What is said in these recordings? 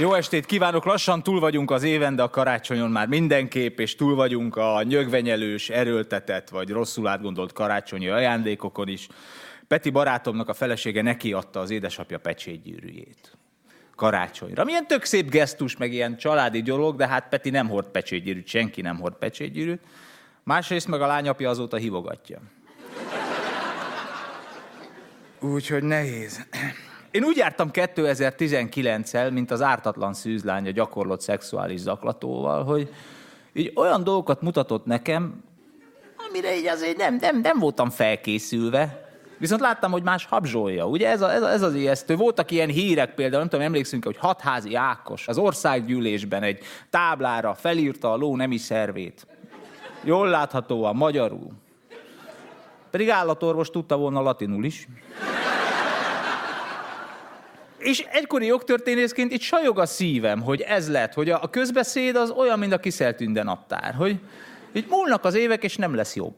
Jó estét kívánok, lassan túl vagyunk az éven, de a karácsonyon már mindenképp, és túl vagyunk a nyögvenyelős, erőltetett vagy rosszul átgondolt karácsonyi ajándékokon is. Peti barátomnak a felesége neki adta az édesapja pecsétgyűrűjét. Karácsonyra. Milyen tök szép gesztus, meg ilyen családi dolog, de hát Peti nem hord pecsétgyűrűt, senki nem hord pecsétgyűrűt. Másrészt meg a lányapja azóta hívogatja. Úgyhogy nehéz. Én úgy jártam 2019-el, mint az ártatlan szűzlány a gyakorlott szexuális zaklatóval, hogy így olyan dolgokat mutatott nekem, amire így azért nem, nem, nem voltam felkészülve. Viszont láttam, hogy más habzsolja. Ugye ez, a, ez, a, ez az ijesztő. Voltak ilyen hírek például, nem tudom, emlékszünk, hogy hatházi Ákos az országgyűlésben egy táblára felírta a ló nemi szervét. Jól láthatóan, magyarul. Pedig állatorvos tudta volna latinul is. És egykori jogtörténészként itt sajog a szívem, hogy ez lett, hogy a közbeszéd az olyan, mint a kiszeltünde naptár, hogy így múlnak az évek, és nem lesz jobb.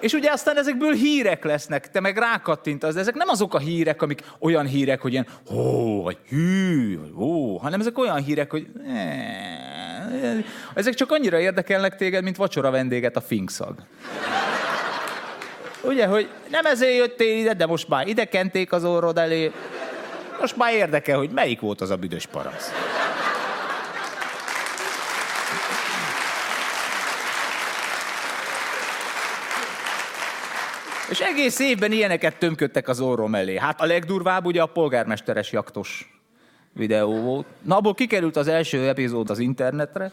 És ugye aztán ezekből hírek lesznek, te meg rákattintasz, de ezek nem azok a hírek, amik olyan hírek, hogy ilyen hó, vagy hű, vagy ó, hanem ezek olyan hírek, hogy ezek csak annyira érdekelnek téged, mint vacsora vendéget a finkszag. Ugye, hogy nem ezért jöttél ide, de most már ide kenték az orrod elé. Most már érdekel, hogy melyik volt az a büdös parasz. És egész évben ilyeneket tömködtek az orrom elé. Hát a legdurvább ugye a polgármesteres jaktos videó volt. Na, abból kikerült az első epizód az internetre.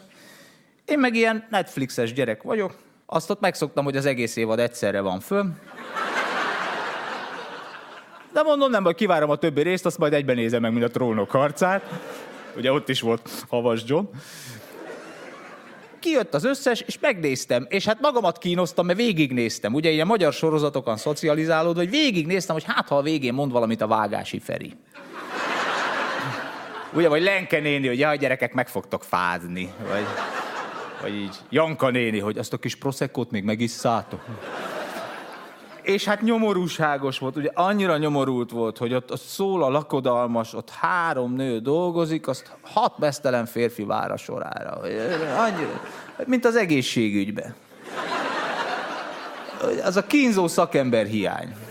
Én meg ilyen Netflixes gyerek vagyok, azt ott megszoktam, hogy az egész évad egyszerre van föl. De mondom, nem, hogy kivárom a többi részt, azt majd egyben nézem meg, mint a trónok harcát. Ugye ott is volt Havas John. Kijött az összes, és megnéztem, és hát magamat kínoztam, mert végignéztem. Ugye ilyen magyar sorozatokon szocializálódva, hogy végignéztem, hogy hát ha a végén mond valamit a vágási Feri. Ugye, vagy Lenke néni, hogy jaj, gyerekek, meg fogtok fázni. Vagy vagy így Janka néni, hogy azt a kis proszekót még megisszátok. És hát nyomorúságos volt, ugye annyira nyomorult volt, hogy ott, ott szól a lakodalmas, ott három nő dolgozik, azt hat mesztelen férfi vár a sorára. Annyira, mint az egészségügyben. Az a kínzó szakember hiány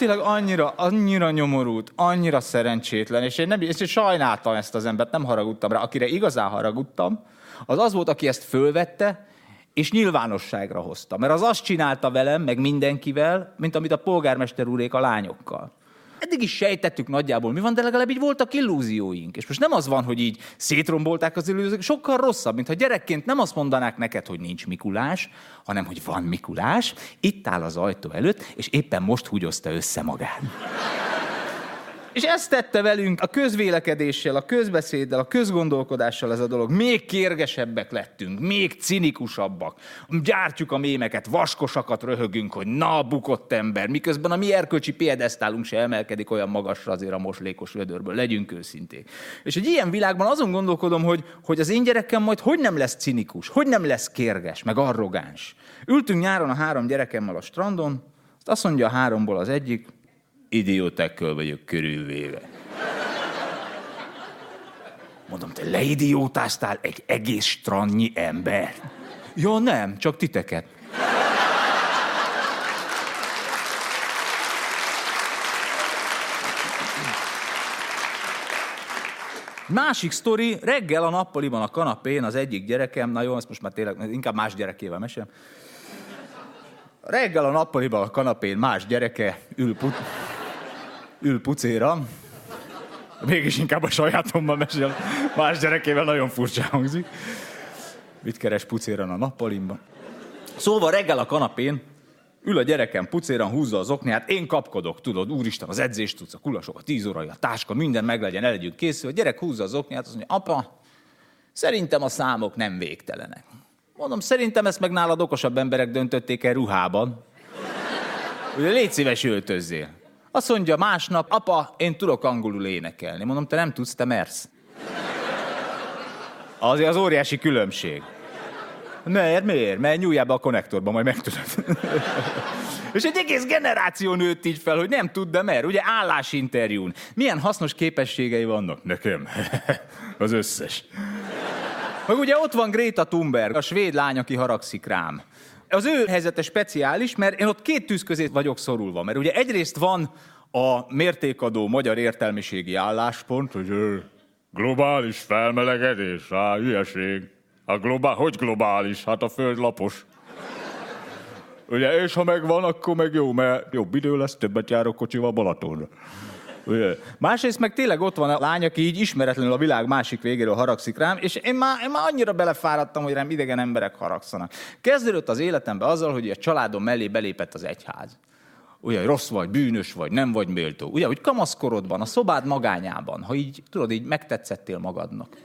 tényleg annyira, annyira nyomorult, annyira szerencsétlen, és én, nem, és én sajnáltam ezt az embert, nem haragudtam rá. Akire igazán haragudtam, az az volt, aki ezt fölvette, és nyilvánosságra hozta. Mert az azt csinálta velem, meg mindenkivel, mint amit a polgármester úrék a lányokkal eddig is sejtettük nagyjából mi van, de legalább így voltak illúzióink. És most nem az van, hogy így szétrombolták az illúziók, sokkal rosszabb, mintha gyerekként nem azt mondanák neked, hogy nincs Mikulás, hanem hogy van Mikulás, itt áll az ajtó előtt, és éppen most húgyozta össze magát. És ezt tette velünk a közvélekedéssel, a közbeszéddel, a közgondolkodással ez a dolog. Még kérgesebbek lettünk, még cinikusabbak. Gyártjuk a mémeket, vaskosakat röhögünk, hogy na, bukott ember, miközben a mi erkölcsi piedesztálunk se emelkedik olyan magasra azért a moslékos vödörből, legyünk őszinték. És egy ilyen világban azon gondolkodom, hogy, hogy az én gyerekem majd hogy nem lesz cinikus, hogy nem lesz kérges, meg arrogáns. Ültünk nyáron a három gyerekemmel a strandon, azt mondja a háromból az egyik, idiótákkal vagyok körülvéve. Mondom, te leidiótáztál egy egész strandnyi ember? Ja nem, csak titeket. Másik sztori, reggel a nappaliban a kanapén az egyik gyerekem, na jó, ezt most már tényleg, inkább más gyerekével mesélem. Reggel a nappaliban a kanapén más gyereke ül put ül pucéra, mégis inkább a sajátomban mesél, más gyerekével nagyon furcsa hangzik. Mit keres pucéran a nappalimban? Szóval reggel a kanapén ül a gyerekem pucéran, húzza az okniát, én kapkodok, tudod, úristen, az edzést tudsz, a kulasok, a tíz órai, a táska, minden meg legyen, el legyünk készül. A gyerek húzza az okniát, azt mondja, apa, szerintem a számok nem végtelenek. Mondom, szerintem ezt meg nálad okosabb emberek döntötték el ruhában. Ugye légy szíves öltözzél. Azt mondja másnap, apa, én tudok angolul énekelni. Mondom, te nem tudsz, te mersz. Azért az óriási különbség. Miért, miért? Mert nyúljál be a konnektorba, majd megtudod. És egy egész generáció nőtt így fel, hogy nem tud, de mer. Ugye állásinterjún. Milyen hasznos képességei vannak? Nekem. Az összes. Meg ugye ott van Greta Thunberg, a svéd lány, aki haragszik rám. Az ő helyzete speciális, mert én ott két tűz közé vagyok szorulva. Mert ugye egyrészt van a mértékadó magyar értelmiségi álláspont, hogy globális felmelegedés, á, hülyeség. A globál, hogy globális? Hát a föld lapos. Ugye, és ha megvan, akkor meg jó, mert jobb idő lesz, többet járok kocsival Balatonra. Másrészt meg tényleg ott van a lány, aki így ismeretlenül a világ másik végéről haragszik rám, és én már, én már annyira belefáradtam, hogy rám idegen emberek haragszanak. Kezdődött az életembe azzal, hogy a családom mellé belépett az egyház. Ugye, hogy rossz vagy, bűnös vagy, nem vagy méltó. Ugye, hogy kamaszkorodban, a szobád magányában, ha így, tudod, így megtetszettél magadnak.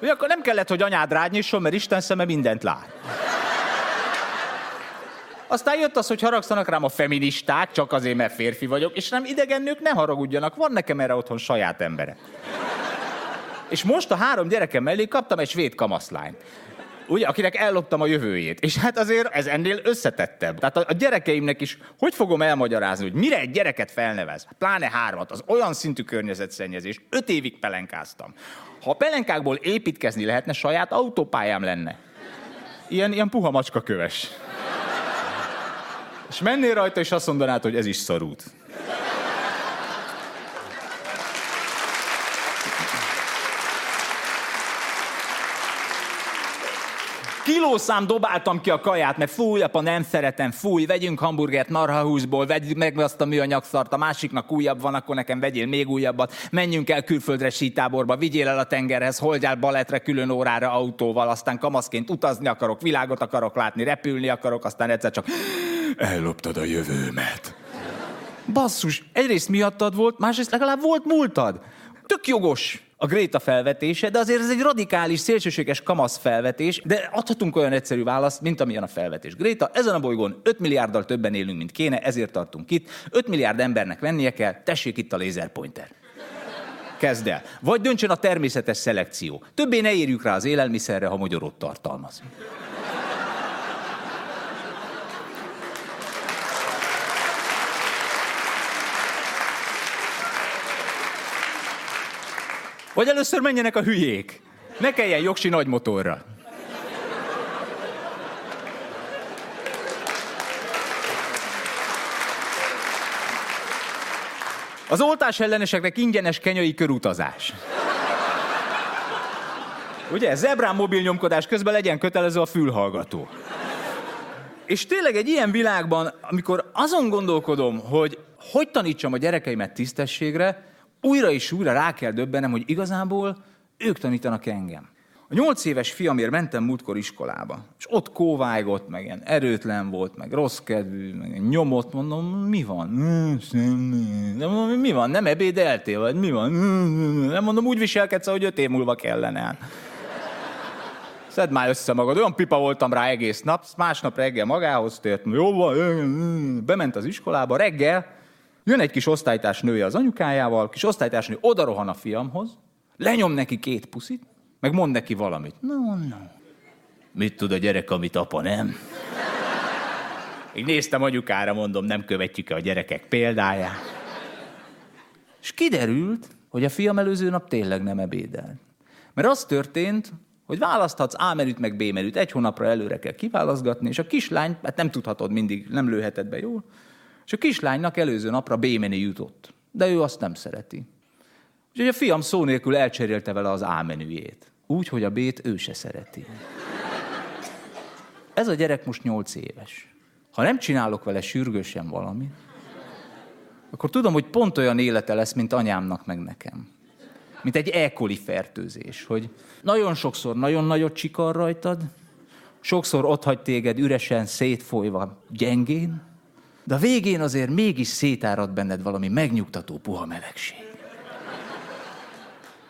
Ugye, akkor nem kellett, hogy anyád rád mert Isten szeme mindent lát. Aztán jött az, hogy haragszanak rám a feministák, csak azért, mert férfi vagyok, és nem idegen nők ne haragudjanak, van nekem erre otthon saját embere. És most a három gyerekem mellé kaptam egy svéd kamaszlányt. Ugye, akinek elloptam a jövőjét. És hát azért ez ennél összetettebb. Tehát a, a gyerekeimnek is, hogy fogom elmagyarázni, hogy mire egy gyereket felnevez? Pláne hármat, az olyan szintű környezetszennyezés. Öt évig pelenkáztam. Ha a pelenkákból építkezni lehetne, saját autópályám lenne. Ilyen, ilyen puha macska köves. És mennél rajta, és azt mondanád, hogy ez is szarút. Kilószám dobáltam ki a kaját, mert fúj, apa, nem szeretem, fúj, vegyünk hamburgert marhahúsból, vegyük meg azt a műanyag szart, a másiknak újabb van, akkor nekem vegyél még újabbat, menjünk el külföldre sítáborba, vigyél el a tengerhez, holdjál baletre külön órára autóval, aztán kamaszként utazni akarok, világot akarok látni, repülni akarok, aztán egyszer csak elloptad a jövőmet. Basszus, egyrészt miattad volt, másrészt legalább volt múltad. Tök jogos a Gréta felvetése, de azért ez egy radikális, szélsőséges kamasz felvetés, de adhatunk olyan egyszerű választ, mint amilyen a felvetés. Gréta, ezen a bolygón 5 milliárddal többen élünk, mint kéne, ezért tartunk itt. 5 milliárd embernek vennie kell, tessék itt a lézerpointer. Kezd el. Vagy döntsön a természetes szelekció. Többé ne érjük rá az élelmiszerre, ha magyarot tartalmaz. Vagy először menjenek a hülyék. Ne kelljen jogsi nagy motorra. Az oltás elleneseknek ingyenes kenyai körutazás. Ugye, zebrán mobil nyomkodás közben legyen kötelező a fülhallgató. És tényleg egy ilyen világban, amikor azon gondolkodom, hogy hogy tanítsam a gyerekeimet tisztességre, újra és újra rá kell döbbenem, hogy igazából ők tanítanak engem. A nyolc éves fiamért mentem múltkor iskolába, és ott kóvájgott, meg ilyen erőtlen volt, meg rossz kedvű, meg nyomott, mondom, mi van? Nem mondom, mi van? Nem ebédeltél, vagy mi van? Nem mondom, úgy viselkedsz, hogy öt év múlva kellene. Szedd már össze magad, olyan pipa voltam rá egész nap, másnap reggel magához tért, jó van, bement az iskolába, reggel Jön egy kis osztálytárs nője az anyukájával, kis osztálytársnő oda rohan a fiamhoz, lenyom neki két puszit, meg mond neki valamit. No, no. Mit tud a gyerek, amit apa nem? Én néztem anyukára, mondom, nem követjük a gyerekek példáját. És kiderült, hogy a fiam előző nap tényleg nem ebédel. Mert az történt, hogy választhatsz A menüt meg B menüt, egy hónapra előre kell kiválaszgatni, és a kislány, hát nem tudhatod mindig, nem lőheted be jól, és a kislánynak előző napra B-menü jutott, de ő azt nem szereti. Úgyhogy a fiam szó nélkül elcserélte vele az A menüjét. Úgy, hogy a B-t ő se szereti. Ez a gyerek most nyolc éves. Ha nem csinálok vele sürgősen valamit, akkor tudom, hogy pont olyan élete lesz, mint anyámnak meg nekem. Mint egy E. coli fertőzés, hogy nagyon sokszor nagyon nagyot csikar rajtad, sokszor ott hagy téged üresen, szétfolyva, gyengén, de a végén azért mégis szétárad benned valami megnyugtató puha melegség.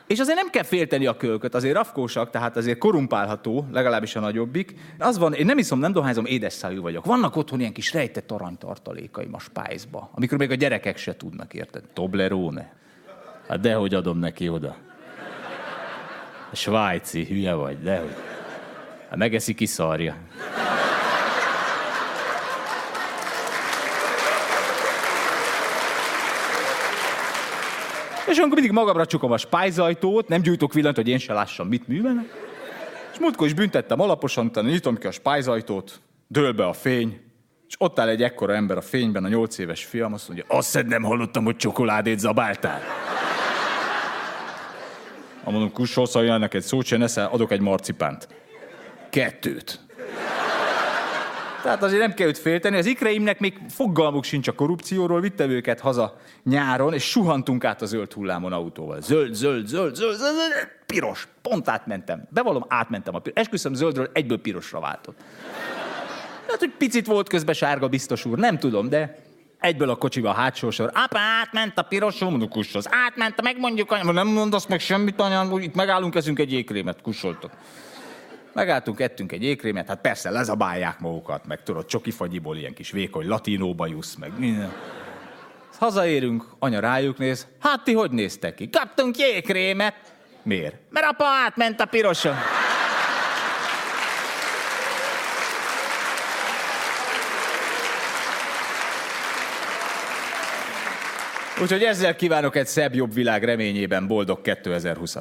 És azért nem kell félteni a kölköt, azért rafkósak, tehát azért korumpálható, legalábbis a nagyobbik. Az van, én nem iszom, nem dohányzom, édesszájú vagyok. Vannak otthon ilyen kis rejtett aranytartalékaim a spájzba, amikor még a gyerekek se tudnak, érted? Toblerone. Hát dehogy adom neki oda. A svájci, hülye vagy, dehogy. Hát megeszi, kiszarja. És akkor mindig magamra csukom a spájzajtót, nem gyújtok villanyt, hogy én se lássam, mit művelnek. És múltkor is büntettem alaposan, utána nyitom ki a spájzajtót, dől be a fény, és ott áll egy ekkora ember a fényben, a nyolc éves fiam, azt mondja, azt nem hallottam, hogy csokoládét zabáltál. Ha mondom, kussolsz, ha neked szót eszel, adok egy marcipánt. Kettőt. Tehát azért nem kell őt félteni. Az ikreimnek még fogalmuk sincs a korrupcióról, vittem őket haza nyáron, és suhantunk át a zöld hullámon autóval. Zöld, zöld, zöld, zöld, zöld, zöld piros. Pont átmentem. Bevallom, átmentem a piros. Esküszöm, zöldről egyből pirosra váltott. Hát, hogy picit volt közben sárga biztos úr, nem tudom, de egyből a kocsiba a hátsó sor. Apa, átment a piros, mondjuk kussolsz. Átment, megmondjuk, anya, nem mondasz meg semmit, anyám, itt megállunk, ezünk egy ékrémet, kussoltok. Megálltunk, ettünk egy ékrémet, hát persze lezabálják magukat, meg tudod, csokifagyiból ilyen kis vékony latinóba jussz, meg minden. Hazaérünk, anya rájuk néz, hát ti hogy néztek ki? Kaptunk jégkrémet. Miért? Mert apa átment a piroson. Úgyhogy ezzel kívánok egy szebb, jobb világ reményében boldog 2020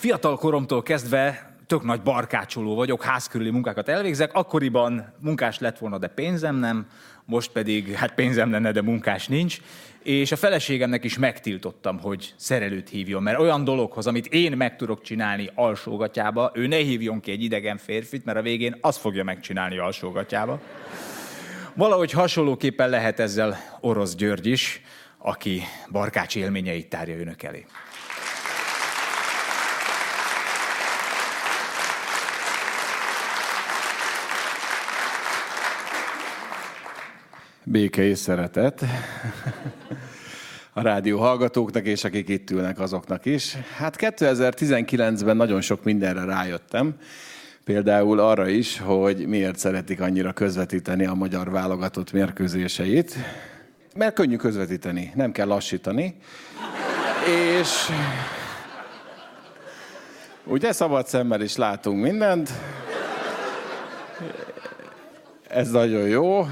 Fiatal koromtól kezdve tök nagy barkácsoló vagyok, házkörüli munkákat elvégzek. Akkoriban munkás lett volna, de pénzem nem, most pedig hát pénzem lenne, de munkás nincs. És a feleségemnek is megtiltottam, hogy szerelőt hívjon, mert olyan dologhoz, amit én meg tudok csinálni alsógatyába, ő ne hívjon ki egy idegen férfit, mert a végén azt fogja megcsinálni alsógatyába. Valahogy hasonlóképpen lehet ezzel Orosz György is, aki barkács élményeit tárja önök elé. Béke és szeretet a rádió hallgatóknak, és akik itt ülnek azoknak is. Hát 2019-ben nagyon sok mindenre rájöttem. Például arra is, hogy miért szeretik annyira közvetíteni a magyar válogatott mérkőzéseit. Mert könnyű közvetíteni, nem kell lassítani. És ugye szabad szemmel is látunk mindent. Ez nagyon jó.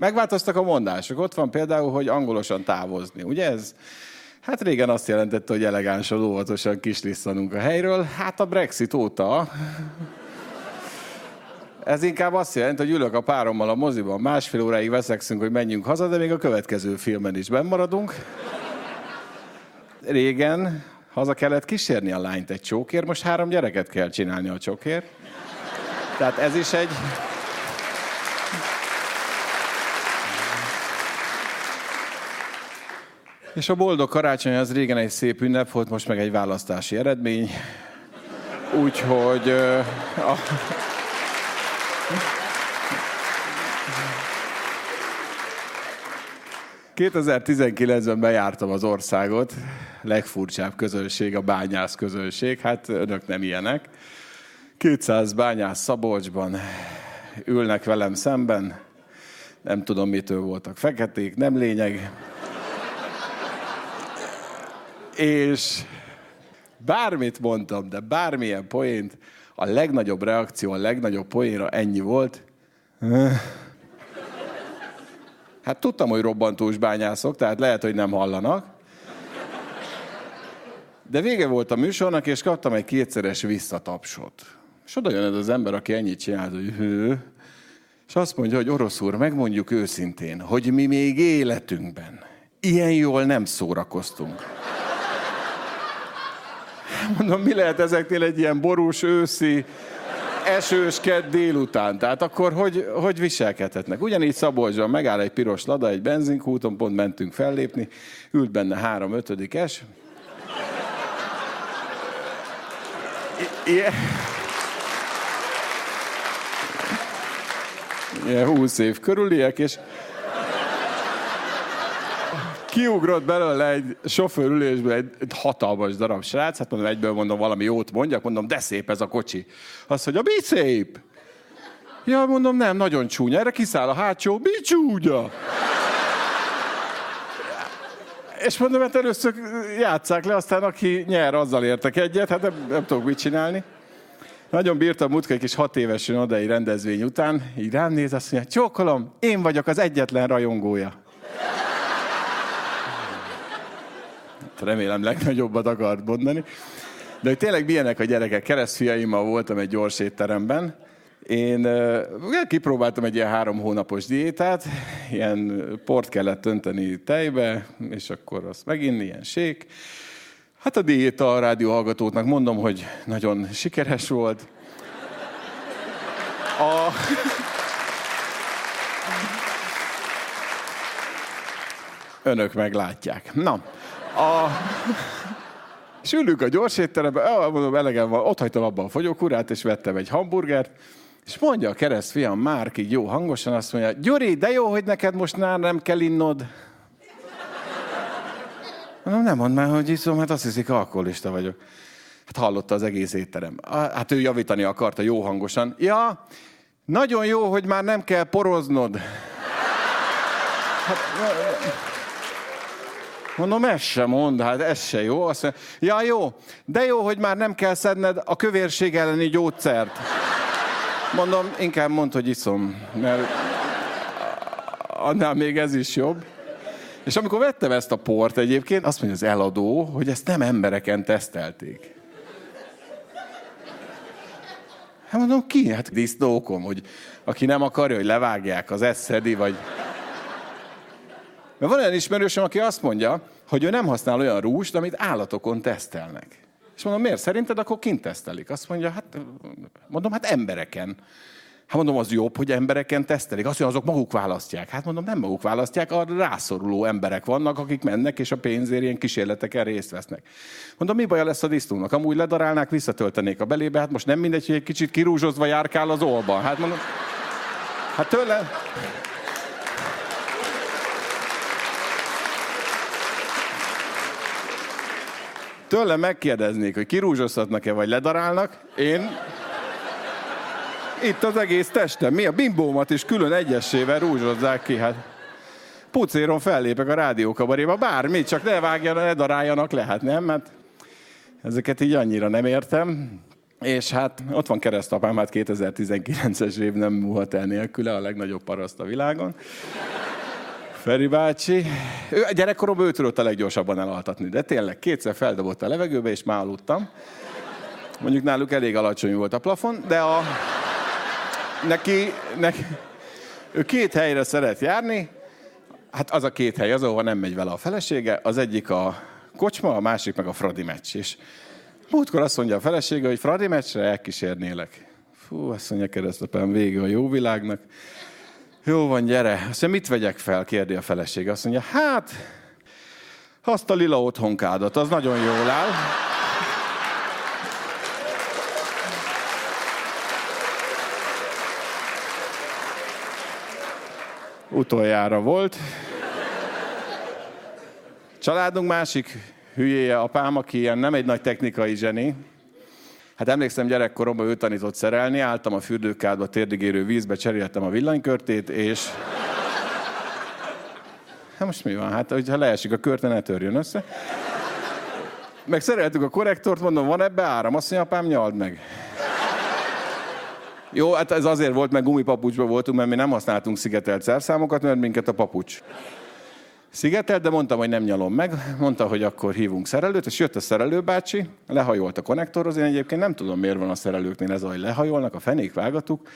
Megváltoztak a mondások. Ott van például, hogy angolosan távozni. Ugye ez? Hát régen azt jelentette, hogy elegánsan, óvatosan kislisszanunk a helyről. Hát a Brexit óta ez inkább azt jelenti, hogy ülök a párommal a moziban, másfél óráig veszekszünk, hogy menjünk haza, de még a következő filmen is bennmaradunk. Régen haza kellett kísérni a lányt egy csókér, most három gyereket kell csinálni a csókér. Tehát ez is egy És a boldog karácsony az régen egy szép ünnep volt, most meg egy választási eredmény. Úgyhogy... A... ...2019-ben bejártam az országot, legfurcsább közönség, a bányász közönség, hát önök nem ilyenek. 200 bányász Szabolcsban ülnek velem szemben, nem tudom mitől voltak feketék, nem lényeg és bármit mondtam, de bármilyen poént, a legnagyobb reakció, a legnagyobb poénra ennyi volt. Hát tudtam, hogy robbantós bányászok, tehát lehet, hogy nem hallanak. De vége volt a műsornak, és kaptam egy kétszeres visszatapsot. És oda jön ez az ember, aki ennyit csinált, hogy hő, és azt mondja, hogy orosz úr, megmondjuk őszintén, hogy mi még életünkben ilyen jól nem szórakoztunk. Mondom, mi lehet ezeknél egy ilyen borús őszi, esős kedd délután? Tehát akkor hogy, hogy viselkedhetnek? Ugyanígy Szabolcsban megáll egy piros lada egy benzinkúton, pont mentünk fellépni, ült benne három ötödikes. Ilyen... Ilyen húsz év körüliek, és kiugrott belőle egy sofőrülésből egy, egy hatalmas darab srác, hát mondom, egyből mondom, valami jót mondjak, mondom, de szép ez a kocsi. Azt mondja, mi szép? Ja, mondom, nem, nagyon csúnya. Erre kiszáll a hátsó, mi csúnya? És mondom, hát először játsszák le, aztán aki nyer, azzal értek egyet, hát nem, nem tudok mit csinálni. Nagyon bírtam Mutka egy kis hat évesen odai rendezvény után, így rám néz, azt mondja, csókolom, én vagyok az egyetlen rajongója. Remélem legnagyobbat akart mondani. De hogy tényleg milyenek a gyerekek, keresztfiaimmal voltam egy gyors étteremben, én kipróbáltam egy ilyen három hónapos diétát, ilyen port kellett önteni tejbe, és akkor azt meginni, ilyen sék. Hát a diéta a rádióhallgatóknak mondom, hogy nagyon sikeres volt. A... Önök meglátják. Na, a... És ülünk a gyors étteremben, mondom, elegem van, ott hagytam abban a fogyókúrát, és vettem egy hamburgert, és mondja a keresztfiam Márk így jó hangosan, azt mondja, Gyuri, de jó, hogy neked most már nem kell innod. Mondom, nem mondd már, hogy iszom, hát azt hiszik, alkoholista vagyok. Hát hallotta az egész étterem. Hát ő javítani akarta jó hangosan. Ja, nagyon jó, hogy már nem kell poroznod. Hát, mondom, ez sem mond, hát ez se jó. Azt mondja, ja jó, de jó, hogy már nem kell szedned a kövérség elleni gyógyszert. Mondom, inkább mondd, hogy iszom, mert annál még ez is jobb. És amikor vettem ezt a port egyébként, azt mondja az eladó, hogy ezt nem embereken tesztelték. Hát mondom, ki? Hát disznókom, hogy aki nem akarja, hogy levágják, az ezt szedi, vagy... Mert van olyan ismerősöm, aki azt mondja, hogy ő nem használ olyan rúst, amit állatokon tesztelnek. És mondom, miért szerinted akkor kint tesztelik? Azt mondja, hát mondom, hát embereken. Hát mondom, az jobb, hogy embereken tesztelik. Azt mondja, azok maguk választják. Hát mondom, nem maguk választják, a rászoruló emberek vannak, akik mennek, és a pénzért ilyen kísérleteken részt vesznek. Mondom, mi baja lesz a disznónak? Amúgy ledarálnák, visszatöltenék a belébe, hát most nem mindegy, hogy egy kicsit kirúzsozva járkál az olban. Hát mondom, hát tőle... Tőlem megkérdeznék, hogy kirúzsozhatnak-e, vagy ledarálnak. Én itt az egész testem. Mi a bimbómat is külön egyesével rúzsozzák ki. Hát pucéron fellépek a rádiókabaréba, bármi, csak ne vágjanak, ne daráljanak le, hát nem, mert ezeket így annyira nem értem. És hát ott van keresztapám, hát 2019-es év nem múlhat el nélküle, a legnagyobb paraszt a világon. Feri bácsi. Ő, a gyerekkoromban ő tudott a leggyorsabban elaltatni, de tényleg kétszer feldobott a levegőbe, és már aludtam. Mondjuk náluk elég alacsony volt a plafon, de a... Neki, neki... Ő két helyre szeret járni, hát az a két hely az, ahol nem megy vele a felesége, az egyik a kocsma, a másik meg a Fradi meccs. És múltkor azt mondja a felesége, hogy Fradi meccsre elkísérnélek. Fú, azt mondja keresztapám, vége a jó világnak. Jó van, gyere. Azt mondja, mit vegyek fel? kérdi a feleség. Azt mondja, hát, azt a lila otthonkádat, az nagyon jól áll. Utoljára volt. Családunk másik hülyéje, apám, aki ilyen nem egy nagy technikai zseni, Hát emlékszem, gyerekkoromban ő tanított szerelni, álltam a fürdőkádba, térdigérő vízbe, cseréltem a villanykörtét, és... Hát most mi van? Hát, hogyha leesik a körte, ne törjön össze. Meg szereltük a korrektort, mondom, van ebbe áram? Azt mondja, apám, nyald meg. Jó, hát ez azért volt, mert gumipapucsban voltunk, mert mi nem használtunk szigetelt szerszámokat, mert minket a papucs szigetelt, de mondtam, hogy nem nyalom meg. Mondta, hogy akkor hívunk szerelőt, és jött a szerelőbácsi, lehajolt a konnektorhoz. Én egyébként nem tudom, miért van a szerelőknél ez, hogy lehajolnak, a fenék vágatuk.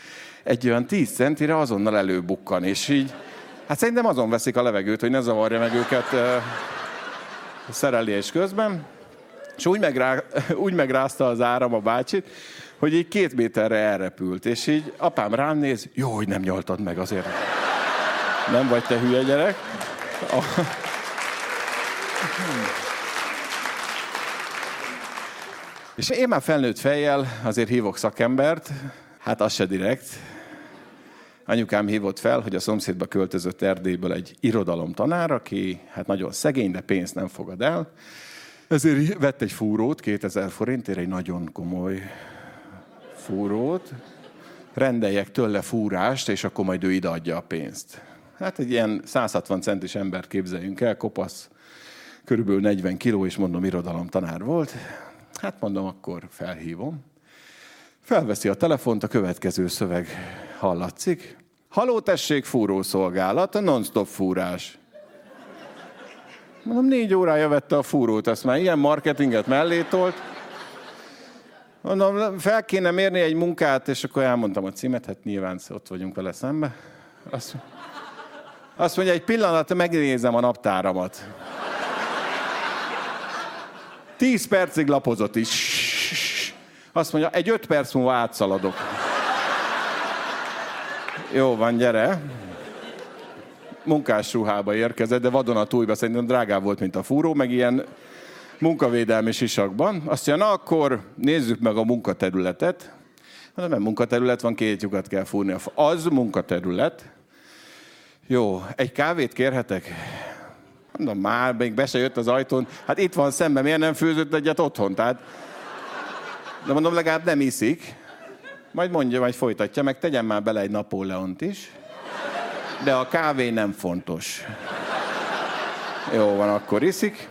Egy olyan 10 centire azonnal előbukkan, és így, hát szerintem azon veszik a levegőt, hogy ne zavarja meg őket uh, szerelés közben. És úgy, megrá, úgy megrázta az áram a bácsit, hogy így két méterre elrepült. És így apám rám néz, jó, hogy nem nyoltad meg azért. Nem vagy te hülye gyerek. És én már felnőtt fejjel azért hívok szakembert, hát az se direkt. Anyukám hívott fel, hogy a szomszédba költözött Erdélyből egy irodalomtanár, aki hát nagyon szegény, de pénzt nem fogad el. Ezért vett egy fúrót, 2000 forintért, egy nagyon komoly fúrót. Rendeljek tőle fúrást, és akkor majd ő ideadja a pénzt. Hát egy ilyen 160 centis embert képzeljünk el, kopasz, körülbelül 40 kiló, és mondom, irodalom tanár volt. Hát mondom, akkor felhívom. Felveszi a telefont, a következő szöveg hallatszik. Haló, tessék, fúrószolgálat, non-stop fúrás. Mondom, négy órája vette a fúrót, ezt már ilyen marketinget mellé tolt. Mondom, fel kéne mérni egy munkát, és akkor elmondtam a címet, hát nyilván ott vagyunk vele szembe. Azt, azt mondja, egy pillanat, megnézem a naptáramat. Tíz percig lapozott is. Azt mondja, egy öt perc múlva átszaladok. Jó van, gyere. Munkás ruhába érkezett, de vadonatújba szerintem drágább volt, mint a fúró, meg ilyen munkavédelmi sisakban. Azt mondja, na akkor nézzük meg a munkaterületet. Mondom, nem munkaterület van, két lyukat kell fúrni. Az munkaterület. Jó, egy kávét kérhetek? Mondom, már még be se jött az ajtón. Hát itt van szemben, miért nem főzött egyet otthon? Tehát, de mondom, legalább nem iszik. Majd mondja, majd folytatja, meg tegyen már bele egy Napóleont is. De a kávé nem fontos. Jó van, akkor iszik.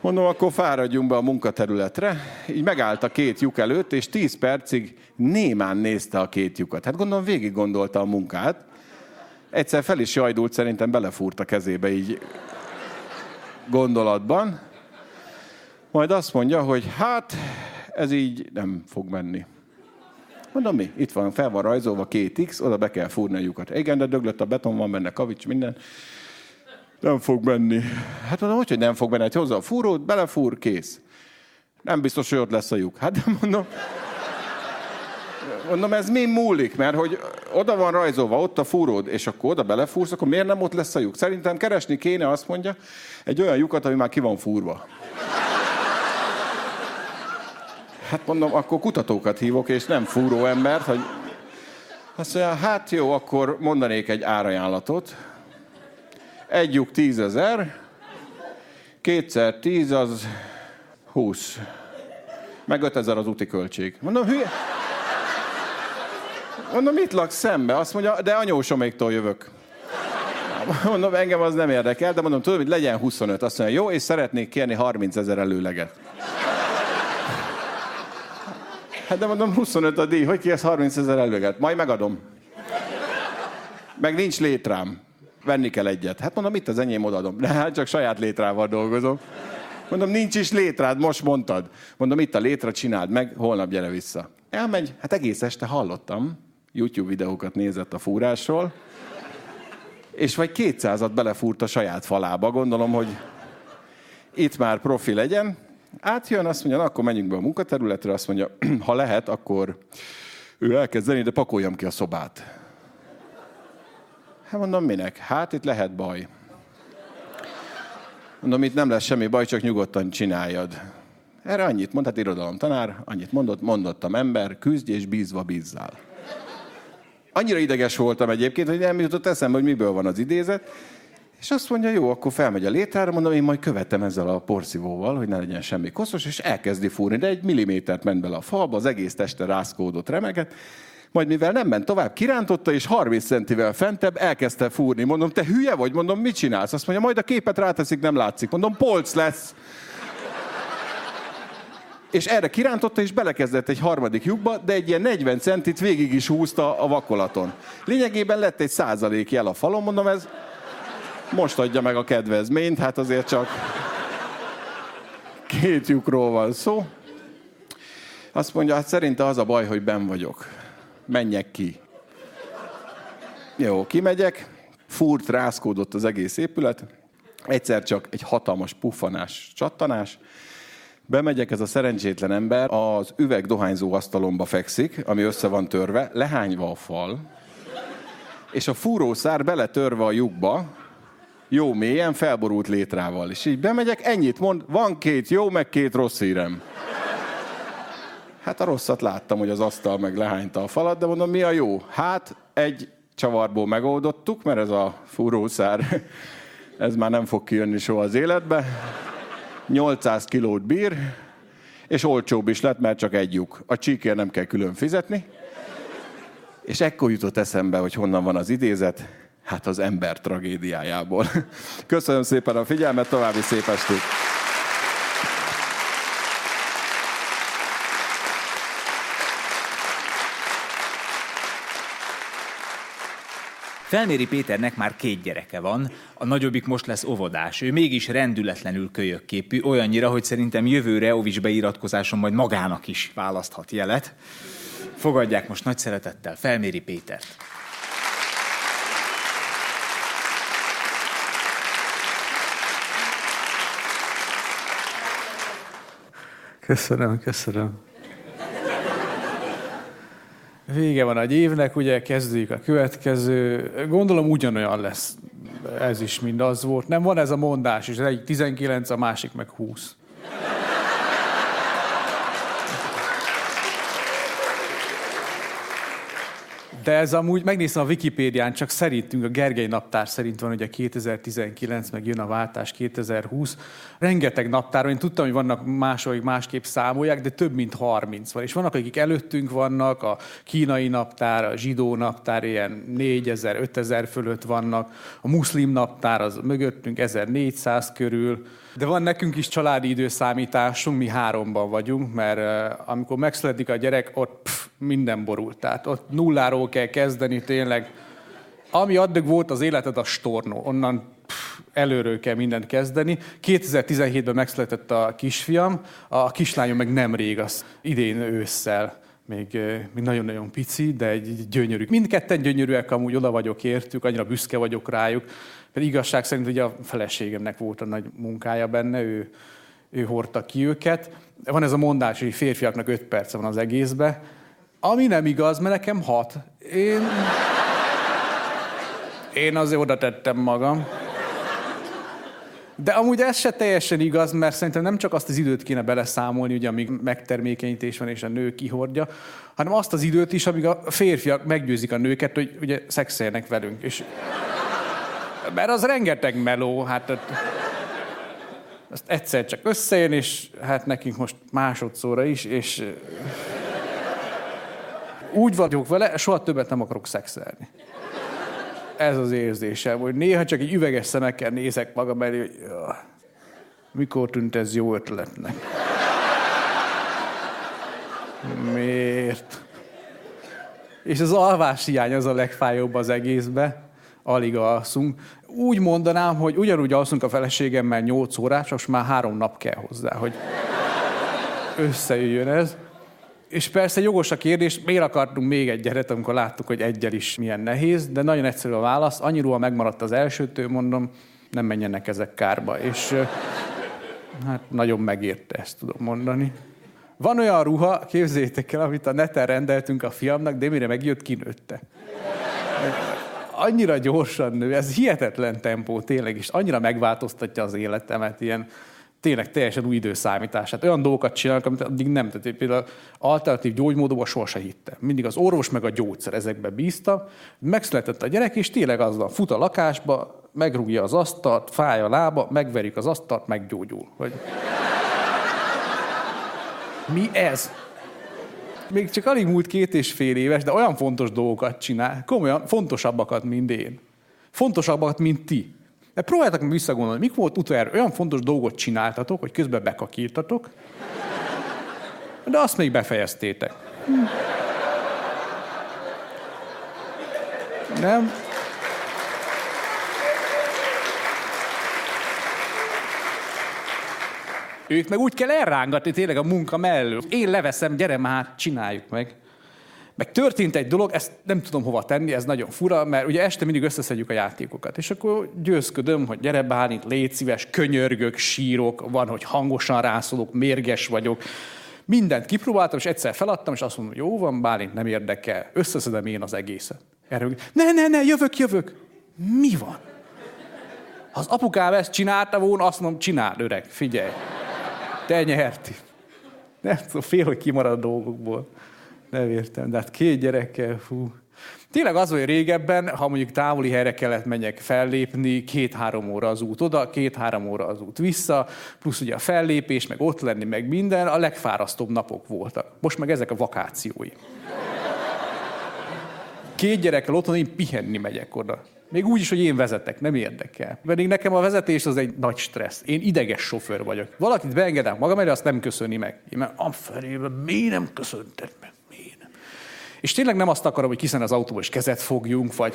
Mondom, akkor fáradjunk be a munkaterületre. Így megállt a két lyuk előtt, és tíz percig némán nézte a két lyukat. Hát gondolom végig gondolta a munkát. Egyszer fel is jajdult, szerintem belefúrt a kezébe így gondolatban. Majd azt mondja, hogy hát ez így nem fog menni. Mondom, mi? Itt van, fel van rajzolva két X, oda be kell fúrni a lyukat. Igen, de döglött a beton, van benne kavics, minden. Nem fog menni. Hát mondom, hogy, hogy nem fog menni? Hát hozza a fúrót, belefúr, kész. Nem biztos, hogy ott lesz a lyuk. Hát de mondom, mondom, ez mi múlik? Mert hogy oda van rajzolva, ott a fúród, és akkor oda belefúrsz, akkor miért nem ott lesz a lyuk? Szerintem keresni kéne, azt mondja, egy olyan lyukat, ami már ki van fúrva. Hát mondom, akkor kutatókat hívok, és nem fúró embert, hogy azt mondja, hát jó, akkor mondanék egy árajánlatot. Egy lyuk tízezer, kétszer tíz az húsz. Meg ötezer az úti költség. Mondom, hülye. Mondom, mit laksz szembe? Azt mondja, de anyósoméktól jövök. Mondom, engem az nem érdekel, de mondom, tudod, hogy legyen 25. Azt mondja, jó, és szeretnék kérni 30 ezer előleget. Hát de mondom, 25 a díj, hogy ki ez 30 ezer előleget? Majd megadom. Meg nincs létrám. Venni kell egyet. Hát mondom, itt az enyém odaadom. De hát csak saját létrával dolgozom. Mondom, nincs is létrád, most mondtad. Mondom, itt a létre, csináld meg, holnap gyere vissza. Elmegy, hát egész este hallottam, YouTube videókat nézett a fúrásról, és vagy kétszázat belefúrt a saját falába. Gondolom, hogy itt már profi legyen. Átjön, azt mondja, akkor menjünk be a munkaterületre, azt mondja, ha lehet, akkor ő elkezdeni, de pakoljam ki a szobát. Hát mondom, minek? Hát itt lehet baj. Mondom, itt nem lesz semmi baj, csak nyugodtan csináljad. Erre annyit mondhat irodalom tanár, annyit mondott, mondottam ember, küzdj és bízva bízzál. Annyira ideges voltam egyébként, hogy nem jutott eszembe, hogy miből van az idézet. És azt mondja, jó, akkor felmegy a létrára, mondom, én majd követem ezzel a porszívóval, hogy ne legyen semmi koszos, és elkezdi fúrni, de egy millimétert ment bele a falba, az egész teste rászkódott remeget, majd mivel nem ment tovább, kirántotta, és 30 centivel fentebb elkezdte fúrni. Mondom, te hülye vagy? Mondom, mit csinálsz? Azt mondja, majd a képet ráteszik, nem látszik. Mondom, polc lesz. És erre kirántotta, és belekezdett egy harmadik lyukba, de egy ilyen 40 centit végig is húzta a vakolaton. Lényegében lett egy százalék jel a falon, mondom, ez most adja meg a kedvezményt, hát azért csak két lyukról van szó. Azt mondja, hát szerinte az a baj, hogy ben vagyok. Menjek ki. Jó, kimegyek, furt, rászkódott az egész épület, egyszer csak egy hatalmas puffanás, csattanás, Bemegyek, ez a szerencsétlen ember az üveg dohányzó asztalomba fekszik, ami össze van törve, lehányva a fal, és a fúrószár beletörve a lyukba, jó mélyen, felborult létrával. És így bemegyek, ennyit mond, van két jó, meg két rossz hírem. Hát a rosszat láttam, hogy az asztal meg lehányta a falat, de mondom, mi a jó? Hát egy csavarból megoldottuk, mert ez a fúrószár, ez már nem fog kijönni soha az életbe. 800 kilót bír, és olcsóbb is lett, mert csak egy lyuk. A csíkért nem kell külön fizetni. És ekkor jutott eszembe, hogy honnan van az idézet. Hát az ember tragédiájából. Köszönöm szépen a figyelmet, további szép estét! Felméri Péternek már két gyereke van, a nagyobbik most lesz óvodás. Ő mégis rendületlenül kölyökképű, olyannyira, hogy szerintem jövőre Ovics beiratkozáson majd magának is választhat jelet. Fogadják most nagy szeretettel Felméri Pétert. Köszönöm, köszönöm. Vége van egy évnek, ugye kezdődik a következő. Gondolom ugyanolyan lesz ez is, mint az volt. Nem van ez a mondás is, az egy 19, a másik meg 20. De ez amúgy, megnéztem a Wikipédián, csak szerintünk, a Gergely naptár szerint van ugye 2019, meg jön a váltás 2020. Rengeteg naptár, én tudtam, hogy vannak mások, másképp számolják, de több mint 30 van. És vannak, akik előttünk vannak, a kínai naptár, a zsidó naptár ilyen 4000, 5000 fölött vannak, a muszlim naptár az mögöttünk 1400 körül, de van nekünk is családi időszámításunk, mi háromban vagyunk, mert amikor megszületik a gyerek, ott pff, minden borult. Tehát ott nulláról kell kezdeni tényleg. Ami addig volt az életed, a stornó. Onnan pff, előről kell mindent kezdeni. 2017-ben megszületett a kisfiam, a kislányom meg nemrég, az idén ősszel még, még nagyon-nagyon pici, de egy gyönyörű. Mindketten gyönyörűek, amúgy oda vagyok értük, annyira büszke vagyok rájuk. Pedig igazság szerint ugye a feleségemnek volt a nagy munkája benne, ő, ő hordta ki őket. Van ez a mondás, hogy férfiaknak öt perce van az egészbe, ami nem igaz, mert nekem hat. Én, én azért oda tettem magam. De amúgy ez se teljesen igaz, mert szerintem nem csak azt az időt kéne beleszámolni, ugye, amíg megtermékenyítés van és a nő kihordja, hanem azt az időt is, amíg a férfiak meggyőzik a nőket, hogy ugye szexeljenek velünk. És mert az rengeteg meló, hát azt egyszer csak összejön, és hát nekünk most másodszóra is, és úgy vagyok vele, soha többet nem akarok szexelni. Ez az érzésem, hogy néha csak egy üveges szemekkel nézek magam elé, hogy jaj, mikor tűnt ez jó ötletnek. Miért? És az alvás hiány az a legfájóbb az egészbe. Alig alszunk. Úgy mondanám, hogy ugyanúgy alszunk a feleségemmel 8 órát, most már három nap kell hozzá, hogy összejöjjön ez. És persze jogos a kérdés, miért akartunk még egy gyeret, amikor láttuk, hogy egyel is milyen nehéz, de nagyon egyszerű a válasz. Annyi ruha megmaradt az elsőtől, mondom, nem menjenek ezek kárba. És hát nagyon megérte ezt, tudom mondani. Van olyan ruha, képzeljétek el, amit a neten rendeltünk a fiamnak, de mire megjött, kinőtte. Annyira gyorsan nő, ez hihetetlen tempó tényleg, és annyira megváltoztatja az életemet, ilyen tényleg teljesen új időszámítás. Hát olyan dolgokat csinálnak, amit addig nem. Tehát például alternatív gyógymódokban sosem hittem. Mindig az orvos meg a gyógyszer ezekbe bízta. Megszületett a gyerek, és tényleg az van, fut a lakásba, megrúgja az asztalt, fáj a lába, megverik az asztalt, meggyógyul. Hogy... Mi ez? Még csak alig múlt két és fél éves, de olyan fontos dolgokat csinál. Komolyan fontosabbakat, mint én. Fontosabbakat, mint ti. De próbáltak meg visszagondolni, mik volt utoljára olyan fontos dolgot csináltatok, hogy közben bekakírtatok, de azt még befejeztétek. Nem? Őt meg úgy kell elrángatni tényleg a munka mellől. Én leveszem, gyere már, csináljuk meg. Meg történt egy dolog, ezt nem tudom hova tenni, ez nagyon fura, mert ugye este mindig összeszedjük a játékokat, és akkor győzködöm, hogy gyere Bálint, légy szíves, könyörgök, sírok, van, hogy hangosan rászolok, mérges vagyok. Mindent kipróbáltam, és egyszer feladtam, és azt mondom, jó van, Bálint, nem érdekel, összeszedem én az egészet. Erről, ne, ne, ne, jövök, jövök. Mi van? Ha az apukám ezt csinálta volna, azt mondom, csináld, öreg, figyelj. Te nyerti. Nem tudom, fél, hogy kimarad a dolgokból. Nem értem, de hát két gyerekkel, fú. Tényleg az, hogy régebben, ha mondjuk távoli helyre kellett menjek fellépni, két-három óra az út oda, két-három óra az út vissza, plusz ugye a fellépés, meg ott lenni, meg minden, a legfárasztóbb napok voltak. Most meg ezek a vakációi. Két gyerekkel otthon én pihenni megyek oda. Még úgy is, hogy én vezetek, nem érdekel. Pedig nekem a vezetés az egy nagy stressz. Én ideges sofőr vagyok. Valakit beengedem magam elé, azt nem köszöni meg. Én mert afelébe, mi nem köszönted meg? Mi nem? És tényleg nem azt akarom, hogy kiszen az autóba és kezet fogjunk, vagy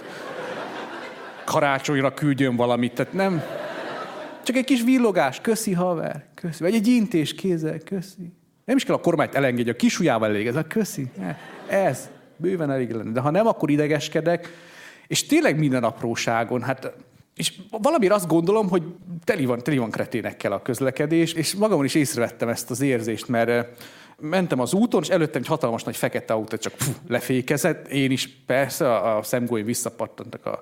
karácsonyra küldjön valamit. Tehát nem. Csak egy kis villogás, köszi haver, köszi. Vagy egy intés kézzel, köszi. Nem is kell a kormányt elengedni, a kisujjával elég, ez a köszi. Ez, bőven elég lenne. De ha nem, akkor idegeskedek, és tényleg minden apróságon, hát és valamire azt gondolom, hogy teli van, teli van kreténekkel a közlekedés, és magamon is észrevettem ezt az érzést, mert mentem az úton, és előttem egy hatalmas nagy fekete autó csak puf, lefékezett. Én is persze, a szemgói visszapattantak a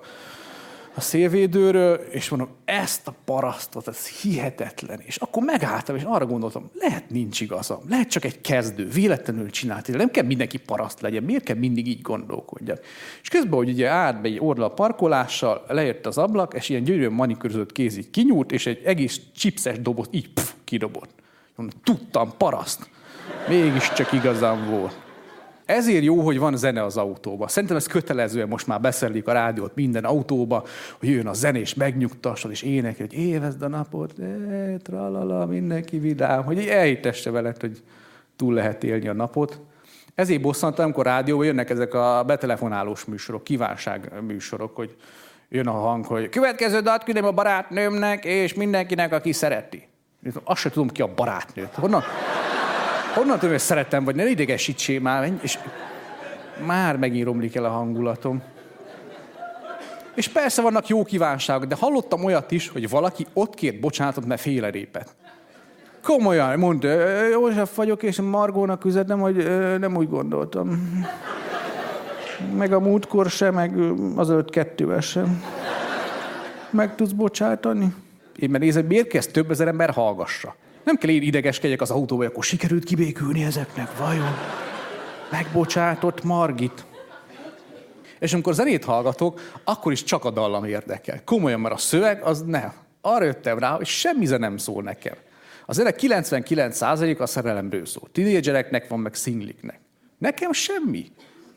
a szélvédőről, és mondom, ezt a parasztot, ez hihetetlen. És akkor megálltam, és arra gondoltam, lehet nincs igazam, lehet csak egy kezdő, véletlenül csinált, nem kell mindenki paraszt legyen, miért kell mindig így gondolkodjak. És közben, hogy ugye állt be egy orla parkolással, leért az ablak, és ilyen gyönyörűen manikörözött kéz így kinyúlt, és egy egész chipses dobot így pff, kidobott. Mondom, tudtam, paraszt. Mégiscsak igazam volt. Ezért jó, hogy van zene az autóban. Szerintem ez kötelezően most már beszerlik a rádiót minden autóba, hogy jön a zenés, megnyugtasson, és énekel, hogy évezd a napot, tralala, mindenki vidám, hogy elhitesse veled, hogy túl lehet élni a napot. Ezért bosszantam, amikor rádióban jönnek ezek a betelefonálós műsorok, kívánság műsorok, hogy jön a hang, hogy következő dalt küldem a barátnőmnek, és mindenkinek, aki szereti. Azt sem tudom, ki a barátnőt. Honnan? Honnan tudom, hogy szeretem, vagy ne idegesítsél már, és már megint romlik el a hangulatom. És persze vannak jó kívánságok, de hallottam olyat is, hogy valaki ott kért bocsánatot, mert félerépet. Komolyan, mondta, József vagyok, és Margónak üzenem, hogy nem úgy gondoltam. Meg a múltkor sem, meg az öt kettővel sem. Meg tudsz bocsátani? Én mert nézem, miért kezd több ezer ember hallgassa? Nem kell én idegeskedjek az autóba, hogy akkor sikerült kibékülni ezeknek, vajon? Megbocsátott Margit. És amikor zenét hallgatok, akkor is csak a dallam érdekel. Komolyan, mert a szöveg az ne. Arra jöttem rá, hogy semmi nem szól nekem. A zene 99% a szerelemről szól. Tínédzsereknek van, meg szingliknek. Nekem semmi.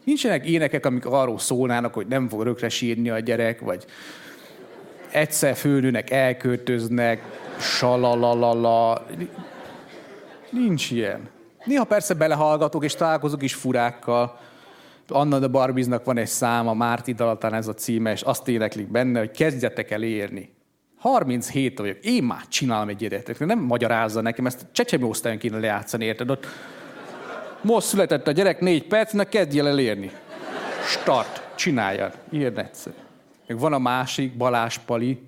Nincsenek énekek, amik arról szólnának, hogy nem fog örökre sírni a gyerek, vagy egyszer fölnőnek, elköltöznek, salalalala. Nincs ilyen. Néha persze belehallgatok, és találkozok is furákkal. Anna de Barbiznak van egy száma, Márti Dalatán ez a címe, és azt éneklik benne, hogy kezdjetek el érni. 37 vagyok, én már csinálom egy gyereknek, nem magyarázza nekem, ezt csecsemő osztályon kéne lejátszani, érted? Ott most született a gyerek, négy percnek kezdj el érni. Start, csináljad. Ilyen egyszerű. Még van a másik, Balázs Pali,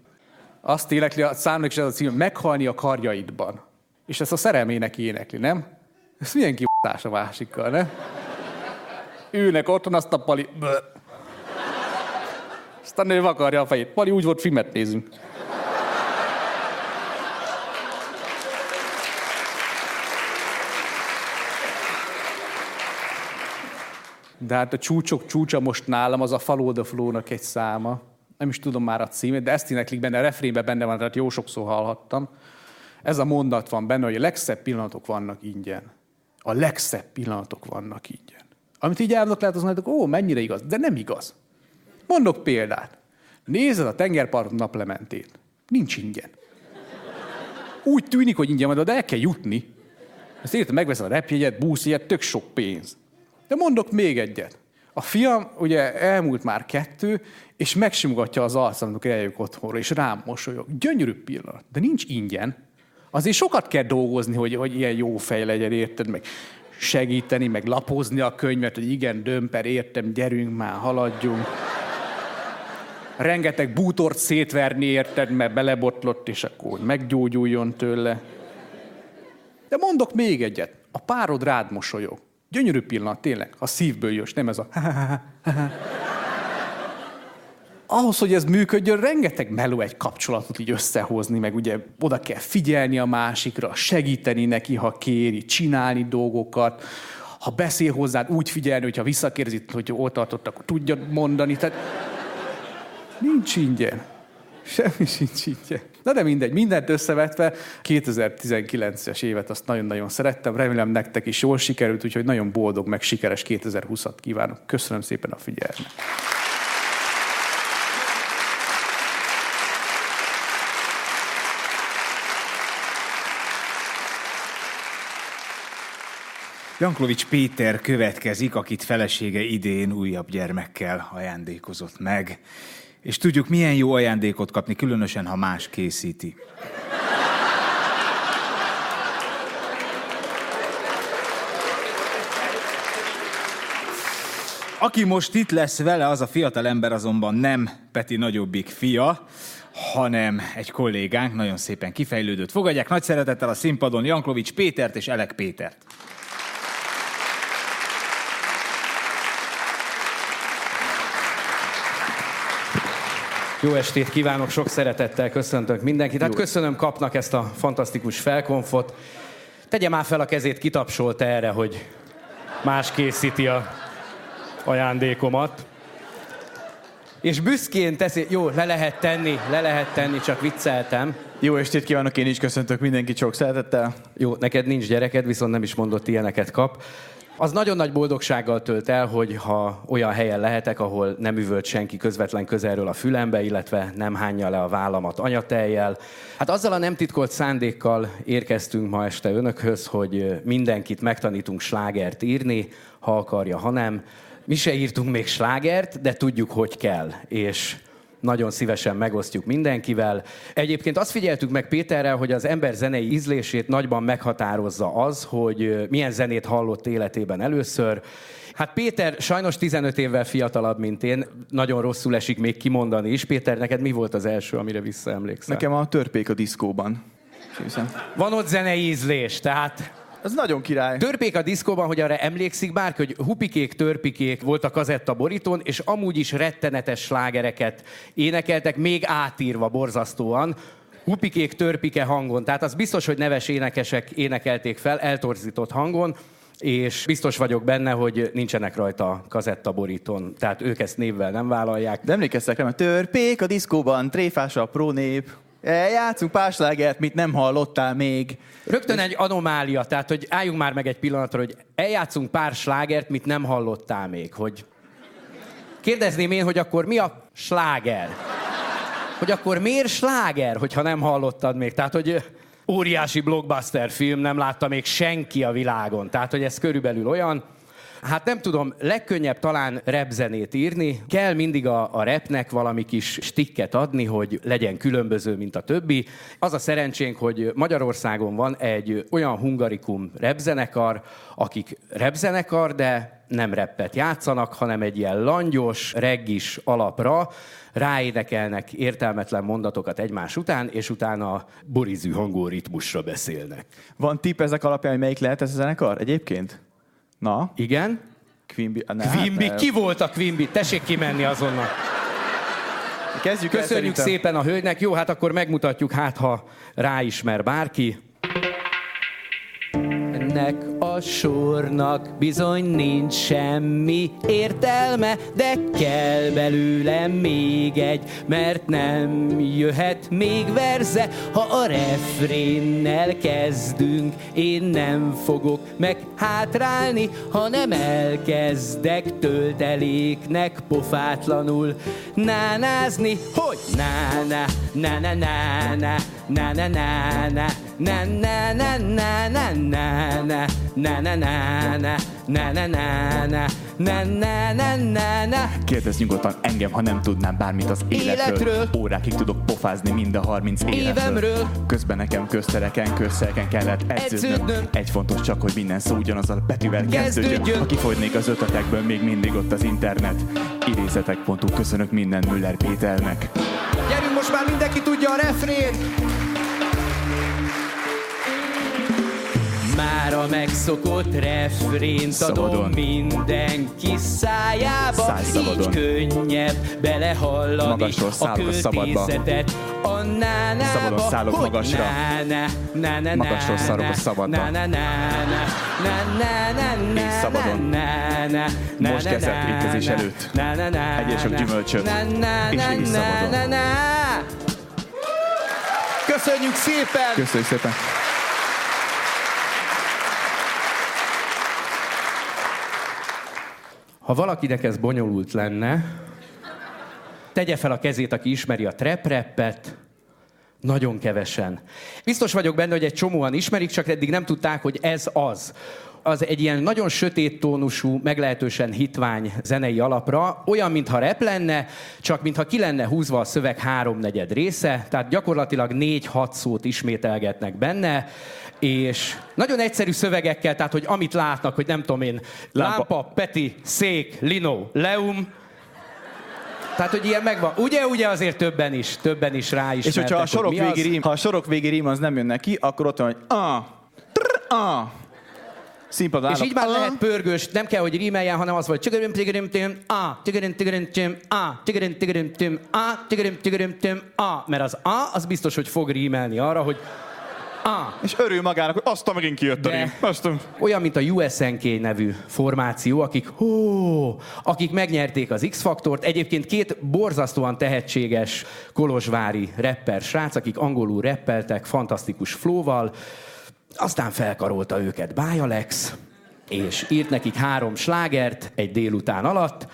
azt énekli, a számnak is ez a cím, meghalni a karjaidban. És ezt a szerelmének énekli, nem? Ez milyen kibaszás a másikkal, nem? Ülnek otthon, azt a Pali... Bö. Aztán ő vakarja a fejét. Pali, úgy volt, filmet nézünk. De hát a csúcsok csúcsa most nálam az a Follow the Flow-nak egy száma nem is tudom már a címét, de ezt éneklik benne, a refrénben benne van, tehát jó sokszor hallhattam. Ez a mondat van benne, hogy a legszebb pillanatok vannak ingyen. A legszebb pillanatok vannak ingyen. Amit így elmondok, lehet az mondjuk, ó, mennyire igaz, de nem igaz. Mondok példát. Nézed a tengerparton naplementét. Nincs ingyen. Úgy tűnik, hogy ingyen van, de el kell jutni. Ezt érted, megveszed a repjegyet, buszjegyet, tök sok pénz. De mondok még egyet. A fiam ugye elmúlt már kettő, és megsimogatja az arcom, amikor eljövök otthonra, és rám mosolyog. Gyönyörű pillanat, de nincs ingyen. Azért sokat kell dolgozni, hogy, hogy ilyen jó fej legyen, érted, meg segíteni, meg lapozni a könyvet, hogy igen, dömper, értem, gyerünk már, haladjunk. Rengeteg bútort szétverni, érted, mert belebotlott, és akkor meggyógyuljon tőle. De mondok még egyet. A párod rád mosolyog. Gyönyörű pillanat, tényleg, ha szívből jössz, nem ez a ahhoz, hogy ez működjön, rengeteg meló egy kapcsolatot így összehozni, meg ugye oda kell figyelni a másikra, segíteni neki, ha kéri, csinálni dolgokat, ha beszél hozzád, úgy figyelni, hogyha visszakérdezi, hogy ott tartott, akkor tudja mondani. Tehát nincs ingyen. Semmi sincs ingyen. Na de mindegy, mindent összevetve 2019-es évet azt nagyon-nagyon szerettem, remélem nektek is jól sikerült, úgyhogy nagyon boldog, meg sikeres 2020-at kívánok. Köszönöm szépen a figyelmet. Janklovics Péter következik, akit felesége idén újabb gyermekkel ajándékozott meg. És tudjuk, milyen jó ajándékot kapni, különösen, ha más készíti. Aki most itt lesz vele, az a fiatal ember azonban nem Peti nagyobbik fia, hanem egy kollégánk, nagyon szépen kifejlődött. Fogadják nagy szeretettel a színpadon Janklovics Pétert és Elek Pétert. Jó estét kívánok, sok szeretettel köszöntök mindenkit. Hát köszönöm kapnak ezt a fantasztikus felkonfot. Tegye már fel a kezét, kitapsolt erre, hogy más készíti a ajándékomat. És büszkén teszi, jó, le lehet tenni, le lehet tenni, csak vicceltem. Jó estét kívánok, én is köszöntök mindenkit sok szeretettel. Jó, neked nincs gyereked, viszont nem is mondott ilyeneket kap. Az nagyon nagy boldogsággal tölt el, hogy ha olyan helyen lehetek, ahol nem üvölt senki közvetlen közelről a fülembe, illetve nem hányja le a vállamat anyatejjel. Hát azzal a nem titkolt szándékkal érkeztünk ma este önökhöz, hogy mindenkit megtanítunk slágert írni, ha akarja, ha nem. Mi se írtunk még slágert, de tudjuk, hogy kell. És nagyon szívesen megosztjuk mindenkivel. Egyébként azt figyeltük meg Péterrel, hogy az ember zenei ízlését nagyban meghatározza az, hogy milyen zenét hallott életében először. Hát Péter sajnos 15 évvel fiatalabb, mint én. Nagyon rosszul esik még kimondani is. Péter, neked mi volt az első, amire visszaemlékszel? Nekem a törpék a diszkóban. Van ott zenei ízlés, tehát ez nagyon király. Törpék a diszkóban, hogy arra emlékszik bárki, hogy hupikék, törpikék volt a kazetta borítón, és amúgy is rettenetes slágereket énekeltek, még átírva borzasztóan, hupikék, törpike hangon. Tehát az biztos, hogy neves énekesek énekelték fel, eltorzított hangon, és biztos vagyok benne, hogy nincsenek rajta kazetta borítón, tehát ők ezt névvel nem vállalják. De emlékeztek rá, törpék a diszkóban, tréfás a prónép. Játszunk páslágert, mit nem hallottál még. Rögtön egy anomália, tehát hogy álljunk már meg egy pillanatra, hogy eljátszunk pár slágert, mit nem hallottál még, hogy... Kérdezném én, hogy akkor mi a sláger? Hogy akkor miért sláger, hogyha nem hallottad még? Tehát, hogy óriási blockbuster film nem látta még senki a világon. Tehát, hogy ez körülbelül olyan, Hát nem tudom, legkönnyebb talán repzenét írni. Kell mindig a, a repnek valami kis stikket adni, hogy legyen különböző, mint a többi. Az a szerencsénk, hogy Magyarországon van egy olyan hungarikum repzenekar, akik repzenekar, de nem reppet játszanak, hanem egy ilyen langyos, reggis alapra ráénekelnek értelmetlen mondatokat egymás után, és utána borizű hangú ritmusra beszélnek. Van tipp ezek alapján, hogy melyik lehet ez a zenekar egyébként? Na? Igen? Quimby. Ne, Quimby. Hát, Ki volt a Quimby? Tessék kimenni azonnal. Kezdjük Köszönjük el, szépen a hölgynek. Jó, hát akkor megmutatjuk, hát ha ráismer bárki ennek a sornak bizony nincs semmi értelme, de kell belőle még egy, mert nem jöhet még verze, ha a refrénnel kezdünk, én nem fogok meg hátrálni, hanem elkezdek tölteléknek pofátlanul nánázni, hogy na na na na na na na na na na na na na na na na na na na na na na na Kérdezz nyugodtan engem, ha nem tudnám bármit az életről. életről. Órákig tudok pofázni mind a 30 évemről. Közben nekem köztereken, közszereken kellett edződnöm. Egy fontos csak, hogy minden szó ugyanaz a betűvel kezdődjön. Ha kifogynék az ötletekből, még mindig ott az internet. Idézetek.hu köszönök minden Müller Péternek. Gyerünk, most már mindenki tudja a refrén! Már a megszokott refrént adom mindenki szájába, így könnyebb belehallani Magasról a költészetet. A nánába, szabadon szállok hogy magasra. Náná, náná, magasról szarok a szabadba. És szabadon. Most kezdett étkezés előtt. Egyél sok gyümölcsöt. És így szabadon. Köszönjük szépen! Köszönjük szépen! Ha valakinek ez bonyolult lenne, tegye fel a kezét, aki ismeri a trap nagyon kevesen. Biztos vagyok benne, hogy egy csomóan ismerik, csak eddig nem tudták, hogy ez az. az egy ilyen nagyon sötét tónusú, meglehetősen hitvány zenei alapra, olyan, mintha rep lenne, csak mintha ki lenne húzva a szöveg háromnegyed része, tehát gyakorlatilag négy-hat szót ismételgetnek benne, és nagyon egyszerű szövegekkel, tehát hogy amit látnak, hogy nem tudom én, lámpa, lámpa peti, szék, lino, leum, tehát, hogy ilyen megvan. Ugye, ugye azért többen is, többen is rá is. És hogyha a sorok, végi rím, ha a sorok végi rím az nem jön neki, akkor ott van, hogy a, trr, a. Színpadon És így már lehet pörgős, nem kell, hogy rímeljen, hanem az volt tigrim tigrim tim a tigrim tigrim tim a tigrim tigrim tim a tigrim tigrim tim a mert az a az biztos, hogy fog rímelni arra, hogy Ah. És örül magának, hogy azt a megint kijött a rím. Olyan, mint a USNK nevű formáció, akik, hó, akik megnyerték az X-faktort. Egyébként két borzasztóan tehetséges kolozsvári rapper srác, akik angolul reppeltek, fantasztikus flóval. Aztán felkarolta őket Bájalex, és írt nekik három slágert egy délután alatt,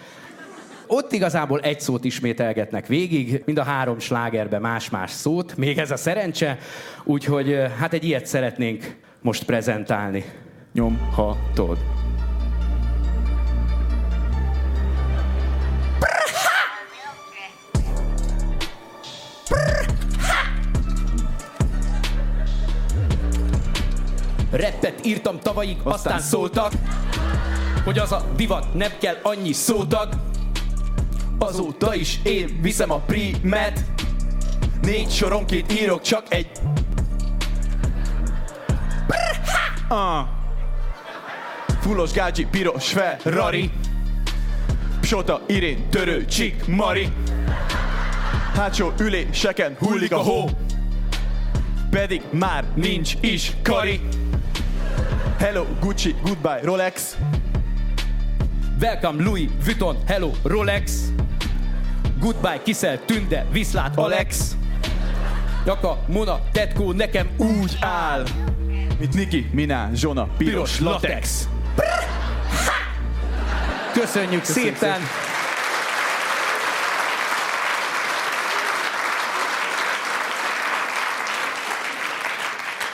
ott igazából egy szót ismételgetnek végig, mind a három slágerbe más-más szót, még ez a szerencse, úgyhogy hát egy ilyet szeretnénk most prezentálni. Nyomhatod. Reppet írtam tavalyig, aztán, aztán szóltak, hogy az a divat nem kell annyi szótag. Azóta is én viszem a primet Négy soronként írok csak egy. Ah. Fullos gágyi, piros Ferrari. Psota, Irén, törő, csik, Mari. Hátsó üléseken hullik a hó. Pedig már nincs is kari. Hello, Gucci, goodbye, Rolex. Welcome Louis Vuitton, hello Rolex Goodbye Kiszel, Tünde, Viszlát Alex Jaka, Mona, Tetkó nekem úgy áll Mint Niki, Miná, Zsona, piros, piros latex. Köszönjük szépen! szépen.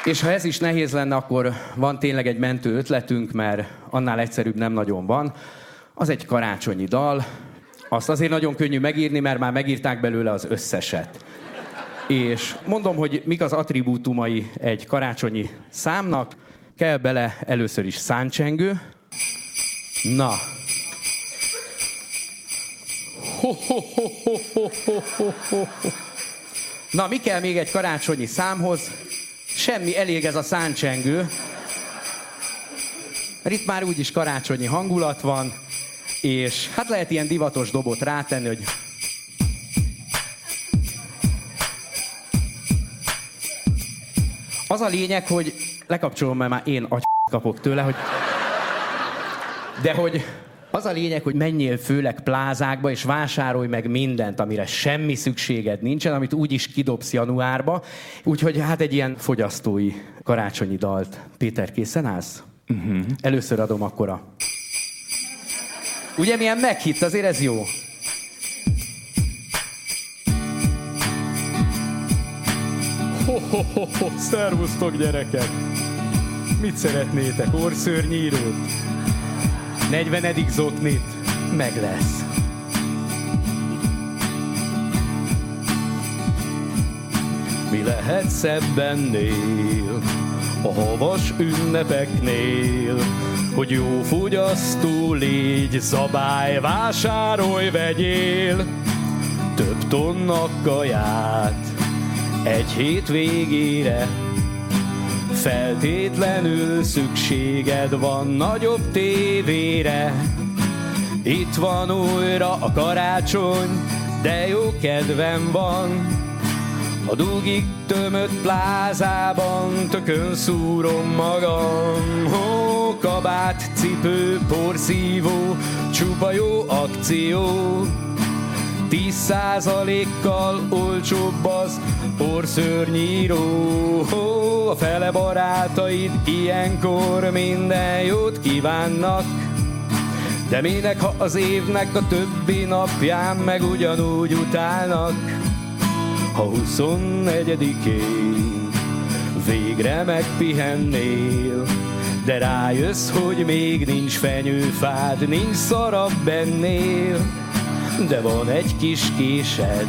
És ha ez is nehéz lenne, akkor van tényleg egy mentő ötletünk, mert annál egyszerűbb nem nagyon van. Az egy karácsonyi dal, azt azért nagyon könnyű megírni, mert már megírták belőle az összeset. És mondom, hogy mik az attribútumai egy karácsonyi számnak. Kell bele először is száncsengő. Na. Ho, ho, ho, ho, ho, ho, ho. Na, mi kell még egy karácsonyi számhoz? Semmi, elég ez a száncsengő. Mert itt már úgyis karácsonyi hangulat van. És hát lehet ilyen divatos dobot rátenni, hogy Az a lényeg, hogy lekapcsolom, mert már én agy kapok tőle, hogy... De hogy az a lényeg, hogy menjél főleg plázákba, és vásárolj meg mindent, amire semmi szükséged nincsen, amit úgyis kidobsz januárba. Úgyhogy hát egy ilyen fogyasztói karácsonyi dalt. Péter, készen állsz? Uh-huh. Először adom akkor a Ugye milyen meghitt, azért ez jó. Ho, ho, ho, ho, szervusztok gyerekek! Mit szeretnétek? Orszörnyírót? 40. zoknit? Meg lesz. Mi lehet szebbennél a havas ünnepeknél? Hogy jó fogyasztó légy, szabály, vásárolj, vegyél több tonna kaját egy hét végére. Feltétlenül szükséged van nagyobb tévére. Itt van újra a karácsony, de jó kedvem van. A dugig tömött plázában tökön szúrom magam. Hó, kabát, cipő, porszívó, csupa jó akció. Tíz százalékkal olcsóbb az orszörnyíró. Hó, a fele barátaid ilyenkor minden jót kívánnak. De minek, ha az évnek a többi napján meg ugyanúgy utálnak? Ha 24-én végre megpihennél, De rájössz, hogy még nincs fenyőfád, nincs szarabb ennél, de van egy kis késed,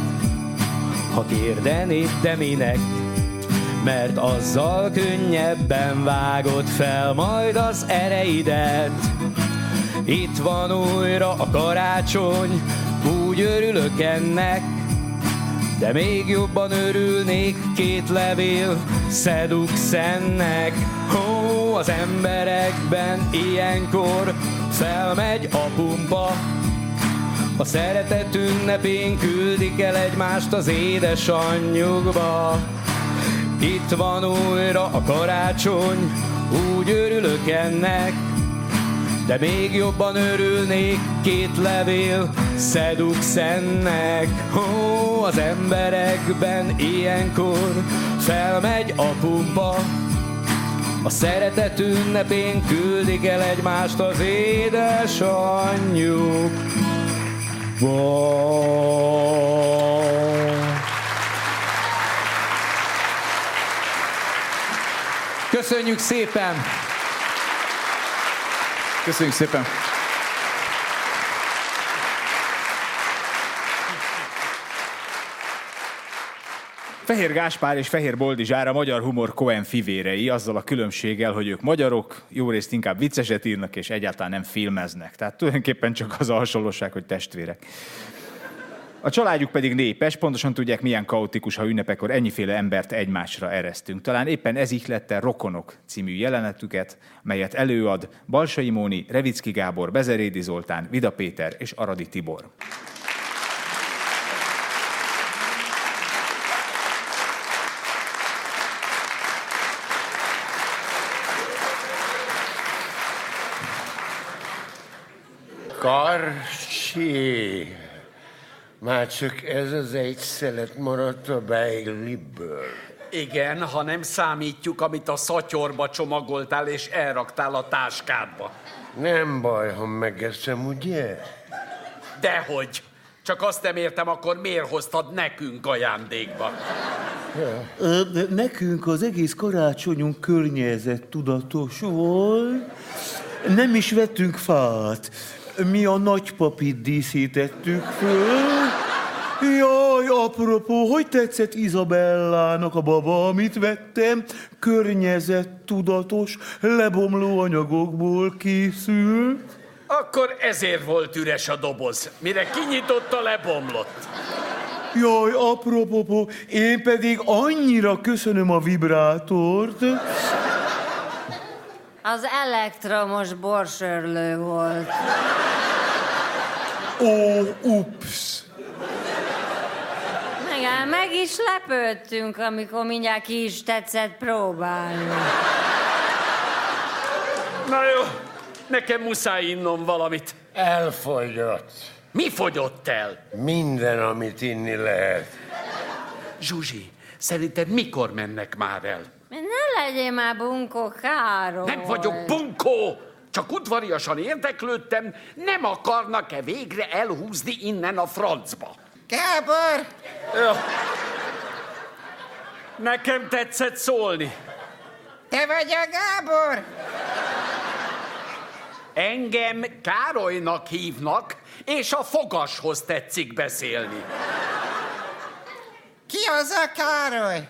ha kérdenéd, de minek? Mert azzal könnyebben vágod fel majd az ereidet. Itt van újra a karácsony, úgy örülök ennek, de még jobban örülnék két levél szeduxennek. Ó, az emberekben ilyenkor felmegy a pumpa, a szeretet ünnepén küldik el egymást az édesanyjukba. Itt van újra a karácsony, úgy örülök ennek, de még jobban örülnék két levél szeduxennek. Ó, az emberekben ilyenkor felmegy a pumpa, a szeretet ünnepén küldik el egymást az édesanyjuk. Köszönjük szépen! Köszönjük szépen! Fehér Gáspár és Fehér Boldizsár a magyar humor Cohen fivérei, azzal a különbséggel, hogy ők magyarok, jó részt inkább vicceset írnak, és egyáltalán nem filmeznek. Tehát tulajdonképpen csak az a hasonlóság, hogy testvérek. A családjuk pedig népes, pontosan tudják, milyen kaotikus, ha ünnepekkor ennyiféle embert egymásra eresztünk. Talán éppen ez ihlette Rokonok című jelenetüket, melyet előad Balsai Móni, Revicki Gábor, Bezerédi Zoltán, Vida Péter és Aradi Tibor. Karsi! Már csak ez az egy szelet maradt a beigliből. Igen, ha nem számítjuk, amit a szatyorba csomagoltál és elraktál a táskádba. Nem baj, ha megeszem, ugye? Dehogy. Csak azt nem értem, akkor miért hoztad nekünk ajándékba? Ö, Nekünk az egész karácsonyunk környezet tudatos volt. Nem is vettünk fát. Mi a nagypapit díszítettük föl. Jaj, apropó, hogy tetszett Izabellának a baba, amit vettem? Környezet tudatos, lebomló anyagokból készült. Akkor ezért volt üres a doboz. Mire kinyitotta, lebomlott. Jaj, apropó, én pedig annyira köszönöm a vibrátort. Az elektromos borsörlő volt. Ó, ups. Igen, meg is lepődtünk, amikor mindjárt ki is tetszett próbálni. Na jó, nekem muszáj innom valamit. Elfogyott. Mi fogyott el? Minden, amit inni lehet. Zsuzsi, szerinted mikor mennek már el? Legyél már bunkó, Károly. Nem vagyok bunkó! Csak udvariasan érdeklődtem, nem akarnak-e végre elhúzni innen a francba? Gábor! Nekem tetszett szólni. Te vagy a Gábor? Engem Károlynak hívnak, és a fogashoz tetszik beszélni. Ki az a Károly?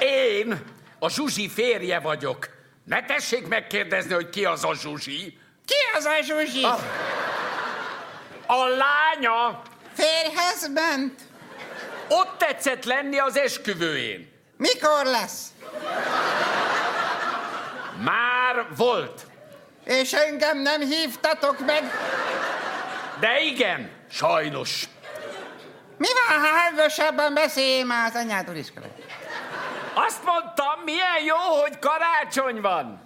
Én a Zsuzsi férje vagyok. Ne tessék megkérdezni, hogy ki az a Zsuzsi. Ki az a Zsuzsi? A, a lánya Férjhez ment? ott tetszett lenni az esküvőjén. Mikor lesz? Már volt. És engem nem hívtatok meg? De igen, sajnos. Mi van, ha hangosabban beszélj már az anyádul iskola? Azt mondtam, milyen jó, hogy karácsony van.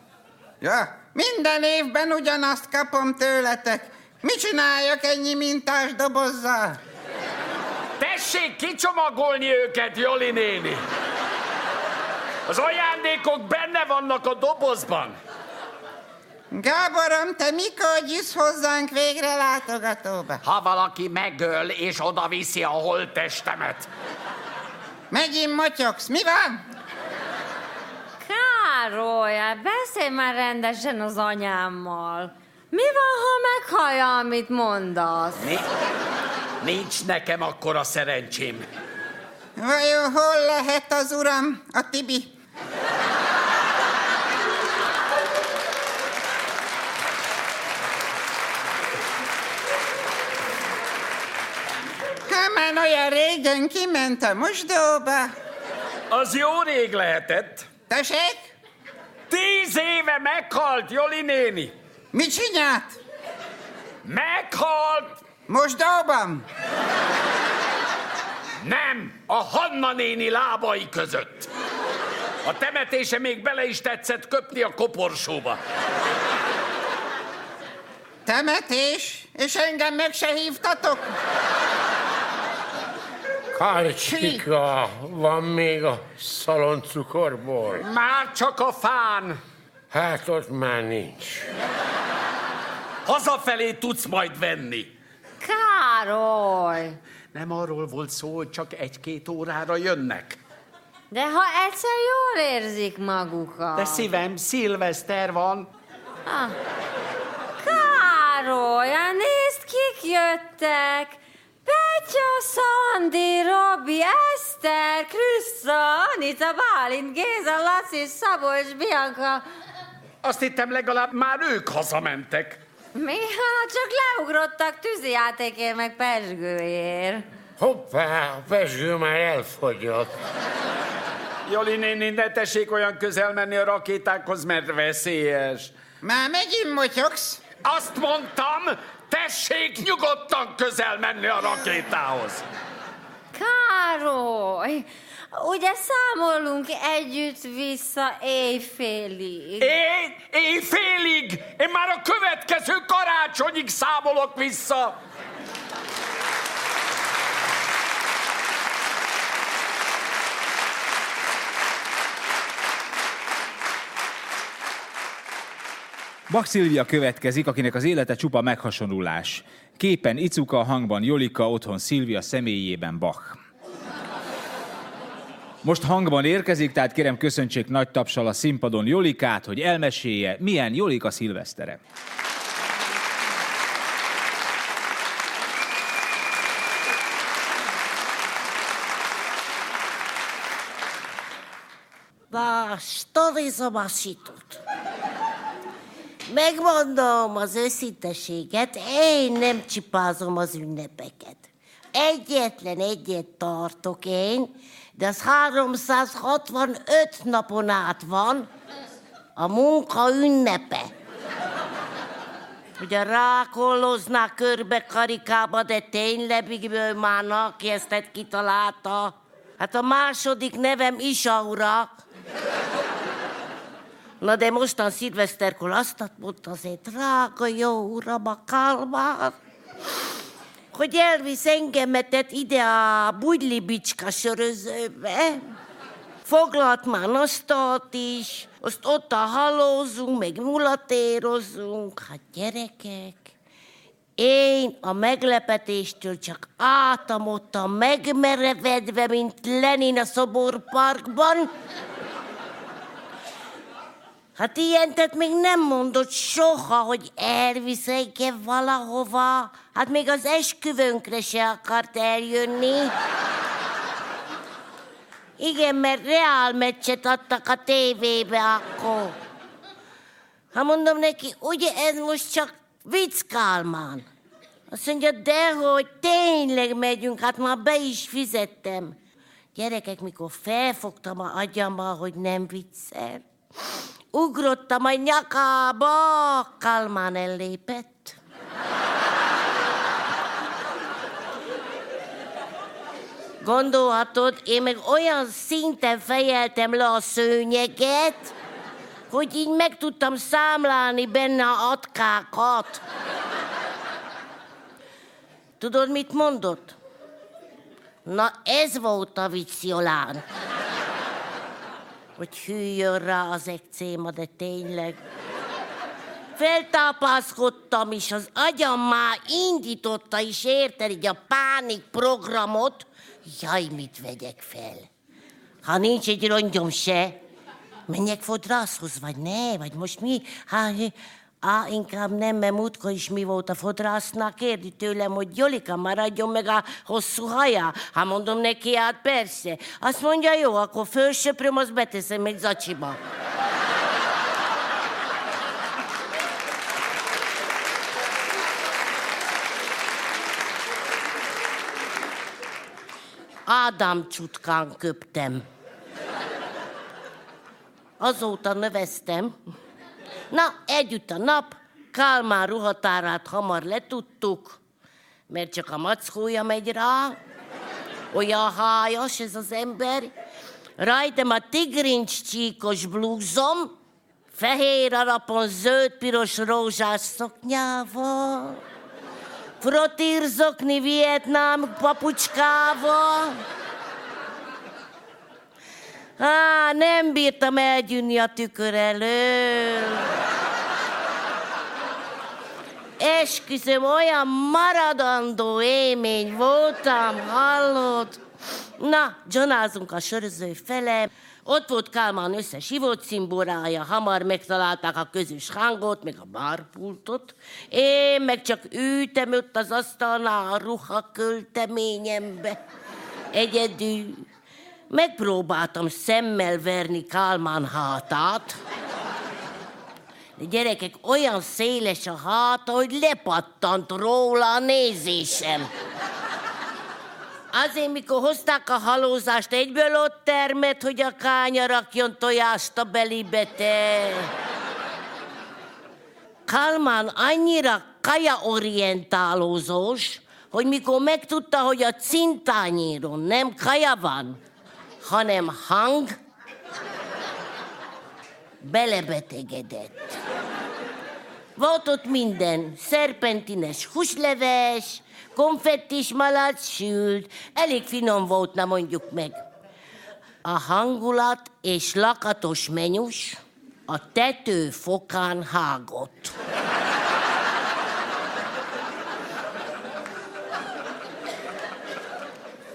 Ja, minden évben ugyanazt kapom tőletek. Mit csináljak ennyi mintás dobozzal? Tessék kicsomagolni őket, Joli néni. Az ajándékok benne vannak a dobozban. Gáborom, te mikor gyűsz hozzánk végre látogatóba? Ha valaki megöl és oda viszi a holttestemet. Megint motyogsz, mi van? Károly, hát beszélj már rendesen az anyámmal. Mi van, ha meghallja, amit mondasz? Mi? Nincs nekem akkora szerencsém. Vajon hol lehet az uram, a Tibi? Már olyan régen kiment a mosdóba. Az jó rég lehetett. Tessék? Tíz éve meghalt Joli néni. Mit csinált? Meghalt! Mosdóban? Nem, a Hanna néni lábai között. A temetése még bele is tetszett köpni a koporsóba. Temetés? És engem meg se hívtatok? Karcsika, van még a szaloncukorból? Már csak a fán. Hát ott már nincs. Hazafelé tudsz majd venni. Károly! Nem arról volt szó, hogy csak egy-két órára jönnek. De ha egyszer jól érzik magukat. De szívem, szilveszter van. Ah. Károly, hát nézd, kik jöttek! Petya, Szandi, Robi, Eszter, Krüssza, Anita, Bálint, Géza, Laci, Szabolcs, Bianca. Azt hittem legalább már ők hazamentek. Mi? Hát csak leugrottak tűzijátékért, meg pesgőért. Hoppá, a pesgő már elfogyott. Joli néni, ne tessék olyan közel menni a rakétákhoz, mert veszélyes. Már megint motyogsz? Azt mondtam, tessék nyugodtan közel menni a rakétához. Károly, ugye számolunk együtt vissza éjfélig? Én, én félig, én már a következő karácsonyig számolok vissza. Bak Szilvia következik, akinek az élete csupa meghasonulás. Képen Icuka, hangban Jolika, otthon Szilvia, személyében Bach. Most hangban érkezik, tehát kérem köszöntsék nagy tapsal a színpadon Jolikát, hogy elmesélje, milyen Jolika szilvesztere. Na, sztorizom a situt. Megmondom az őszinteséget, én nem csipázom az ünnepeket. Egyetlen egyet tartok én, de az 365 napon át van a munka ünnepe. Ugye rákollozná körbe karikába, de tényleg már aki ezt kitalálta. Hát a második nevem Isaura. Na de mostan szilveszterkor azt mondta azért, drága jó uram, a Kálmár, hogy elvisz engemetet ide a bugyli bicska sörözőbe. Foglalt már nasztalt is, azt ott a halózunk, meg mulatérozunk. Hát gyerekek, én a meglepetéstől csak átamodtam megmerevedve, mint Lenin a szoborparkban. Hát ilyentet még nem mondott soha, hogy elvisz engem valahova. Hát még az esküvőnkre se akart eljönni. Igen, mert reál meccset adtak a tévébe akkor. Hát mondom neki, ugye ez most csak vicc, Kálmán? Azt mondja, dehogy tényleg megyünk, hát már be is fizettem. Gyerekek, mikor felfogtam a agyamba, hogy nem viccel, ugrottam a nyakába, Kalmán ellépett. Gondolhatod, én meg olyan szinten fejeltem le a szőnyeget, hogy így meg tudtam számlálni benne a atkákat. Tudod, mit mondott? Na, ez volt a vicc, Jolán hogy hűljön rá az ekcéma, de tényleg. Feltápászkodtam, és az agyam már indította is, érted, így a pánik programot. Jaj, mit vegyek fel? Ha nincs egy rongyom se, menjek fodrászhoz, vagy ne, vagy most mi? Hát, Á, inkább nem, mert múltkor is mi volt a fodrásznak, kérdi tőlem, hogy Jolika, maradjon meg a hosszú haja. Hát mondom neki, hát persze. Azt mondja, jó, akkor fölsöpröm, azt beteszem egy zacsiba. Ádám csutkán köptem. Azóta növeztem. Na, együtt a nap, Kálmán ruhatárát hamar letudtuk, mert csak a mackója megy rá. Olyan hájas ez az ember. Rajtam a tigrincs csíkos blúzom, fehér alapon zöld-piros rózsás szoknyával, frotírzokni vietnám papucskával. Á, nem bírtam elgyűnni a tükör elől. Esküszöm, olyan maradandó élmény voltam, hallod? Na, Johnázunk a söröző fele. Ott volt Kálmán összes ivott szimborája, hamar megtalálták a közös hangot, meg a bárpultot. Én meg csak ültem ott az asztalnál a ruha. Egyedül. Megpróbáltam szemmel verni Kálmán hátát. De gyerekek, olyan széles a háta, hogy lepattant róla a nézésem. Azért, mikor hozták a halózást, egyből ott termett, hogy a kánya rakjon tojást a belibe, te. Kalmán annyira kaja-orientálózós, hogy mikor megtudta, hogy a cintányéron nem kaja van, hanem hang, belebetegedett. Volt ott minden, szerpentines húsleves, konfettis malac sült, elég finom volt, na mondjuk meg. A hangulat és lakatos menyus a tető fokán hágott.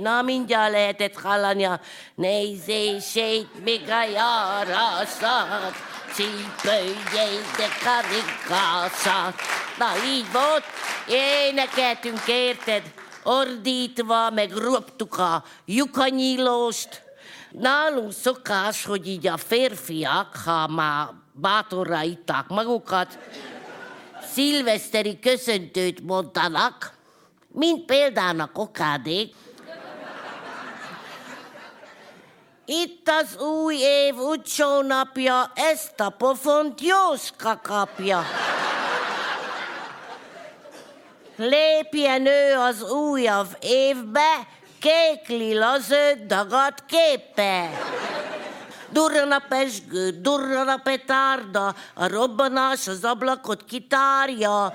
Na, mindjárt lehetett hallani a nézését, még a járaszat, cipőjét, de karikásat. Na, így volt, énekeltünk, érted? Ordítva, meg roptuk a lyukanyílóst. Nálunk szokás, hogy így a férfiak, ha már bátorra itták magukat, szilveszteri köszöntőt mondanak, mint példának okádék, Itt az új év napja, ezt a pofont Jóska kapja. Lépjen ő az újabb évbe, kék lila zöld dagat képe. Durran a pesgő, durran a petárda, a robbanás az ablakot kitárja,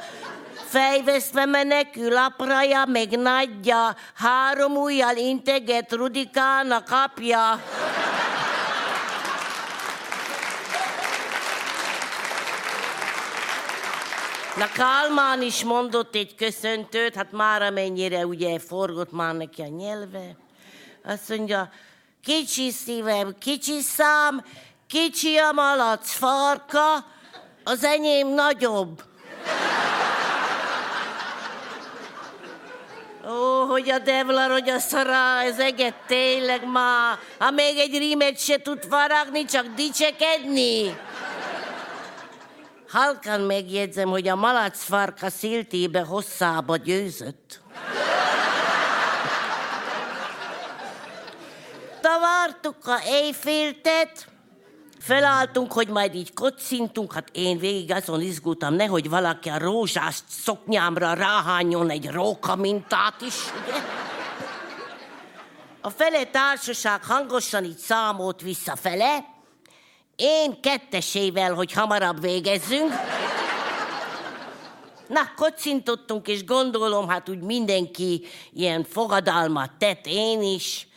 fejvesztve menekül apraja, meg nagyja, három ujjal integet Rudikának apja. Na Kálmán is mondott egy köszöntőt, hát már amennyire ugye forgott már neki a nyelve. Azt mondja, kicsi szívem, kicsi szám, kicsi a malac farka, az enyém nagyobb. Ó, hogy a devlar, hogy a szará, ez eget tényleg ma. Ha még egy rímet se tud faragni, csak dicsekedni. Halkan megjegyzem, hogy a malac farka sziltébe hosszába győzött. Tavartuk a éjféltet, Felálltunk, hogy majd így kocintunk, hát én végig azon izgultam, nehogy valaki a rózsás szoknyámra ráhányjon egy róka mintát is, ugye? A fele társaság hangosan így számolt visszafele, én kettesével, hogy hamarabb végezzünk. Na, kocintottunk, és gondolom, hát úgy mindenki ilyen fogadalmat tett, én is.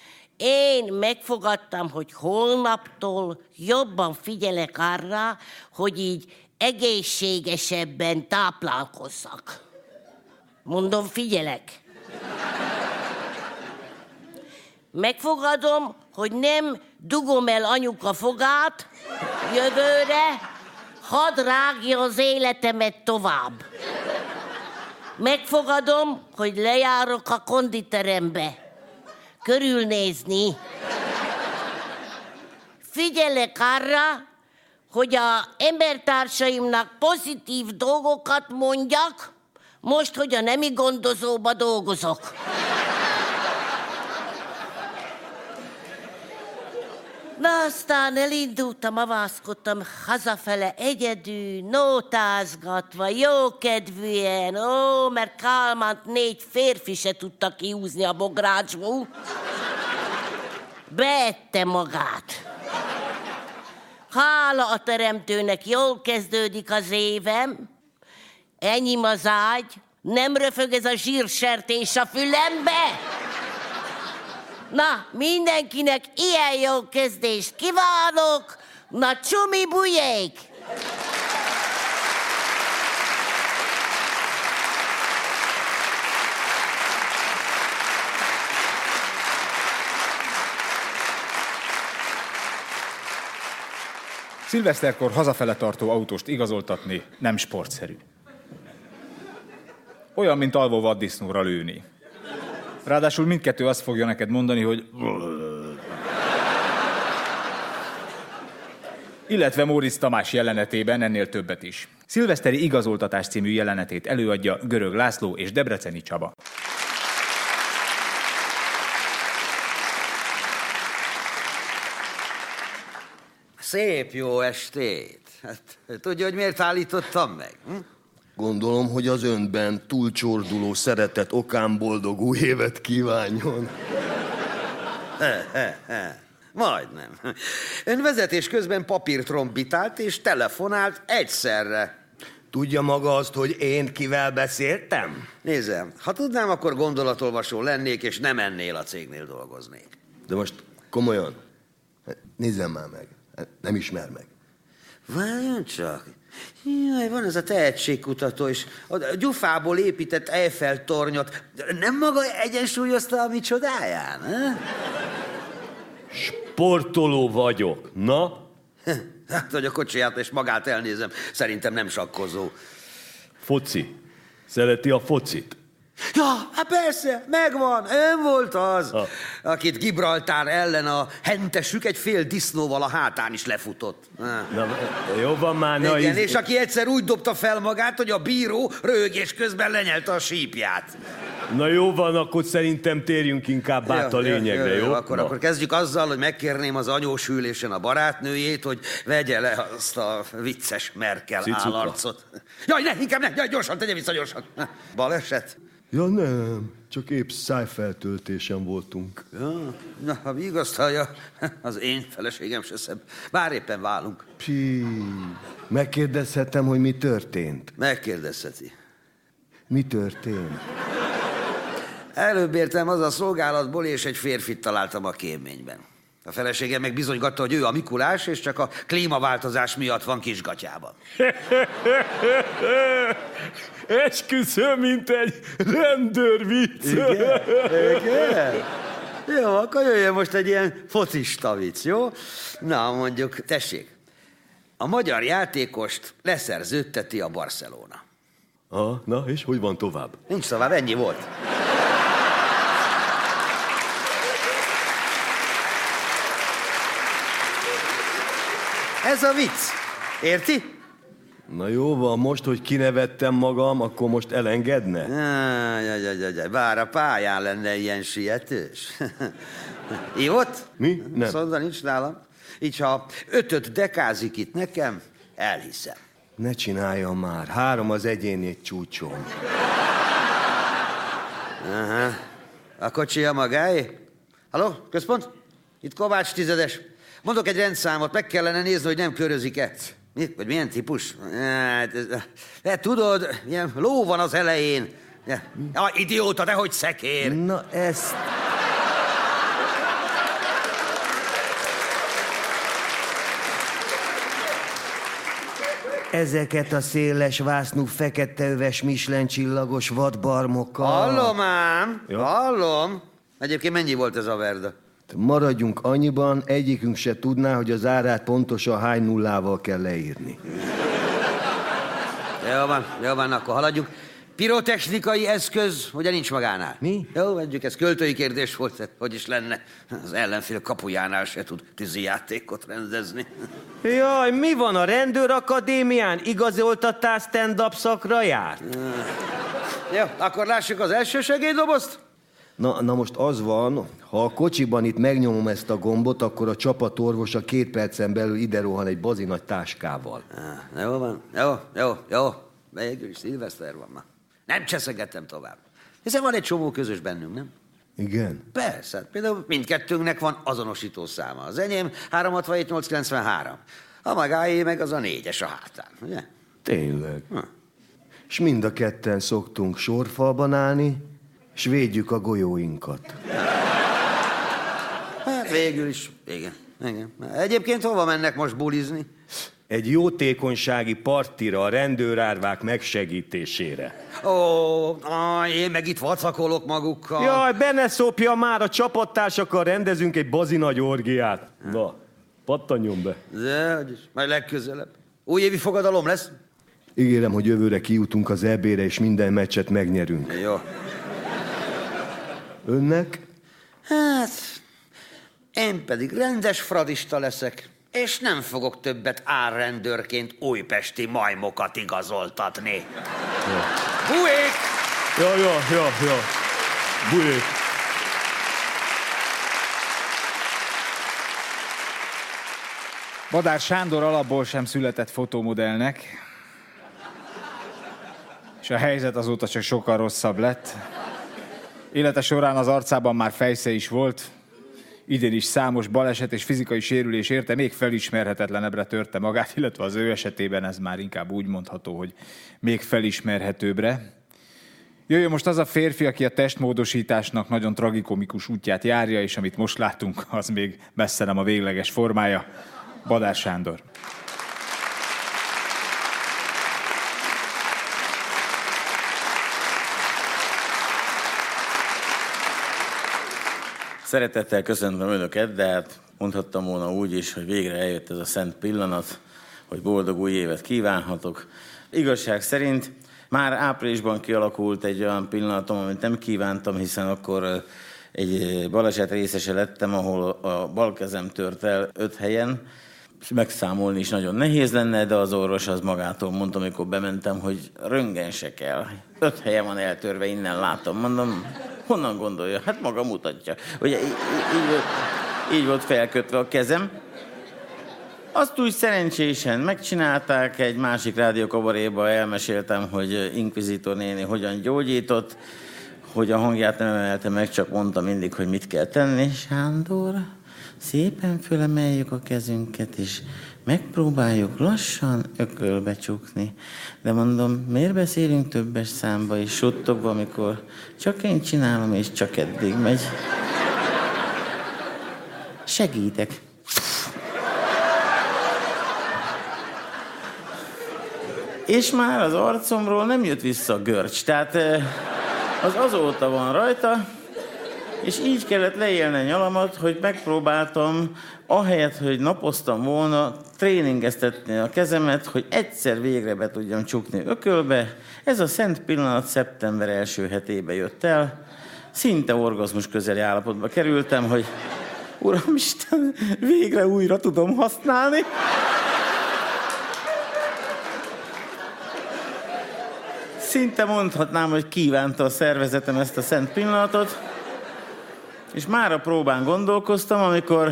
Én megfogadtam, hogy holnaptól jobban figyelek arra, hogy így egészségesebben táplálkozzak. Mondom, figyelek. Megfogadom, hogy nem dugom el anyuka fogát, Jövőre hadd rágja az életemet tovább. Megfogadom, hogy lejárok a konditerembe. Körülnézni. Figyelek arra, hogy a embertársaimnak pozitív dolgokat mondjak, most, hogy a nemi gondozóba dolgozok. Na, aztán elindultam, avászkodtam hazafele egyedül, nótázgatva, jókedvűen, ó, mert Kálmánt négy férfi se tudta kiúzni a bográcsból. Beette magát. Hála a teremtőnek, jól kezdődik az évem. Enyim az ágy, nem röfög ez a zsírsertés a fülembe. Na, mindenkinek ilyen jó kezdést kívánok! Na, csumi bujék! Szilveszterkor hazafele tartó autóst igazoltatni nem sportszerű. Olyan, mint alvó vaddisznóra lőni. Ráadásul mindkettő azt fogja neked mondani, hogy... Illetve Móricz Tamás jelenetében ennél többet is. Szilveszteri igazoltatás című jelenetét előadja Görög László és Debreceni Csaba. Szép jó estét. Hát, tudja, hogy miért állítottam meg? Hm? Gondolom, hogy az önben túlcsorduló szeretet okán boldog új évet kívánjon. He, he, he. Majdnem. Ön vezetés közben papírtrombitált és telefonált egyszerre. Tudja maga azt, hogy én kivel beszéltem? Nézem, ha tudnám, akkor gondolatolvasó lennék, és nem ennél a cégnél dolgoznék. De most komolyan, nézzem már meg. Nem ismer meg. Várjon csak. Jaj, van ez a tehetségkutató, és a gyufából épített Eiffel tornyot. Nem maga egyensúlyozta a mi csodáján? Eh? Sportoló vagyok. Na? Hát, hogy a kocsiját és magát elnézem, szerintem nem sakkozó. Foci. Szereti a focit? Ja, hát persze, megvan, ön volt az, akit Gibraltár ellen a hentesük egy fél disznóval a hátán is lefutott. Na, jó van már, na Igen, íz- és aki egyszer úgy dobta fel magát, hogy a bíró rögés közben lenyelte a sípját. Na jó van, akkor szerintem térjünk inkább át a lényegre, jó? Akkor, Na. akkor kezdjük azzal, hogy megkérném az anyós ülésen a barátnőjét, hogy vegye le azt a vicces Merkel Cicuka. állarcot. Jaj, ne, inkább ne, jaj, gyorsan, tegye vissza gyorsan. Baleset? Ja nem, csak épp szájfeltöltésen voltunk. Ja, na, ha vigasztalja, az én feleségem se szebb. Bár éppen válunk. Pí, megkérdezhetem, hogy mi történt? Megkérdezheti. Mi történt? Előbb értem az a szolgálatból, és egy férfit találtam a kéményben. A feleségem meg bizonygatta, hogy ő a Mikulás, és csak a klímaváltozás miatt van kisgatyában. Esküszöm, mint egy rendőrvicc. Igen? Igen? Jó, akkor jöjjön most egy ilyen focista vicc, jó? Na, mondjuk, tessék. A magyar játékost leszerződteti a Barcelona. Ah, na, és hogy van tovább? Nincs tovább, ennyi volt. Ez a vicc. Érti? Na jó van, most, hogy kinevettem magam, akkor most elengedne? Jaj, jaj, jaj, jaj. Bár a pályán lenne ilyen sietős. Ivott? Mi? Nem. Szonda nincs nálam. Így, ha ötöt dekázik itt nekem, elhiszem. Ne csinálja már, három az egyéni csúcson. Aha. A kocsi a magáé? Halló, központ? Itt Kovács tizedes. Mondok egy rendszámot, meg kellene nézni, hogy nem körözik-e. Mi? Vagy milyen típus? Hát, de tudod, ilyen ló van az elején. Ja, ja, idióta, de hogy szekér. Na ezt... Ezeket a széles vásznú feketeöves Michelin vadbarmokkal. Hallom ám, hallom. Egyébként mennyi volt ez a verda? Maradjunk annyiban, egyikünk se tudná, hogy az árát pontosan hány nullával kell leírni. Jó van, jó van, akkor haladjunk. Pirotechnikai eszköz, ugye nincs magánál? Mi? Jó, mondjuk ez költői kérdés volt, hogy is lenne. Az ellenfél kapujánál se tud tűzi játékot rendezni. Jaj, mi van a rendőrakadémián? Igazoltattál stand-up szakra járt? Jó, akkor lássuk az első segélydobozt. Na, na most az van, ha a kocsiban itt megnyomom ezt a gombot, akkor a csapatorvos a két percen belül ide rohan egy bazi nagy táskával. Ah, jó van, jó, jó, jó. Végül is szilveszter van ma. Nem cseszegettem tovább. Hiszen van egy csomó közös bennünk, nem? Igen. Persze, hát például mindkettőnknek van azonosító száma. Az enyém 367893. A magáé meg az a négyes a hátán, ugye? Tényleg. És mind a ketten szoktunk sorfalban állni, és védjük a golyóinkat. Hát végül is, igen. igen. Egyébként hova mennek most bulizni? Egy jótékonysági partira a rendőrárvák megsegítésére. Ó, én meg itt vacakolok magukkal. Jaj, be ne szopja már, a csapattársakkal rendezünk egy bazi nagy orgiát. Na, pattanjon be. De, hogy majd legközelebb. Újévi fogadalom lesz? Ígérem, hogy jövőre kijutunk az ebére, és minden meccset megnyerünk. Jó. Önnek? Hát, én pedig rendes fradista leszek, és nem fogok többet árrendőrként újpesti majmokat igazoltatni. Bujék! Jó, jó, jó, jó. Bujék. Badár Sándor alapból sem született fotomodellnek, és a helyzet azóta csak sokkal rosszabb lett. Élete során az arcában már fejsze is volt, idén is számos baleset és fizikai sérülés érte, még felismerhetetlenebbre törte magát, illetve az ő esetében ez már inkább úgy mondható, hogy még felismerhetőbbre. Jöjjön most az a férfi, aki a testmódosításnak nagyon tragikomikus útját járja, és amit most látunk, az még messze nem a végleges formája. Badár Sándor. Szeretettel köszöntöm Önöket, de hát mondhattam volna úgy is, hogy végre eljött ez a szent pillanat, hogy boldog új évet kívánhatok. Igazság szerint már áprilisban kialakult egy olyan pillanatom, amit nem kívántam, hiszen akkor egy baleset részese lettem, ahol a bal kezem tört el öt helyen, megszámolni is nagyon nehéz lenne, de az orvos az magától mondta, amikor bementem, hogy röngen se kell. Öt helye van eltörve, innen látom. Mondom, honnan gondolja? Hát maga mutatja. Ugye így, így, volt, így volt felkötve a kezem. Azt úgy szerencsésen megcsinálták, egy másik rádiókabaréba elmeséltem, hogy Inquisitor néni hogyan gyógyított, hogy a hangját nem emelte meg, csak mondta mindig, hogy mit kell tenni. Sándor, szépen fölemeljük a kezünket, és megpróbáljuk lassan ökölbe csukni. De mondom, miért beszélünk többes számba és suttogva, amikor csak én csinálom, és csak eddig megy. Segítek. És már az arcomról nem jött vissza a görcs, tehát eh, az azóta van rajta, és így kellett leélni a nyalamat, hogy megpróbáltam, ahelyett, hogy napoztam volna, tréningeztetni a kezemet, hogy egyszer végre be tudjam csukni ökölbe. Ez a szent pillanat szeptember első hetébe jött el. Szinte orgazmus közeli állapotba kerültem, hogy Uramisten, végre újra tudom használni. Szinte mondhatnám, hogy kívánta a szervezetem ezt a szent pillanatot. És már a próbán gondolkoztam, amikor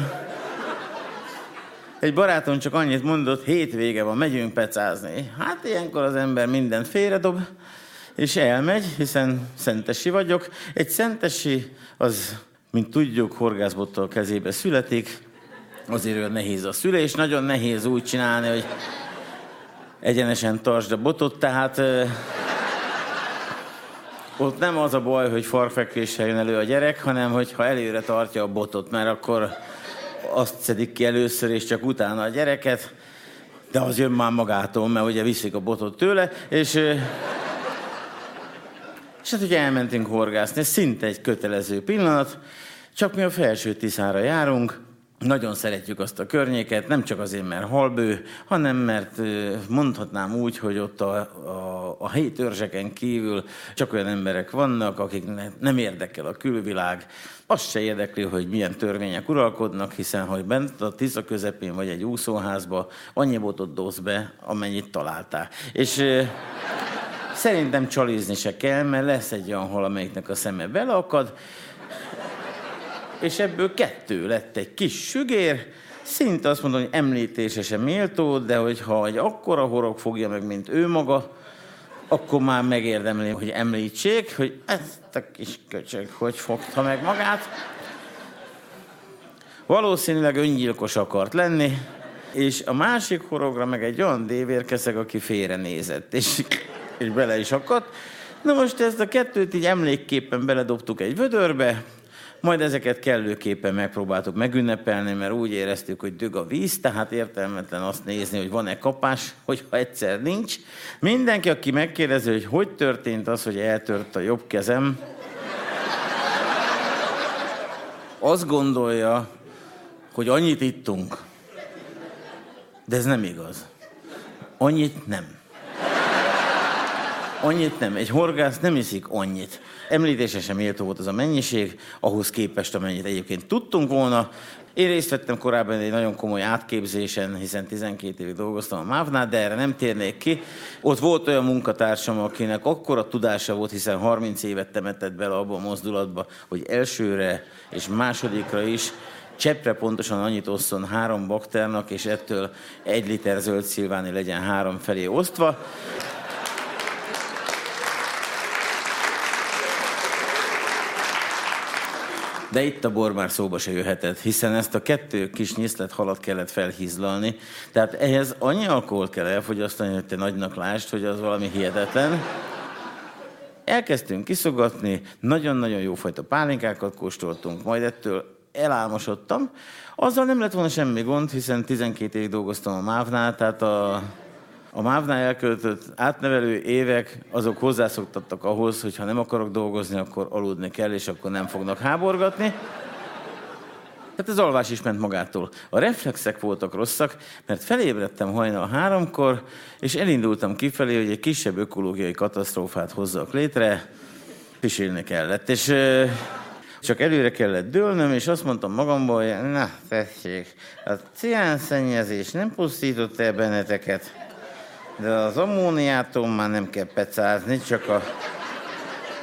egy barátom csak annyit mondott, hétvége van, megyünk pecázni. Hát ilyenkor az ember mindent félredob, és elmegy, hiszen szentesi vagyok. Egy szentesi, az, mint tudjuk, horgászbottal kezébe születik, azért olyan nehéz a szülés, nagyon nehéz úgy csinálni, hogy egyenesen tartsd a botot, tehát ott nem az a baj, hogy farfekvéssel jön elő a gyerek, hanem hogy ha előre tartja a botot, mert akkor azt szedik ki először, és csak utána a gyereket, de az jön már magától, mert ugye viszik a botot tőle, és, és hát ugye elmentünk horgászni, szinte egy kötelező pillanat, Csak mi a felső Tiszára járunk, nagyon szeretjük azt a környéket, nem csak azért, mert halbő, hanem mert mondhatnám úgy, hogy ott a, a, a helyi törzseken kívül csak olyan emberek vannak, akiknek nem érdekel a külvilág, azt se érdekli, hogy milyen törvények uralkodnak, hiszen hogy bent a Tisza közepén vagy egy úszóházba annyi botot dobsz be, amennyit találtál. És szerintem csalizni se kell, mert lesz egy olyan hol, amelyiknek a szeme beleakad, és ebből kettő lett egy kis sügér, szinte azt mondom, hogy említése sem méltó, de hogyha egy akkora horog fogja meg, mint ő maga, akkor már megérdemli, hogy említsék, hogy ezt a kis köcsög hogy fogta meg magát. Valószínűleg öngyilkos akart lenni, és a másik horogra meg egy olyan dévérkeszeg, aki félrenézett, és, és bele is akadt. Na most ezt a kettőt így emlékképpen beledobtuk egy vödörbe, majd ezeket kellőképpen megpróbáltuk megünnepelni, mert úgy éreztük, hogy dög a víz, tehát értelmetlen azt nézni, hogy van-e kapás, hogyha egyszer nincs. Mindenki, aki megkérdezi, hogy hogy történt az, hogy eltört a jobb kezem, azt gondolja, hogy annyit ittunk. De ez nem igaz. Annyit nem. Annyit nem. Egy horgász nem iszik annyit. Említése sem méltó volt az a mennyiség, ahhoz képest, amennyit egyébként tudtunk volna. Én részt vettem korábban egy nagyon komoly átképzésen, hiszen 12 évig dolgoztam a MÁV-nál, de erre nem térnék ki. Ott volt olyan munkatársam, akinek akkora tudása volt, hiszen 30 évet temetett bele abba a mozdulatba, hogy elsőre és másodikra is cseppre pontosan annyit osszon három bakternak, és ettől egy liter zöld szilváni legyen három felé osztva. De itt a bor már szóba se jöhetett, hiszen ezt a kettő kis nyiszlet halat kellett felhizlalni. Tehát ehhez annyi alkoholt kell elfogyasztani, hogy te nagynak lásd, hogy az valami hihetetlen. Elkezdtünk kiszogatni, nagyon-nagyon jófajta pálinkákat kóstoltunk, majd ettől elálmosodtam. Azzal nem lett volna semmi gond, hiszen 12 évig dolgoztam a MÁV-nál, tehát a, a MÁV-nál elköltött átnevelő évek, azok hozzászoktattak ahhoz, hogy ha nem akarok dolgozni, akkor aludni kell, és akkor nem fognak háborgatni. Hát az alvás is ment magától. A reflexek voltak rosszak, mert felébredtem hajnal háromkor, és elindultam kifelé, hogy egy kisebb ökológiai katasztrófát hozzak létre. Pisilni kellett, és ö, csak előre kellett dőlnöm, és azt mondtam magamból, hogy na, tessék, a ciánszennyezés nem pusztított el benneteket, de az ammóniától már nem kell pecázni, csak a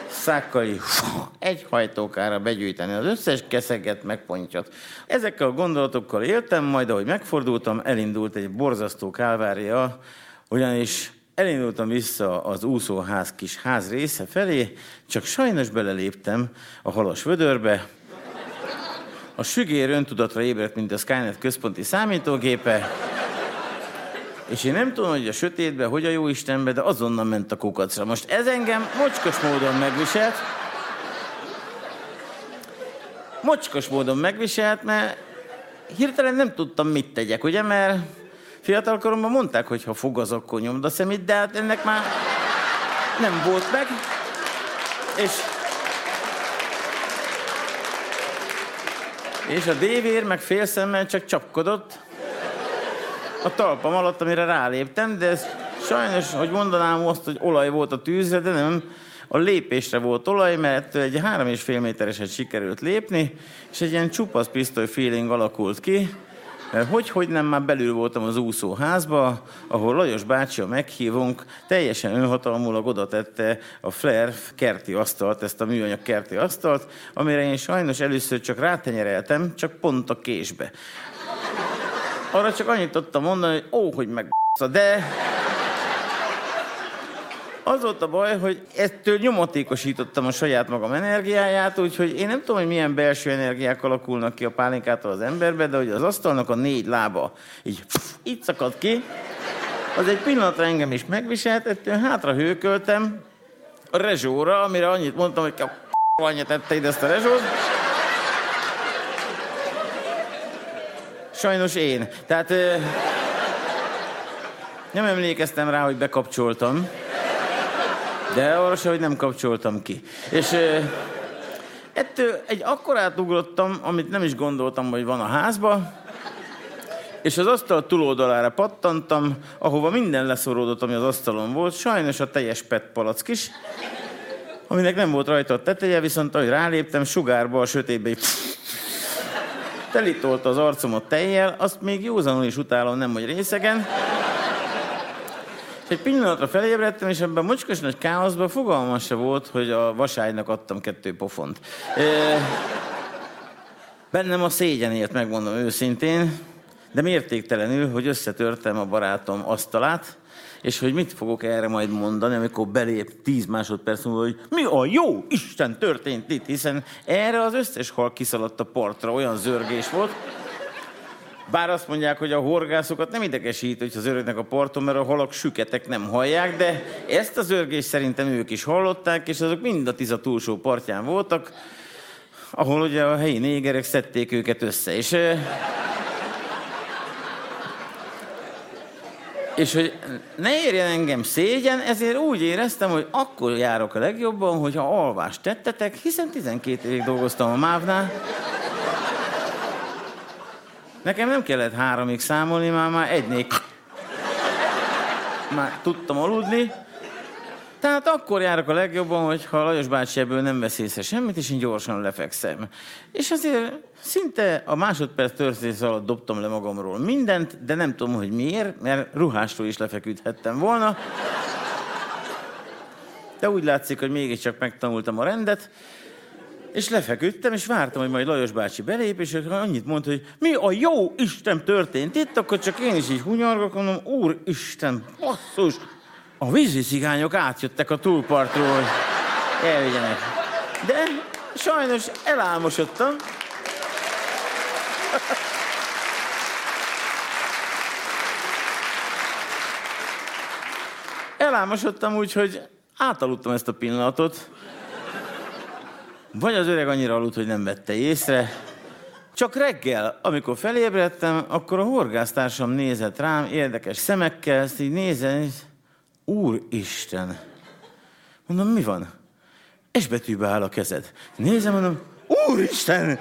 szákkal egy hajtókára begyűjteni az összes keszeget, meg pontyot. Ezekkel a gondolatokkal éltem, majd ahogy megfordultam, elindult egy borzasztó kálvária, ugyanis elindultam vissza az úszóház kis ház része felé, csak sajnos beleléptem a halas vödörbe. A sügér öntudatra ébredt, mint a Skynet központi számítógépe, és én nem tudom, hogy a sötétbe, hogy a jó Istenbe, de azonnal ment a kukacra. Most ez engem mocskos módon megviselt. Mocskos módon megviselt, mert hirtelen nem tudtam, mit tegyek, ugye, mert fiatal koromban mondták, hogy ha fog az, akkor nyomd a szemét, de hát ennek már nem volt meg. És és a dévér meg fél szemmel csak csapkodott, a talpam alatt, amire ráléptem, de ez sajnos, hogy mondanám azt, hogy olaj volt a tűzre, de nem, a lépésre volt olaj, mert egy három és fél métereset sikerült lépni, és egy ilyen csupasz pisztoly feeling alakult ki, hogy, hogy nem már belül voltam az úszóházba, ahol Lajos bácsi a meghívunk, teljesen önhatalmulag oda tette a Flair kerti asztalt, ezt a műanyag kerti asztalt, amire én sajnos először csak rátenyereltem, csak pont a késbe. Arra csak annyit tudtam mondani, hogy ó, hogy meg de az volt a baj, hogy ettől nyomatékosítottam a saját magam energiáját, úgyhogy én nem tudom, hogy milyen belső energiák alakulnak ki a pálinkától az emberbe, de hogy az asztalnak a négy lába így pff, itt szakadt ki, az egy pillanatra engem is megviselt, ettől hátra hőköltem a rezsóra, amire annyit mondtam, hogy a anyja tette ide ezt a rezsót. Sajnos én. Tehát ö, nem emlékeztem rá, hogy bekapcsoltam, de arra se, hogy nem kapcsoltam ki. És ö, Ettől egy akkorát ugrottam, amit nem is gondoltam, hogy van a házba, és az asztal túloldalára pattantam, ahova minden leszoródott, ami az asztalon volt, sajnos a teljes PET palack is, aminek nem volt rajta a teteje, viszont ahogy ráléptem, sugárba a sötétbe így telítolta az arcomat tejjel, azt még józanul is utálom, nem hogy részegen. És egy pillanatra felébredtem, és ebben a mocskos nagy káoszban fogalmam se volt, hogy a vasálynak adtam kettő pofont. E, bennem a szégyenért, megmondom őszintén, de mértéktelenül, hogy összetörtem a barátom asztalát, és hogy mit fogok erre majd mondani, amikor belép 10 másodperc múlva, hogy mi a jó Isten történt itt, hiszen erre az összes hal kiszaladt a partra, olyan zörgés volt. Bár azt mondják, hogy a horgászokat nem idegesít, hogy az öröknek a parton, mert a halak süketek nem hallják, de ezt az zörgést szerintem ők is hallották, és azok mind a tiza túlsó partján voltak, ahol ugye a helyi négerek szedték őket össze. És És hogy ne érjen engem szégyen, ezért úgy éreztem, hogy akkor járok a legjobban, hogyha alvást tettetek, hiszen 12 évig dolgoztam a mávnál. Nekem nem kellett háromig számolni, már már egynél már tudtam aludni. Tehát akkor járok a legjobban, hogyha Lajos bácsi ebből nem vesz észre semmit, és én gyorsan lefekszem. És azért szinte a másodperc történet alatt dobtam le magamról mindent, de nem tudom, hogy miért, mert ruhástól is lefeküdhettem volna. De úgy látszik, hogy mégiscsak megtanultam a rendet, és lefeküdtem, és vártam, hogy majd Lajos bácsi belép, és annyit mondta, hogy mi a jó Isten történt itt, akkor csak én is így hunyargok, mondom, Úr Isten, basszus, a vízi cigányok átjöttek a túlpartról, hogy elvigyenek. De sajnos elálmosodtam. Elálmosodtam úgy, hogy átaludtam ezt a pillanatot. Vagy az öreg annyira aludt, hogy nem vette észre. Csak reggel, amikor felébredtem, akkor a horgásztársam nézett rám érdekes szemekkel, ezt így nézett, Úristen! Mondom, mi van? S betűbe áll a kezed. Nézem, mondom, Úristen!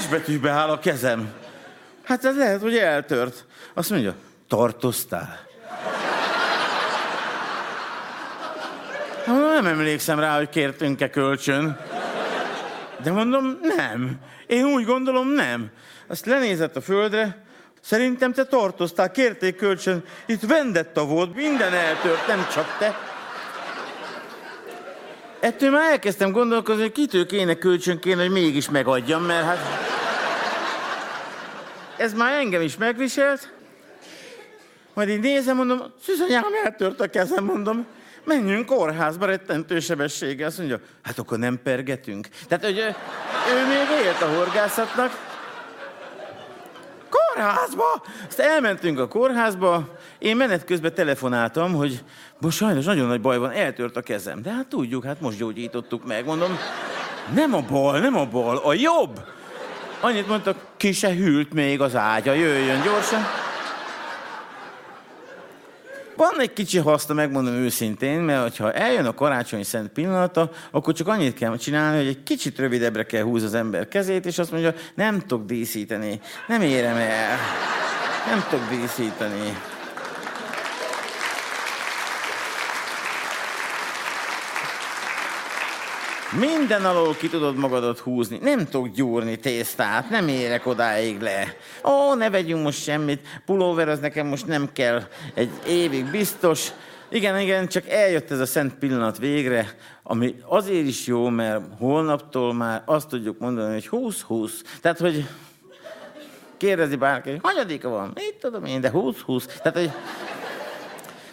S betűbe áll a kezem. Hát ez lehet, hogy eltört. Azt mondja, tartoztál. Hát, nem emlékszem rá, hogy kértünk-e kölcsön. De mondom, nem. Én úgy gondolom, nem. Azt lenézett a földre, Szerintem te tartoztál, kérték kölcsön. Itt vendetta volt, minden eltört, nem csak te. Ettől már elkezdtem gondolkozni, hogy kitől kéne kölcsön kéne, hogy mégis megadjam, mert hát... Ez már engem is megviselt. Majd így nézem, mondom, szüzanyám, eltört a kezem, mondom. Menjünk kórházba rettentő sebességgel. Azt mondja, hát akkor nem pergetünk. Tehát, hogy ő, ő még élt a horgászatnak, kórházba! Azt elmentünk a kórházba, én menet közben telefonáltam, hogy most sajnos nagyon nagy baj van, eltört a kezem. De hát tudjuk, hát most gyógyítottuk meg. Mondom, nem a bal, nem a bal, a jobb. Annyit mondtak, ki se hűlt még az ágya, jöjjön gyorsan. Van egy kicsi haszna, megmondom őszintén, mert ha eljön a karácsony szent pillanata, akkor csak annyit kell csinálni, hogy egy kicsit rövidebbre kell húzni az ember kezét, és azt mondja, nem tudok díszíteni, nem érem el, nem tudok díszíteni. Minden alól ki tudod magadat húzni. Nem tudok gyúrni tésztát, nem érek odáig le. Ó, ne vegyünk most semmit, pulóver az nekem most nem kell. Egy évig biztos. Igen, igen, csak eljött ez a szent pillanat végre, ami azért is jó, mert holnaptól már azt tudjuk mondani, hogy 20-20. Tehát, hogy kérdezi bárki, hogy hanyadika van? Mit tudom én, de 20-20. Tehát, hogy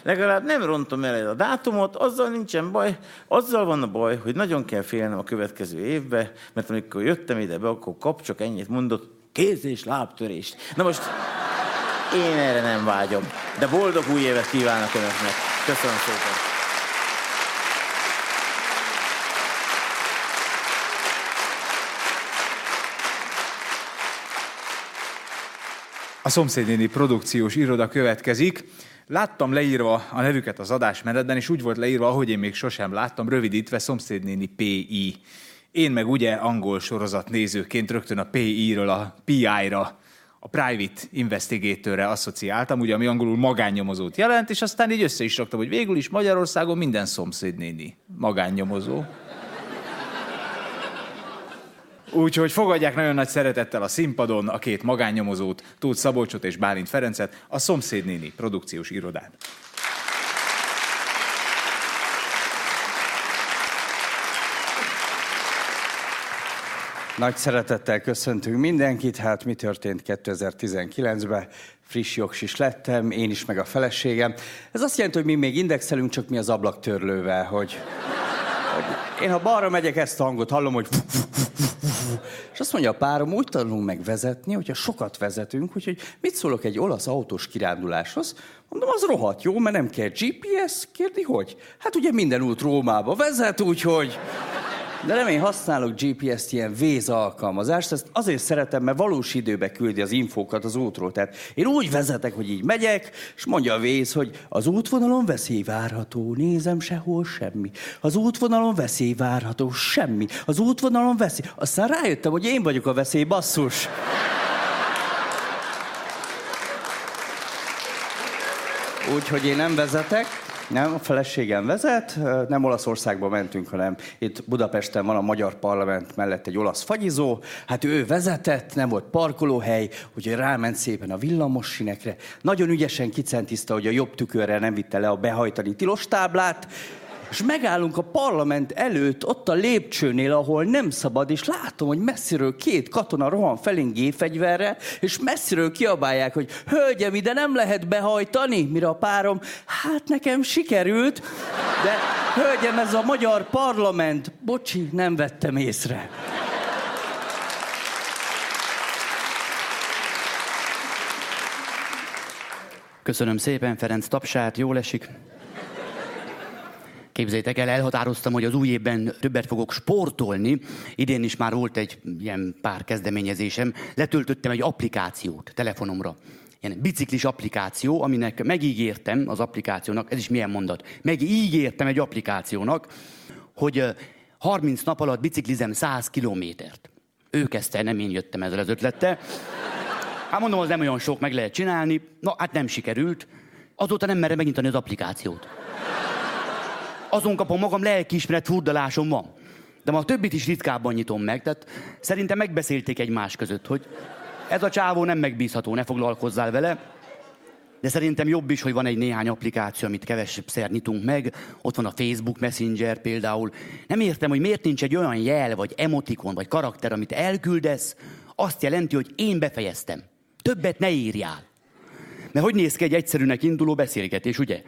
legalább nem rontom el a dátumot, azzal nincsen baj. Azzal van a baj, hogy nagyon kell félnem a következő évbe, mert amikor jöttem ide be, akkor kap csak ennyit mondott, kéz és lábtörést. Na most én erre nem vágyom. De boldog új évet kívánok Önöknek. Köszönöm szépen. A szomszédnéni produkciós iroda következik. Láttam leírva a nevüket az adásmenetben, és úgy volt leírva, ahogy én még sosem láttam, rövidítve szomszédnéni PI. Én meg ugye angol sorozat nézőként rögtön a PI-ről a PI-ra, a Private Investigatorre asszociáltam, ugye, ami angolul magánnyomozót jelent, és aztán így össze is raktam, hogy végül is Magyarországon minden szomszédnéni magánnyomozó. Úgyhogy fogadják nagyon nagy szeretettel a színpadon a két magánnyomozót, Tóth Szabolcsot és Bálint Ferencet, a Szomszédnéni produkciós irodán. Nagy szeretettel köszöntünk mindenkit. Hát mi történt 2019-ben? Friss jogsis lettem, én is, meg a feleségem. Ez azt jelenti, hogy mi még indexelünk, csak mi az ablaktörlővel, hogy, hogy én ha balra megyek, ezt a hangot hallom, hogy és azt mondja a párom, úgy tanulunk meg vezetni, hogyha sokat vezetünk, úgyhogy mit szólok egy olasz autós kiránduláshoz? Mondom, az rohadt jó, mert nem kell GPS, kérdi, hogy? Hát ugye minden út Rómába vezet, úgyhogy... De nem én használok GPS-t, ilyen Waze alkalmazást, ezt azért szeretem, mert valós időbe küldi az infókat az útról. Tehát én úgy vezetek, hogy így megyek, és mondja a Waze, hogy az útvonalon veszély várható, nézem sehol semmi. Az útvonalon veszély várható, semmi. Az útvonalon veszély. Aztán rájöttem, hogy én vagyok a veszély, basszus. Úgyhogy én nem vezetek, nem, a feleségem vezet, nem Olaszországba mentünk, hanem itt Budapesten van a Magyar Parlament mellett egy olasz fagyizó, hát ő vezetett, nem volt parkolóhely, úgyhogy ráment szépen a villamos sinekre. Nagyon ügyesen kicentiszta, hogy a jobb tükörre nem vitte le a behajtani tilos táblát, és megállunk a parlament előtt, ott a lépcsőnél, ahol nem szabad, és látom, hogy messziről két katona rohan felénk gépfegyverre, és messziről kiabálják, hogy hölgyem, ide nem lehet behajtani, mire a párom, hát nekem sikerült, de hölgyem, ez a magyar parlament, bocsi, nem vettem észre. Köszönöm szépen, Ferenc tapsát, jól esik. Képzeljétek el, elhatároztam, hogy az új évben többet fogok sportolni. Idén is már volt egy ilyen pár kezdeményezésem. Letöltöttem egy applikációt telefonomra. Ilyen biciklis applikáció, aminek megígértem az applikációnak, ez is milyen mondat, megígértem egy applikációnak, hogy 30 nap alatt biciklizem 100 kilométert. Ő kezdte, nem én jöttem ezzel az ötlettel. Hát mondom, az nem olyan sok, meg lehet csinálni. Na, hát nem sikerült. Azóta nem merem megnyitani az applikációt azon kapom magam, lelkiismeret furdalásom van. De ma a többit is ritkábban nyitom meg, tehát szerintem megbeszélték egymás között, hogy ez a csávó nem megbízható, ne foglalkozzál vele. De szerintem jobb is, hogy van egy néhány applikáció, amit kevesebb szer nyitunk meg. Ott van a Facebook Messenger például. Nem értem, hogy miért nincs egy olyan jel, vagy emotikon, vagy karakter, amit elküldesz, azt jelenti, hogy én befejeztem. Többet ne írjál. Mert hogy néz ki egy egyszerűnek induló beszélgetés, ugye?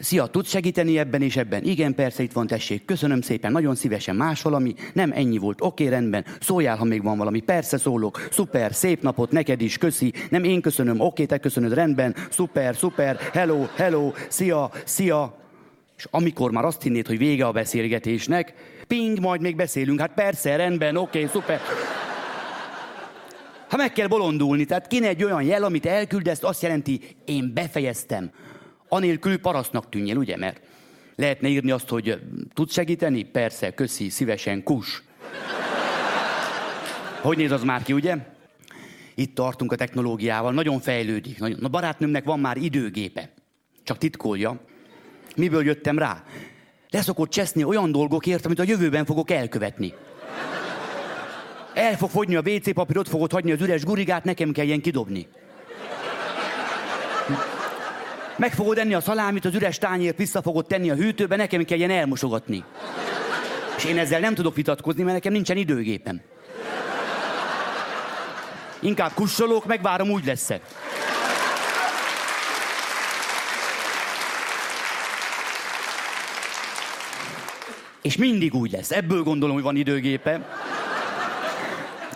Szia, tudsz segíteni ebben és ebben? Igen, persze, itt van, tessék. Köszönöm szépen, nagyon szívesen. Más valami? Nem, ennyi volt. Oké, rendben. Szóljál, ha még van valami. Persze szólok. Szuper, szép napot, neked is, köszi. Nem, én köszönöm. Oké, te köszönöd, rendben. Szuper, szuper. Hello, hello. Szia, szia. És amikor már azt hinnéd, hogy vége a beszélgetésnek, ping, majd még beszélünk. Hát persze, rendben, oké, szuper. Ha meg kell bolondulni, tehát kéne egy olyan jel, amit elküldesz, azt jelenti, én befejeztem anélkül parasztnak tűnjél, ugye? Mert lehetne írni azt, hogy tudsz segíteni? Persze, köszi, szívesen, kus. Hogy néz az már ki, ugye? Itt tartunk a technológiával, nagyon fejlődik. A barátnőmnek van már időgépe. Csak titkolja. Miből jöttem rá? Leszokott cseszni olyan dolgokért, amit a jövőben fogok elkövetni. El fog fogyni a WC papír, ott fogod hagyni az üres gurigát, nekem kell ilyen kidobni. Meg fogod enni a szalámit, az üres tányért vissza fogod tenni a hűtőbe, nekem kell ilyen elmosogatni. És én ezzel nem tudok vitatkozni, mert nekem nincsen időgépem. Inkább kussolok, megvárom, úgy lesz -e. És mindig úgy lesz. Ebből gondolom, hogy van időgépe.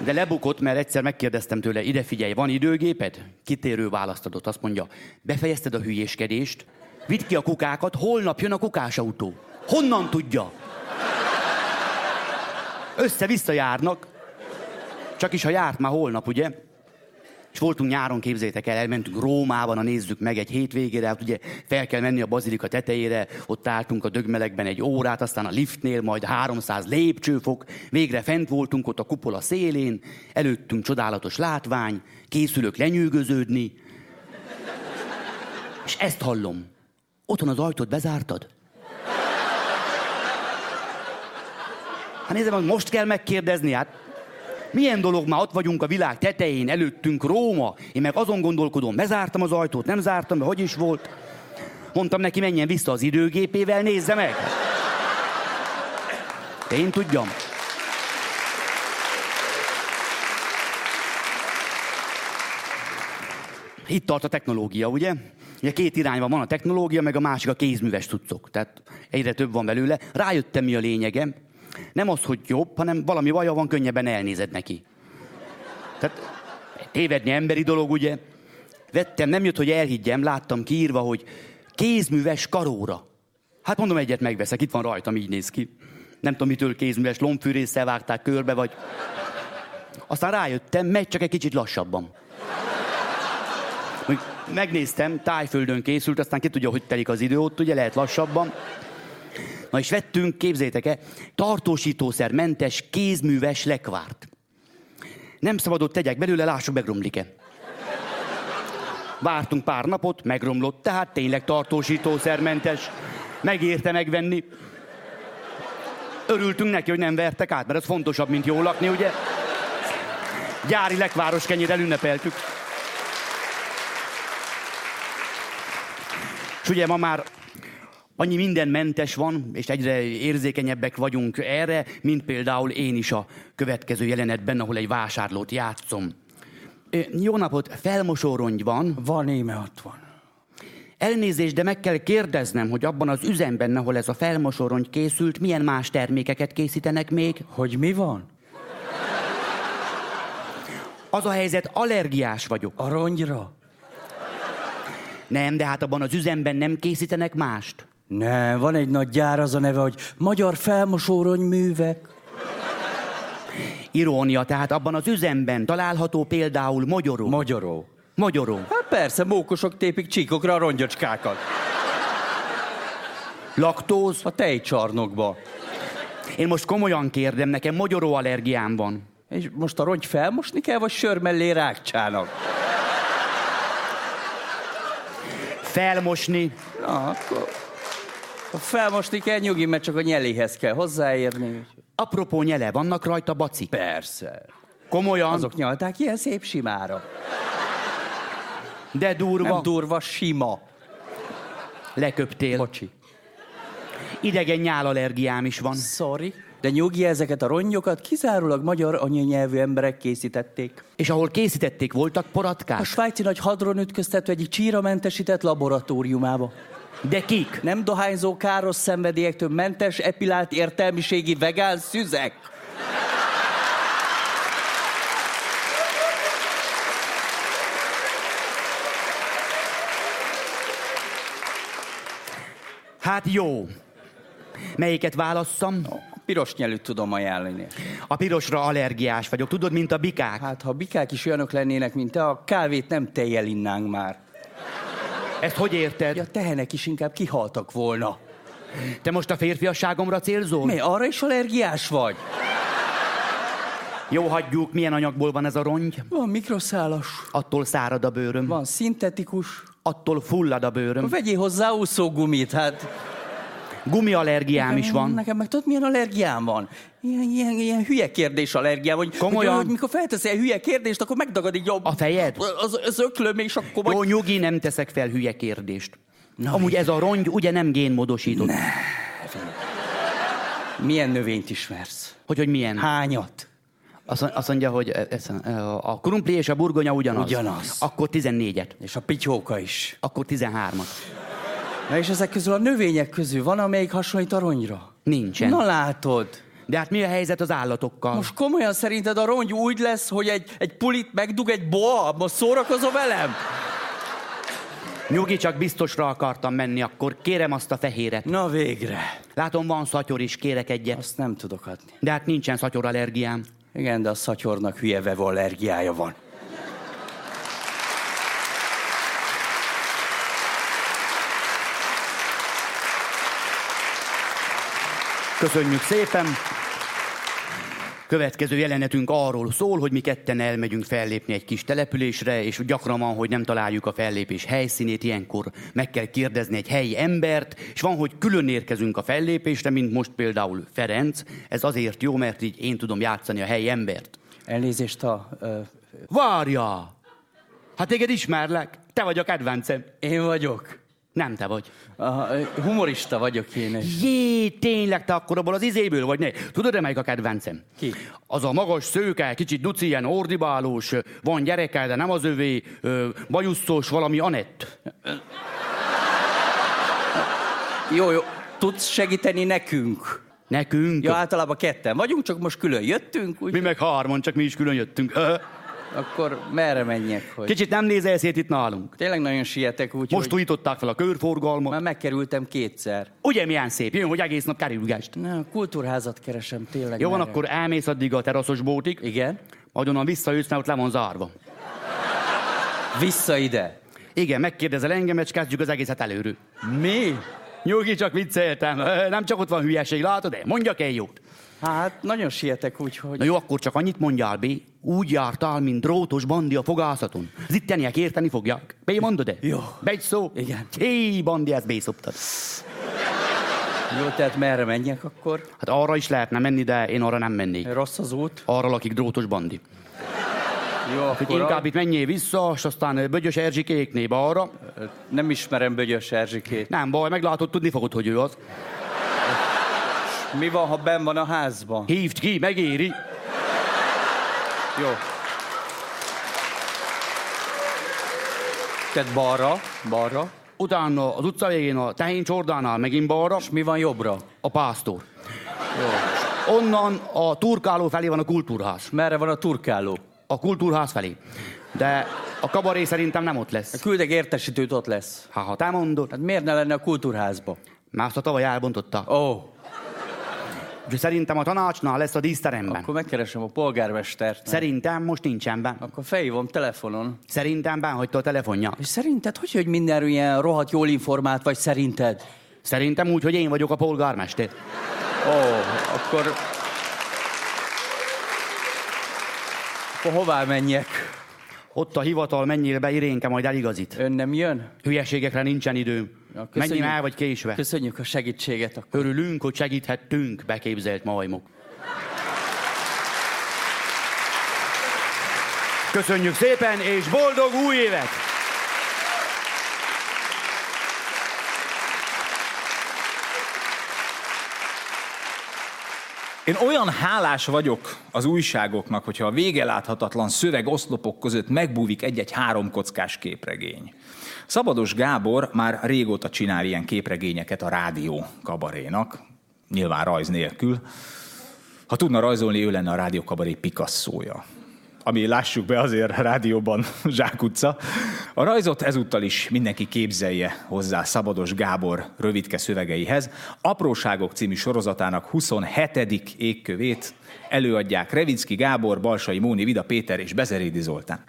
De lebukott, mert egyszer megkérdeztem tőle, ide figyelj, van időgéped? Kitérő választ adott, azt mondja, befejezted a hülyéskedést, vidd ki a kukákat, holnap jön a kukásautó. Honnan tudja? Össze-vissza járnak. Csak is, ha járt már holnap, ugye? És voltunk nyáron, képzétek el, elmentünk Rómában, a nézzük meg egy hétvégére, hát ugye fel kell menni a bazilika tetejére, ott álltunk a dögmelegben egy órát, aztán a liftnél majd 300 lépcsőfok, végre fent voltunk ott a kupola szélén, előttünk csodálatos látvány, készülök lenyűgöződni, és ezt hallom. Otthon az ajtót bezártad? Hát nézem, most kell megkérdezni, hát milyen dolog, már ott vagyunk a világ tetején, előttünk Róma. Én meg azon gondolkodom, bezártam az ajtót, nem zártam, de hogy is volt? Mondtam neki, menjen vissza az időgépével, nézze meg. De én tudjam. Itt tart a technológia, ugye? Ugye két irányban van a technológia, meg a másik a kézműves cuccok. Tehát egyre több van belőle. Rájöttem, mi a lényege. Nem az, hogy jobb, hanem valami baja van, könnyebben elnézed neki. Tehát tévedni emberi dolog, ugye? Vettem, nem jött, hogy elhiggyem, láttam kiírva, hogy kézműves karóra. Hát mondom, egyet megveszek, itt van rajtam, így néz ki. Nem tudom, mitől kézműves lombfűrészsel vágták körbe, vagy... Aztán rájöttem, megy csak egy kicsit lassabban. Megnéztem, tájföldön készült, aztán ki tudja, hogy telik az idő ott, ugye lehet lassabban. Na és vettünk, képzétek el, tartósítószer mentes kézműves lekvárt. Nem szabadott tegyek belőle, lássuk, megromlik-e. Vártunk pár napot, megromlott, tehát tényleg tartósítószermentes. Megérte megvenni. Örültünk neki, hogy nem vertek át, mert ez fontosabb, mint jól lakni, ugye? Gyári lekváros kenyérrel ünnepeltük. És ugye ma már annyi minden mentes van, és egyre érzékenyebbek vagyunk erre, mint például én is a következő jelenetben, ahol egy vásárlót játszom. Jó napot, felmosórongy van. Van, íme ott van. Elnézést, de meg kell kérdeznem, hogy abban az üzemben, ahol ez a felmosórongy készült, milyen más termékeket készítenek még? Hogy mi van? Az a helyzet, allergiás vagyok. A rongyra? Nem, de hát abban az üzemben nem készítenek mást. Nem, van egy nagy gyár, az a neve, hogy Magyar Felmosórony Művek. Irónia, tehát abban az üzemben található például mogyoró. Magyaró. Magyaró. Hát persze, mókosok tépik csíkokra a rongyocskákat. Laktóz? A tejcsarnokba. Én most komolyan kérdem, nekem mogyoró allergiám van. És most a rongy felmosni kell, vagy sör mellé rákcsának? Felmosni. Na, akkor... Ha felmosni kell, nyugi, mert csak a nyeléhez kell hozzáérni. Apropó nyele, vannak rajta bacik? Persze. Komolyan? Azok nyalták ilyen szép simára. De durva. Nem durva, sima. Leköptél. Bocsi. Idegen nyálallergiám is van. Sorry. De nyugi, ezeket a rongyokat kizárólag magyar anyanyelvű emberek készítették. És ahol készítették, voltak poratkák? A svájci nagy hadron ütköztető egyik csíramentesített laboratóriumába. De kik? Nem dohányzó, káros szenvedélyektől mentes, epilált értelmiségi vegán szüzek. Hát jó. Melyiket válasszam? Piros nyelűt tudom ajánlani. A pirosra allergiás vagyok, tudod, mint a bikák. Hát, ha bikák is olyanok lennének, mint te, a kávét nem tejjel innánk már. Ezt hogy érted? Ja, tehenek is inkább kihaltak volna. Te most a férfiasságomra célzol? Mi, arra is allergiás vagy? Jó, hagyjuk, milyen anyagból van ez a rongy? Van mikroszálas. Attól szárad a bőröm. Van szintetikus. Attól fullad a bőröm. Vegyél hozzá úszógumit, hát. Gumiallergiám is van. Nekem meg tudod, milyen allergiám van? Ilyen, ilyen, ilyen hülye kérdés allergiám, hogy, Komolyan? hogy, mikor felteszi egy hülye kérdést, akkor megdagad így a, A fejed? az, az öklöm, és akkor Jó, majd... nyugi, nem teszek fel hülye kérdést. Na, Amúgy ez a rongy ugye nem génmódosított. Ne. Milyen növényt ismersz? Hogy, hogy milyen? Hányat? Azt, mondja, hogy ez, a krumpli és a burgonya ugyanaz. Ugyanaz. Akkor 14-et. És a pityóka is. Akkor 13-at. Na és ezek közül a növények közül van, amelyik hasonlít a rongyra? Nincsen. Na látod. De hát mi a helyzet az állatokkal? Most komolyan szerinted a rongy úgy lesz, hogy egy, egy pulit megdug egy boa? Most szórakozol velem? Nyugi, csak biztosra akartam menni, akkor kérem azt a fehéret. Na végre. Látom, van szatyor is, kérek egyet. Azt nem tudok adni. De hát nincsen szatyor allergiám. Igen, de a szatyornak hülye vevő allergiája van. Köszönjük szépen. Következő jelenetünk arról szól, hogy mi ketten elmegyünk fellépni egy kis településre, és gyakran van, hogy nem találjuk a fellépés helyszínét, ilyenkor meg kell kérdezni egy helyi embert, és van, hogy külön érkezünk a fellépésre, mint most például Ferenc. Ez azért jó, mert így én tudom játszani a helyi embert. Elnézést a... Ö... Várja! Hát téged ismerlek. Te vagy a kedvencem. Én vagyok. Nem te vagy. A, humorista vagyok én is. Jé, tényleg te akkor abból az izéből vagy ne? Tudod-e melyik a kedvencem? Ki? Az a magas szőke, kicsit duci, ilyen ordibálós, van gyereke, de nem az övé, bajuszos, valami Anett. Jó, jó. Tudsz segíteni nekünk? Nekünk? Ja, általában ketten vagyunk, csak most külön jöttünk. Úgy... Mi meg hárman, csak mi is külön jöttünk. Akkor merre menjek? Hogy... Kicsit nem nézel szét itt nálunk. Tényleg nagyon sietek, úgy, Most hogy... újították fel a körforgalmat. Már megkerültem kétszer. Ugye milyen szép? Jön, hogy egész nap kerülgest. Na, kultúrházat keresem, tényleg. Jó van, merre. akkor elmész addig a teraszos bótig. Igen. Majd onnan visszajössz, mert ott le van zárva. Vissza ide? Igen, megkérdezel engem, és kezdjük az egészet előről. Mi? Nyugi, csak vicceltem. Nem csak ott van hülyeség, látod de Mondjak egy jót. Hát, nagyon sietek, úgyhogy... Na jó, akkor csak annyit mondjál, B. Úgy jártál, mint drótos bandi a fogászaton. Az itteniek érteni fogják. B, mondod-e? Jó. Begy szó? Igen. Hé, bandi, ezt B szoptad. Jó, tehát merre menjek akkor? Hát arra is lehetne menni, de én arra nem mennék. Rossz az út? Arra lakik drótos bandi. Jó, Hogy akkor... inkább itt menjél vissza, és aztán Bögyös Erzsikéknél arra. Nem ismerem Bögyös Erzsikét. Nem baj, meglátod, tudni fogod, hogy ő az. Mi van, ha ben van a házban? Hívd ki, megéri. Jó. Tehát balra, balra. Utána az utca végén a tehén csordánál megint balra. És mi van jobbra? A pásztor. Jó. Onnan a turkáló felé van a kultúrház. Merre van a turkáló? A kultúrház felé. De a kabaré szerintem nem ott lesz. Küldek értesítőt, ott lesz. Ha, ha te mondod. Hát miért ne lenne a kultúrházba? Már azt a tavaly elbontották. Ó, oh, Úgyhogy szerintem a tanácsnál lesz a díszteremben. akkor megkeresem a polgármestert. Szerintem most nincsen ben. Akkor felhívom telefonon. Szerintem ben hagyta a telefonja. És szerinted, hogy, hogy mindenről ilyen rohadt jól informált vagy szerinted? Szerintem úgy, hogy én vagyok a polgármester. Ó, akkor... Akkor hová menjek? Ott a hivatal, menjél be, Irénke majd eligazít. Ön nem jön? Hülyeségekre nincsen időm. Ja, Menjél el vagy késve. Köszönjük a segítséget. Akkor. Örülünk, hogy segíthettünk, beképzelt majmok. Köszönjük szépen, és boldog új évet! Én olyan hálás vagyok az újságoknak, hogyha a vége láthatatlan szöveg oszlopok között megbúvik egy-egy háromkockás képregény. Szabados Gábor már régóta csinál ilyen képregényeket a rádió kabarénak, nyilván rajz nélkül. Ha tudna rajzolni, ő lenne a rádió kabaré Picasso-ja ami lássuk be azért rádióban zsákutca. A rajzot ezúttal is mindenki képzelje hozzá Szabados Gábor rövidke szövegeihez. Apróságok című sorozatának 27. égkövét előadják Revicki Gábor, Balsai Móni, Vida Péter és Bezerédi Zoltán.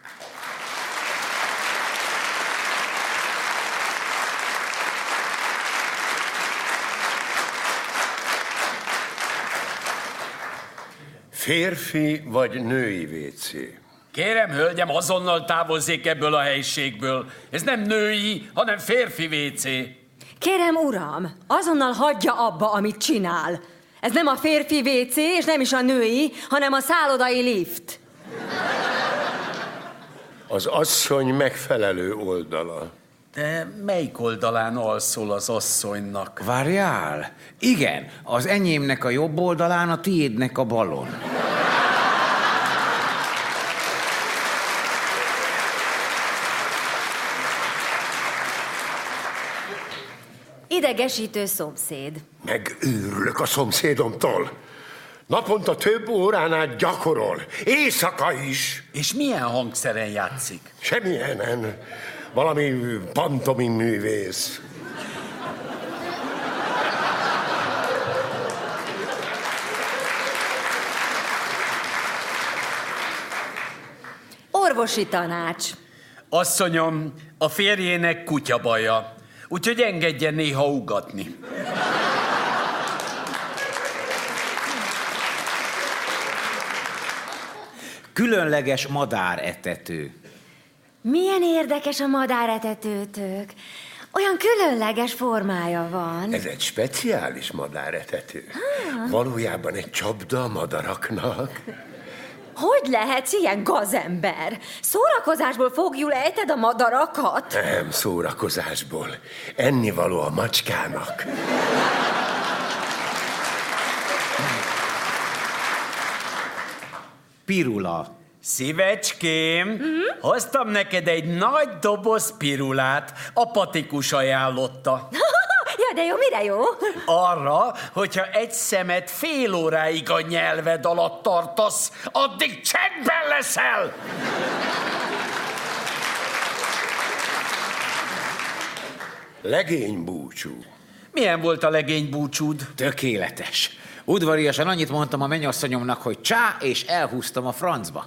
Férfi vagy női WC? Kérem, hölgyem, azonnal távozzék ebből a helyiségből. Ez nem női, hanem férfi WC. Kérem, uram, azonnal hagyja abba, amit csinál. Ez nem a férfi WC, és nem is a női, hanem a szállodai lift. Az asszony megfelelő oldala. De melyik oldalán alszol az asszonynak? Várjál! Igen, az enyémnek a jobb oldalán, a tiédnek a balon. Idegesítő szomszéd. Megőrülök a szomszédomtól. Naponta több órán át gyakorol. Éjszaka is. És milyen hangszeren játszik? Semmilyenen valami pantomim művész. Orvosi tanács. Asszonyom, a férjének kutya baja, úgyhogy engedjen néha ugatni. Különleges madár etető. Milyen érdekes a madáretetőtök. Olyan különleges formája van. Ez egy speciális madáretető. Valójában egy csapda a madaraknak. Hogy lehetsz ilyen gazember? Szórakozásból fogjul ejted a madarakat? Nem szórakozásból. Ennivaló a macskának. Pirula. Szívecském, mm-hmm. hoztam neked egy nagy doboz pirulát, apatikus ajánlotta. ja, de jó, mire jó? Arra, hogyha egy szemet fél óráig a nyelved alatt tartasz, addig csendben leszel! Legény búcsú. Milyen volt a legény búcsúd? Tökéletes. Udvariasan annyit mondtam a mennyasszonyomnak, hogy csá, és elhúztam a francba.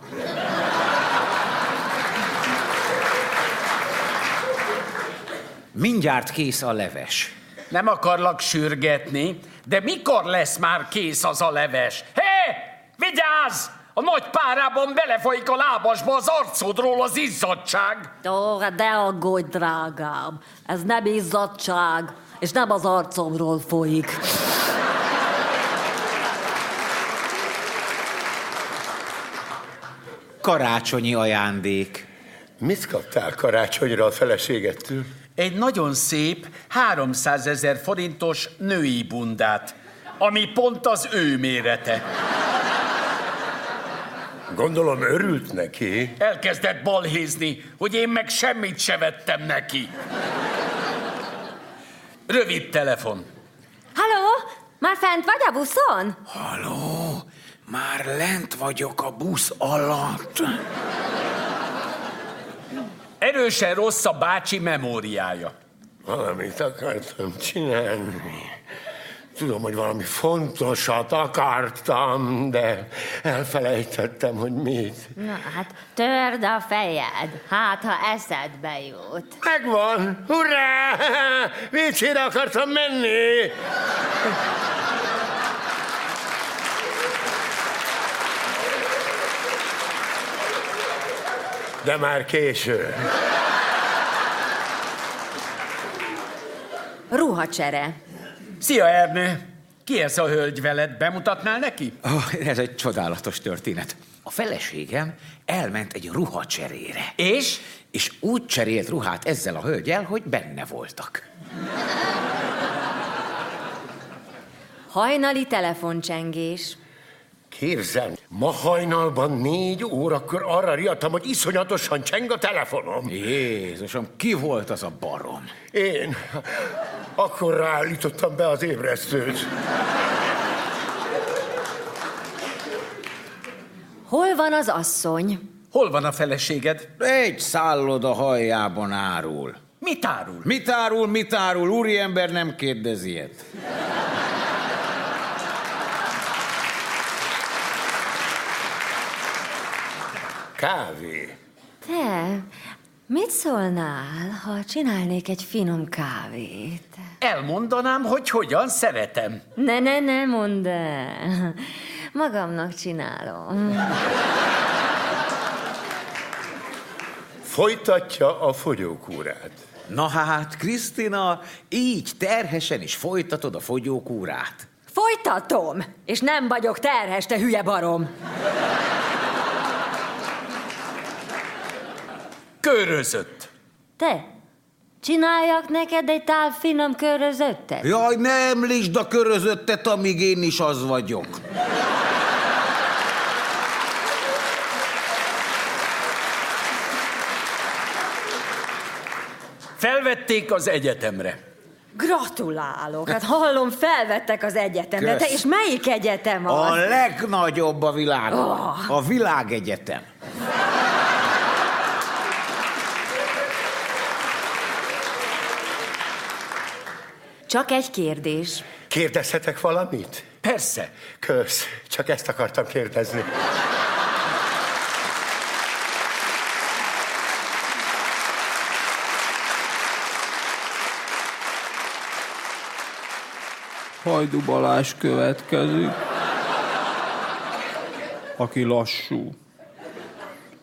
Mindjárt kész a leves. Nem akarlak sürgetni, de mikor lesz már kész az a leves? Hé, vigyázz! A nagy párában belefolyik a lábasba az arcodról az izzadság. Ó, de aggódj, drágám. Ez nem izzadság, és nem az arcomról folyik. Karácsonyi ajándék. Mit kaptál karácsonyra a feleségettől? Egy nagyon szép, 300 ezer forintos női bundát, ami pont az ő mérete. Gondolom örült neki. Elkezdett balhézni, hogy én meg semmit se vettem neki. Rövid telefon. Halló? Már fent vagy a buszon? Haló, már lent vagyok a busz alatt. Erősen rossz a bácsi memóriája. Valamit akartam csinálni. Tudom, hogy valami fontosat akartam, de elfelejtettem, hogy mit. Na, hát törd a fejed, hát ha eszedbe jut. Megvan! Hurrá! Vécére akartam menni! De már késő. Ruhacsere. Szia, Ernő! Ki ez a hölgy veled? Bemutatnál neki? Oh, ez egy csodálatos történet. A feleségem elment egy ruhacserére. És? És úgy cserélt ruhát ezzel a hölgyel, hogy benne voltak. Hajnali telefoncsengés. Képzeld, ma hajnalban négy órakor arra riadtam, hogy iszonyatosan cseng a telefonom. Jézusom, ki volt az a barom? Én. Akkor ráállítottam be az ébresztőt. Hol van az asszony? Hol van a feleséged? Egy szálloda hajjában árul. Mit árul? Mit árul, mit árul? Úriember nem kérdez ilyet. Kávé. Te, mit szólnál, ha csinálnék egy finom kávét? Elmondanám, hogy hogyan szeretem. Ne, ne, ne, mondd el. Magamnak csinálom. Folytatja a fogyókúrát. Na hát, Krisztina, így terhesen is folytatod a fogyókúrát. Folytatom, és nem vagyok terhes, te hülye barom. Körözött. Te, csináljak neked egy tál finom körözöttet? Jaj, ne említsd a körözöttet, amíg én is az vagyok. Felvették az egyetemre. Gratulálok, hát hallom, felvettek az egyetemre. Kösz. Te, és melyik egyetem az? A legnagyobb a világon. Oh. A világegyetem. Csak egy kérdés. Kérdezhetek valamit? Persze. Kösz, csak ezt akartam kérdezni. Hajdu Balázs következik, aki lassú.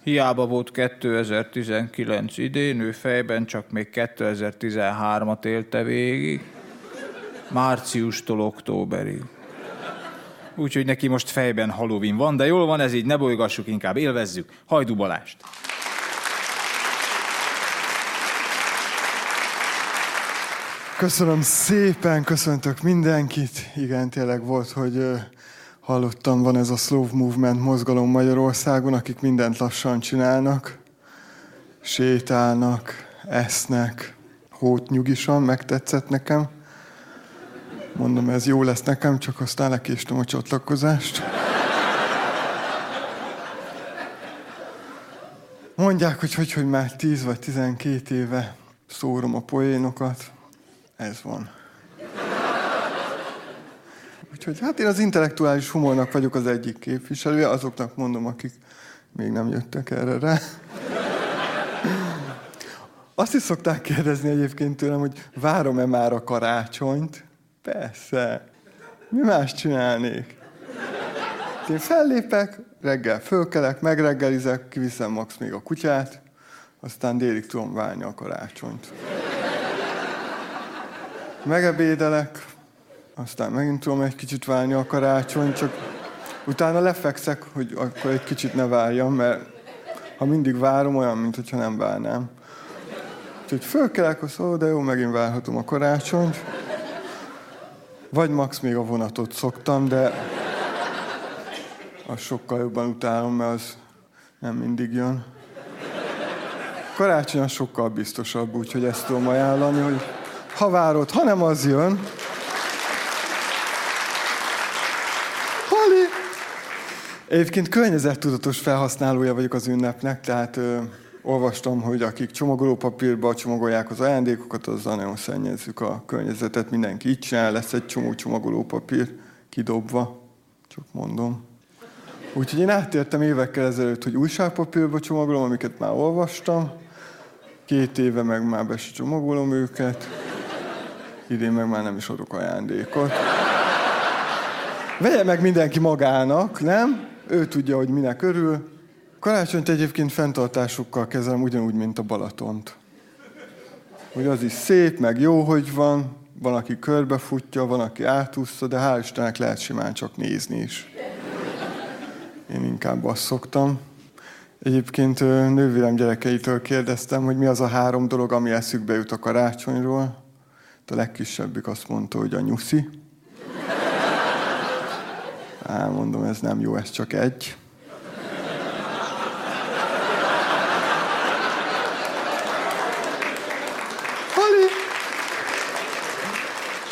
Hiába volt 2019 idén, ő fejben csak még 2013-at élte végig. Márciustól októberig. Úgyhogy neki most fejben Halloween van, de jól van ez így, ne bolygassuk, inkább élvezzük. Hajdu Balást! Köszönöm szépen, köszöntök mindenkit. Igen, tényleg volt, hogy hallottam, van ez a slow movement mozgalom Magyarországon, akik mindent lassan csinálnak. Sétálnak, esznek, hót nyugisan, megtetszett nekem. Mondom, ez jó lesz nekem, csak aztán lekéstem a csatlakozást. Mondják, hogy hogy, hogy már 10 vagy 12 éve szórom a poénokat. Ez van. Úgyhogy hát én az intellektuális humornak vagyok az egyik képviselője, azoknak mondom, akik még nem jöttek erre rá. Azt is szokták kérdezni egyébként tőlem, hogy várom-e már a karácsonyt? Persze. Mi más csinálnék? Én fellépek, reggel fölkelek, megreggelizek, kiviszem max még a kutyát, aztán délig tudom várni a karácsonyt. Megebédelek, aztán megint tudom egy kicsit várni a karácsonyt, csak utána lefekszek, hogy akkor egy kicsit ne várjam, mert ha mindig várom, olyan, mint hogyha nem várnám. Úgyhogy fölkelek, azt oh, de jó, megint várhatom a karácsonyt. Vagy max még a vonatot szoktam, de azt sokkal jobban utálom, mert az nem mindig jön. Karácsony sokkal biztosabb, úgyhogy ezt tudom ajánlani, hogy ha várod, ha nem az jön. Hali! Egyébként környezettudatos felhasználója vagyok az ünnepnek, tehát olvastam, hogy akik csomagolópapírba csomagolják az ajándékokat, azzal nagyon szennyezzük a környezetet. Mindenki így csinál, lesz egy csomó csomagolópapír kidobva. Csak mondom. Úgyhogy én áttértem évekkel ezelőtt, hogy újságpapírba csomagolom, amiket már olvastam. Két éve meg már be csomagolom őket. Idén meg már nem is adok ajándékot. Vegye meg mindenki magának, nem? Ő tudja, hogy minek örül. Karácsonyt egyébként fenntartásukkal kezelem ugyanúgy, mint a Balatont. Hogy az is szép, meg jó, hogy van, van, aki körbefutja, van, aki átúszta, de hál' Istennek lehet simán csak nézni is. Én inkább azt szoktam. Egyébként nővérem gyerekeitől kérdeztem, hogy mi az a három dolog, ami eszükbe jut a karácsonyról. A legkisebbik azt mondta, hogy a nyuszi. Á, mondom, ez nem jó, ez csak egy. Hali!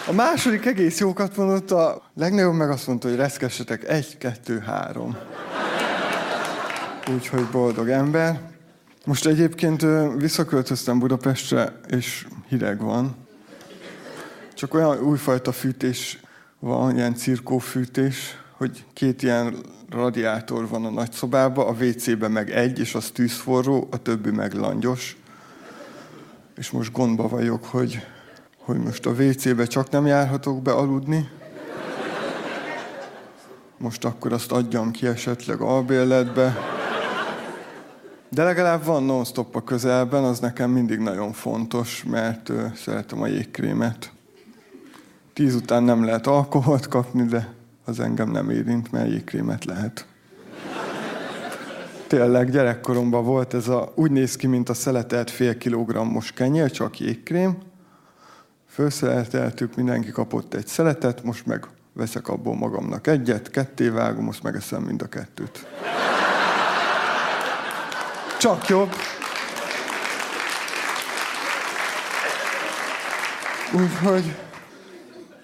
A második egész jókat mondott, a legnagyobb meg azt mondta, hogy reszkessetek egy, kettő, három. Úgyhogy boldog ember. Most egyébként visszaköltöztem Budapestre, és hideg van. Csak olyan újfajta fűtés van, ilyen cirkófűtés, hogy két ilyen radiátor van a nagyszobában, a WC-ben meg egy, és az tűzforró, a többi meg langyos. És most gondba vagyok, hogy, hogy most a WC-be csak nem járhatok be aludni. Most akkor azt adjam ki esetleg albérletbe. De legalább van non-stop a közelben, az nekem mindig nagyon fontos, mert szeretem a jégkrémet. Tíz után nem lehet alkoholt kapni, de az engem nem érint, mert jégkrémet lehet. Tényleg gyerekkoromban volt ez a, úgy néz ki, mint a szeletelt fél kilogrammos kenyér, csak jégkrém. Fölszeleteltük, mindenki kapott egy szeletet, most meg veszek abból magamnak egyet, ketté vágom, most megeszem mind a kettőt. Csak jobb. Úgyhogy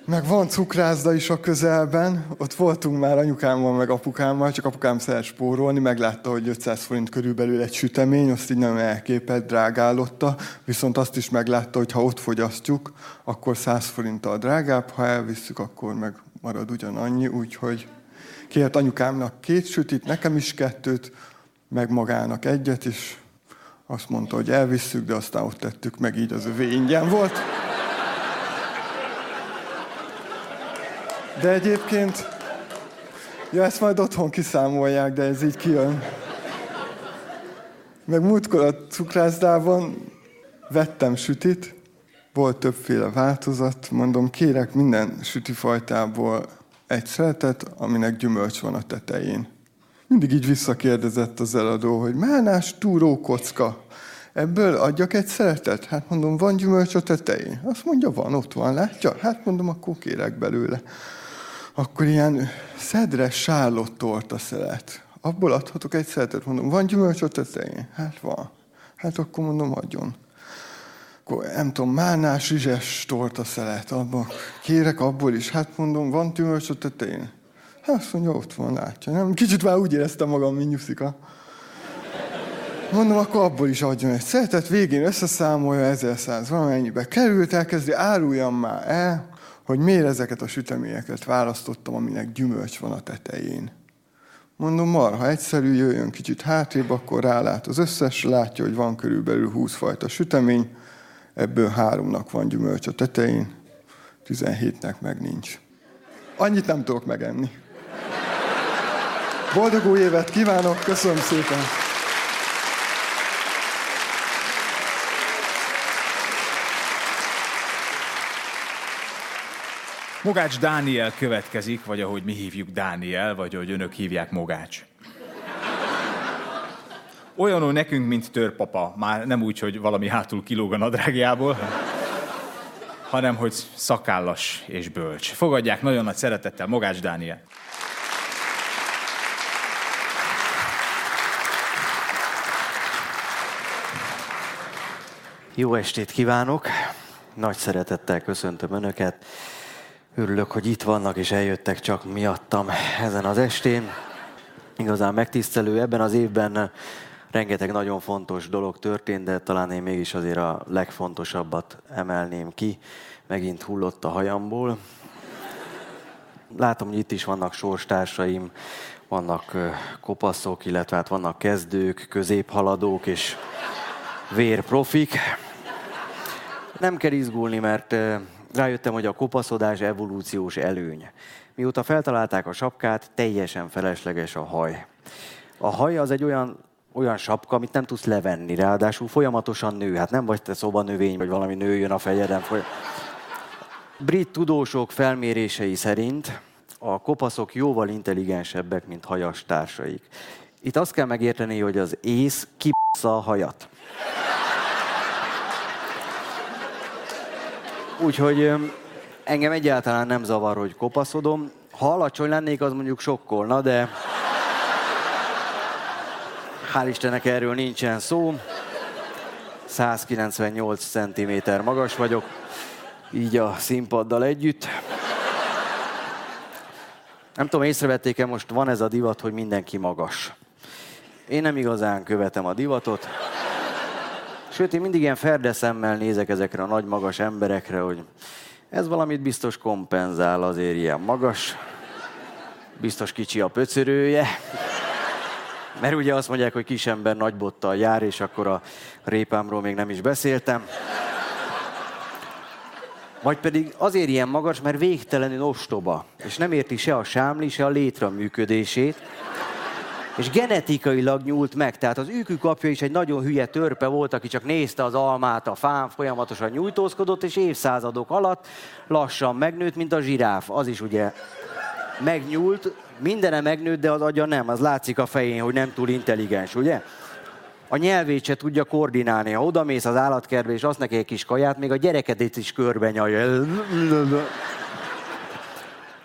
meg van cukrászda is a közelben. Ott voltunk már anyukámmal, meg apukámmal, csak apukám szeret spórolni, meglátta, hogy 500 forint körülbelül egy sütemény, azt így nem elképelt, drágállotta, viszont azt is meglátta, hogy ha ott fogyasztjuk, akkor 100 forinttal drágább, ha elvisszük, akkor meg marad ugyanannyi, úgyhogy kért anyukámnak két sütit, nekem is kettőt, meg magának egyet, és azt mondta, hogy elvisszük, de aztán ott tettük meg, így az övé ingyen volt. De egyébként, ja, ezt majd otthon kiszámolják, de ez így kijön. Meg múltkor a cukrászdában vettem sütit, volt többféle változat, mondom, kérek minden sütifajtából egy szeletet, aminek gyümölcs van a tetején. Mindig így visszakérdezett az eladó, hogy mánás túró kocka, ebből adjak egy szeletet? Hát mondom, van gyümölcs a tetején? Azt mondja, van, ott van, látja? Hát mondom, akkor kérek belőle. Akkor ilyen szedres sálott torta szelet. Abból adhatok egy szeletet, mondom, van gyümölcs a tetején? Hát van. Hát akkor mondom, adjon. Akkor nem tudom, mánás rizses torta szelet, abban kérek abból is. Hát mondom, van gyümölcs a tetején? Hát azt mondja, ott van, látja. Nem? Kicsit már úgy éreztem magam, mint nyuszika. Mondom, akkor abból is adjon egy szeletet, végén összeszámolja 1100 valamennyibe került, elkezdi áruljam már el, hogy miért ezeket a süteményeket választottam, aminek gyümölcs van a tetején. Mondom, marha egyszerű, jöjjön kicsit hátrébb, akkor rálát az összes, látja, hogy van körülbelül 20 fajta sütemény, ebből háromnak van gyümölcs a tetején, 17-nek meg nincs. Annyit nem tudok megenni. Boldog új évet kívánok, köszönöm szépen! Mogács Dániel következik, vagy ahogy mi hívjuk Dániel, vagy ahogy önök hívják Mogács. Olyanul nekünk, mint törpapa, már nem úgy, hogy valami hátul kilóg a nadrágjából, hanem hogy szakállas és bölcs. Fogadják nagyon nagy szeretettel Mogács Dániel. Jó estét kívánok! Nagy szeretettel köszöntöm Önöket. Örülök, hogy itt vannak és eljöttek csak miattam ezen az estén. Igazán megtisztelő. Ebben az évben rengeteg nagyon fontos dolog történt, de talán én mégis azért a legfontosabbat emelném ki. Megint hullott a hajamból. Látom, hogy itt is vannak sorstársaim, vannak kopaszok, illetve hát vannak kezdők, középhaladók és vérprofik. Nem kell izgulni, mert rájöttem, hogy a kopaszodás evolúciós előny. Mióta feltalálták a sapkát, teljesen felesleges a haj. A haj az egy olyan, olyan sapka, amit nem tudsz levenni, ráadásul folyamatosan nő. Hát nem vagy te szobanövény, vagy valami nőjön a fejeden. Brit tudósok felmérései szerint a kopaszok jóval intelligensebbek, mint hajas társaik. Itt azt kell megérteni, hogy az ész kibassa a hajat. Úgyhogy engem egyáltalán nem zavar, hogy kopaszodom. Ha alacsony lennék, az mondjuk sokkolna, de hál' Istennek erről nincsen szó. 198 cm magas vagyok, így a színpaddal együtt. Nem tudom, észrevették-e, most van ez a divat, hogy mindenki magas. Én nem igazán követem a divatot. Sőt, én mindig ilyen ferdeszemmel nézek ezekre a nagy magas emberekre, hogy ez valamit biztos kompenzál azért ilyen magas. Biztos kicsi a pöcörője. Mert ugye azt mondják, hogy kis ember nagy bottal jár, és akkor a répámról még nem is beszéltem. Vagy pedig azért ilyen magas, mert végtelenül ostoba, és nem érti se a sámli, se a létra működését és genetikailag nyúlt meg. Tehát az űkük apja is egy nagyon hülye törpe volt, aki csak nézte az almát a fán, folyamatosan nyújtózkodott, és évszázadok alatt lassan megnőtt, mint a zsiráf. Az is ugye megnyúlt, mindene megnőtt, de az agya nem. Az látszik a fején, hogy nem túl intelligens, ugye? A nyelvét se tudja koordinálni. Ha odamész az állatkertbe, és azt neki egy kis kaját, még a gyerekedét is körbe nyalja.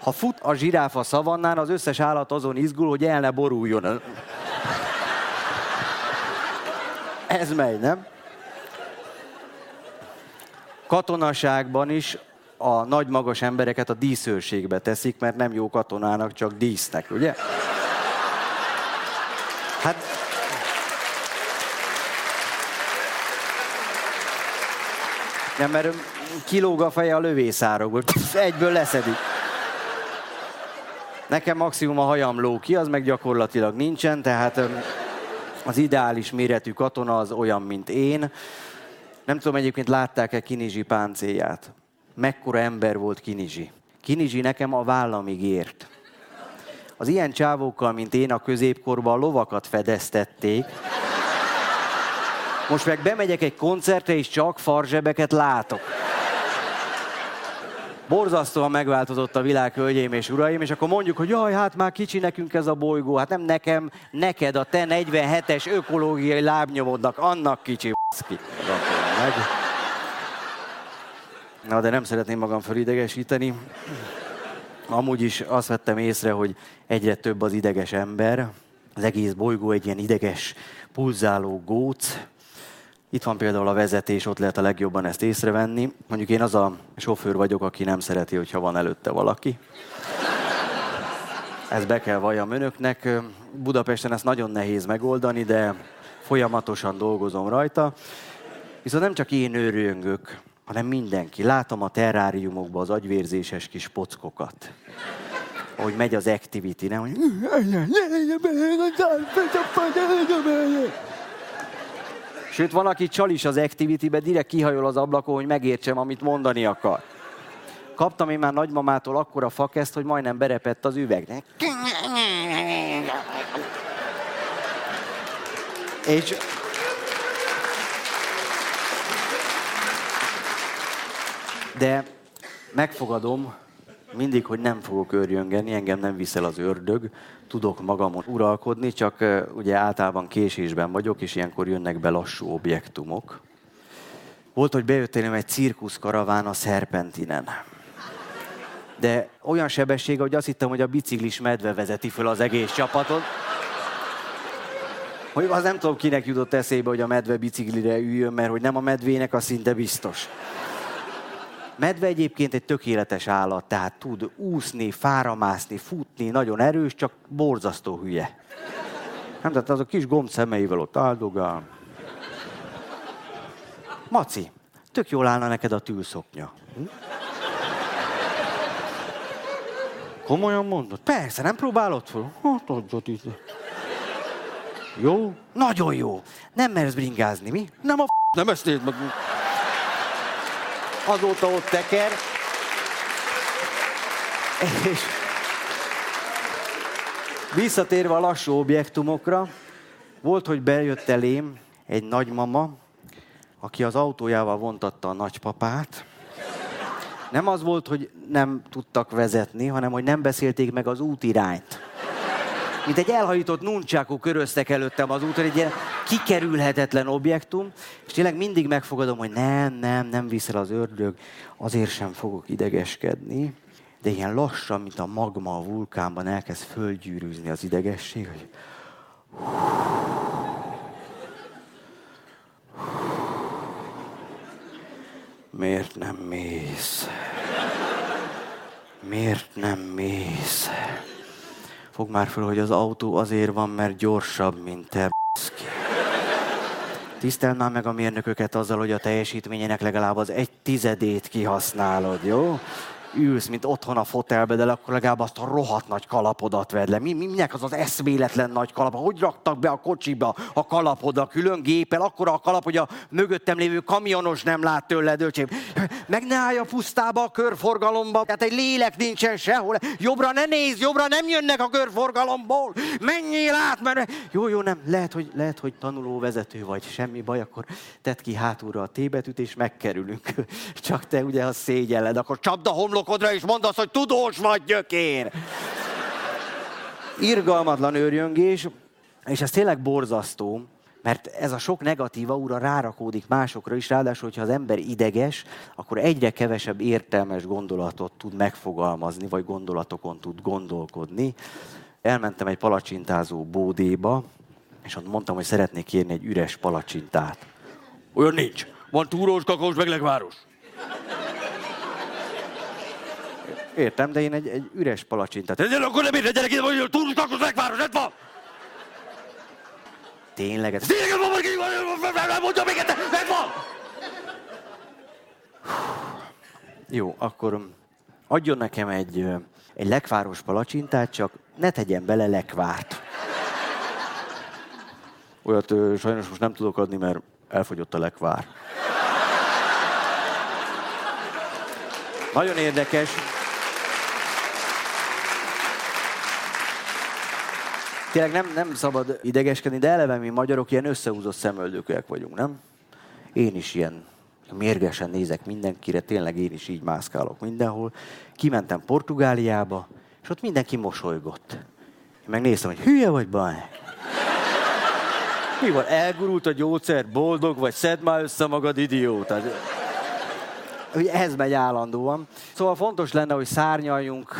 Ha fut a zsiráf a szavannán, az összes állat azon izgul, hogy el ne boruljon. Ez megy, nem? Katonaságban is a nagy magas embereket a díszőrségbe teszik, mert nem jó katonának, csak dísznek, ugye? Hát... Nem, mert kilóg a feje a lövészárokból, egyből leszedik. Nekem maximum a hajam ló ki, az meg gyakorlatilag nincsen, tehát az ideális méretű katona az olyan, mint én. Nem tudom, egyébként látták-e Kinizsi páncélját? Mekkora ember volt Kinizsi? Kinizsi nekem a vállamig ért. Az ilyen csávókkal, mint én a középkorban a lovakat fedeztették, Most meg bemegyek egy koncertre, és csak farzsebeket látok. Borzasztóan megváltozott a világ, hölgyeim és uraim, és akkor mondjuk, hogy jaj, hát már kicsi nekünk ez a bolygó. Hát nem nekem, neked a te 47-es ökológiai lábnyomodnak, annak kicsi ki. Na, de nem szeretném magam fölidegesíteni. Amúgy is azt vettem észre, hogy egyre több az ideges ember. Az egész bolygó egy ilyen ideges, pulzáló góc. Itt van például a vezetés, ott lehet a legjobban ezt észrevenni. Mondjuk én az a sofőr vagyok, aki nem szereti, hogyha van előtte valaki. Ezt be kell valljam önöknek. Budapesten ezt nagyon nehéz megoldani, de folyamatosan dolgozom rajta. Viszont nem csak én őrjöngök, hanem mindenki. Látom a terráriumokban az agyvérzéses kis pockokat. Ahogy megy az activity, nem? Hogy... Sőt, van, aki csal is az activity-be, direkt kihajol az ablakon, hogy megértsem, amit mondani akar. Kaptam én már nagymamától akkora fakeszt, hogy majdnem berepett az üvegnek. És De megfogadom mindig, hogy nem fogok őrjöngeni, engem nem viszel az ördög, tudok magamon uralkodni, csak ugye általában késésben vagyok, és ilyenkor jönnek be lassú objektumok. Volt, hogy bejött elém egy cirkuszkaraván a Szerpentinen. De olyan sebesség, hogy azt hittem, hogy a biciklis medve vezeti föl az egész csapatot. Hogy az nem tudom, kinek jutott eszébe, hogy a medve biciklire üljön, mert hogy nem a medvének, az szinte biztos. Medve egyébként egy tökéletes állat, tehát tud úszni, fáramászni, futni, nagyon erős, csak borzasztó hülye. Nem, tehát az a kis gomb szemeivel ott áldogál. Maci, tök jól állna neked a tűlszoknya. Hm? Komolyan mondod? Persze, nem próbálod fel? Hát adjad itt. Jó? Nagyon jó. Nem mersz bringázni, mi? Nem a f***, nem ezt meg azóta ott teker. És visszatérve a lassú objektumokra, volt, hogy bejött elém egy nagymama, aki az autójával vontatta a nagypapát. Nem az volt, hogy nem tudtak vezetni, hanem hogy nem beszélték meg az útirányt mint egy elhajított nuncsákú köröztek előttem az úton, egy ilyen kikerülhetetlen objektum, és tényleg mindig megfogadom, hogy nem, nem, nem viszel az ördög, azért sem fogok idegeskedni, de ilyen lassan, mint a magma a vulkánban elkezd földgyűrűzni az idegesség, hogy Miért nem mész? Miért nem mész? Fog már föl, hogy az autó azért van, mert gyorsabb, mint te, b***ki. Tiszteld már meg a mérnököket azzal, hogy a teljesítményének legalább az egy tizedét kihasználod, jó? Ülsz, mint otthon a fotelbe, de akkor legalább azt a rohadt nagy kalapodat vedd le. Mi, mi, minek az az eszméletlen nagy kalap? Hogy raktak be a kocsiba a kalapod, a külön géppel, akkor a kalap, hogy a mögöttem lévő kamionos nem lát tőled, öcsém. Meg ne állj a pusztába a körforgalomba, tehát egy lélek nincsen sehol. Jobbra ne nézz, jobbra nem jönnek a körforgalomból. Menjél át, mert... Jó, jó, nem, lehet, hogy, lehet, hogy tanuló vezető vagy, semmi baj, akkor tedd ki hátulra a tébetűt, és megkerülünk. Csak te ugye, ha szégyelled, akkor csapd a homlok homlokodra, és mondd azt, hogy tudós vagy, gyökér. Irgalmatlan őrjöngés, és ez tényleg borzasztó, mert ez a sok negatív aura rárakódik másokra is, ráadásul, hogyha az ember ideges, akkor egyre kevesebb értelmes gondolatot tud megfogalmazni, vagy gondolatokon tud gondolkodni. Elmentem egy palacsintázó bódéba, és ott mondtam, hogy szeretnék kérni egy üres palacsintát. Olyan nincs. Van túrós, kakós, meg legváros. Értem, de én egy, egy üres palacsintát. De akkor nem érted, gyerek, vagy, túl kakos megváros, ez van! Tényleg, ez tényleg van, vagy mondja még egyszer, ez van! Jó, akkor adjon nekem egy, egy lekváros palacsintát, csak ne tegyen bele lekvárt. Olyat ö, sajnos most nem tudok adni, mert elfogyott a lekvár. Nagyon érdekes. Tényleg nem, nem szabad idegeskedni, de eleve mi magyarok ilyen összehúzott szemöldökűek vagyunk, nem? Én is ilyen mérgesen nézek mindenkire, tényleg én is így mászkálok mindenhol. Kimentem Portugáliába, és ott mindenki mosolygott. Én megnéztem, hogy hülye vagy baj. Mi van, elgurult a gyógyszer, boldog vagy, szedd már össze magad, idióta. Hogy ez megy állandóan. Szóval fontos lenne, hogy szárnyaljunk,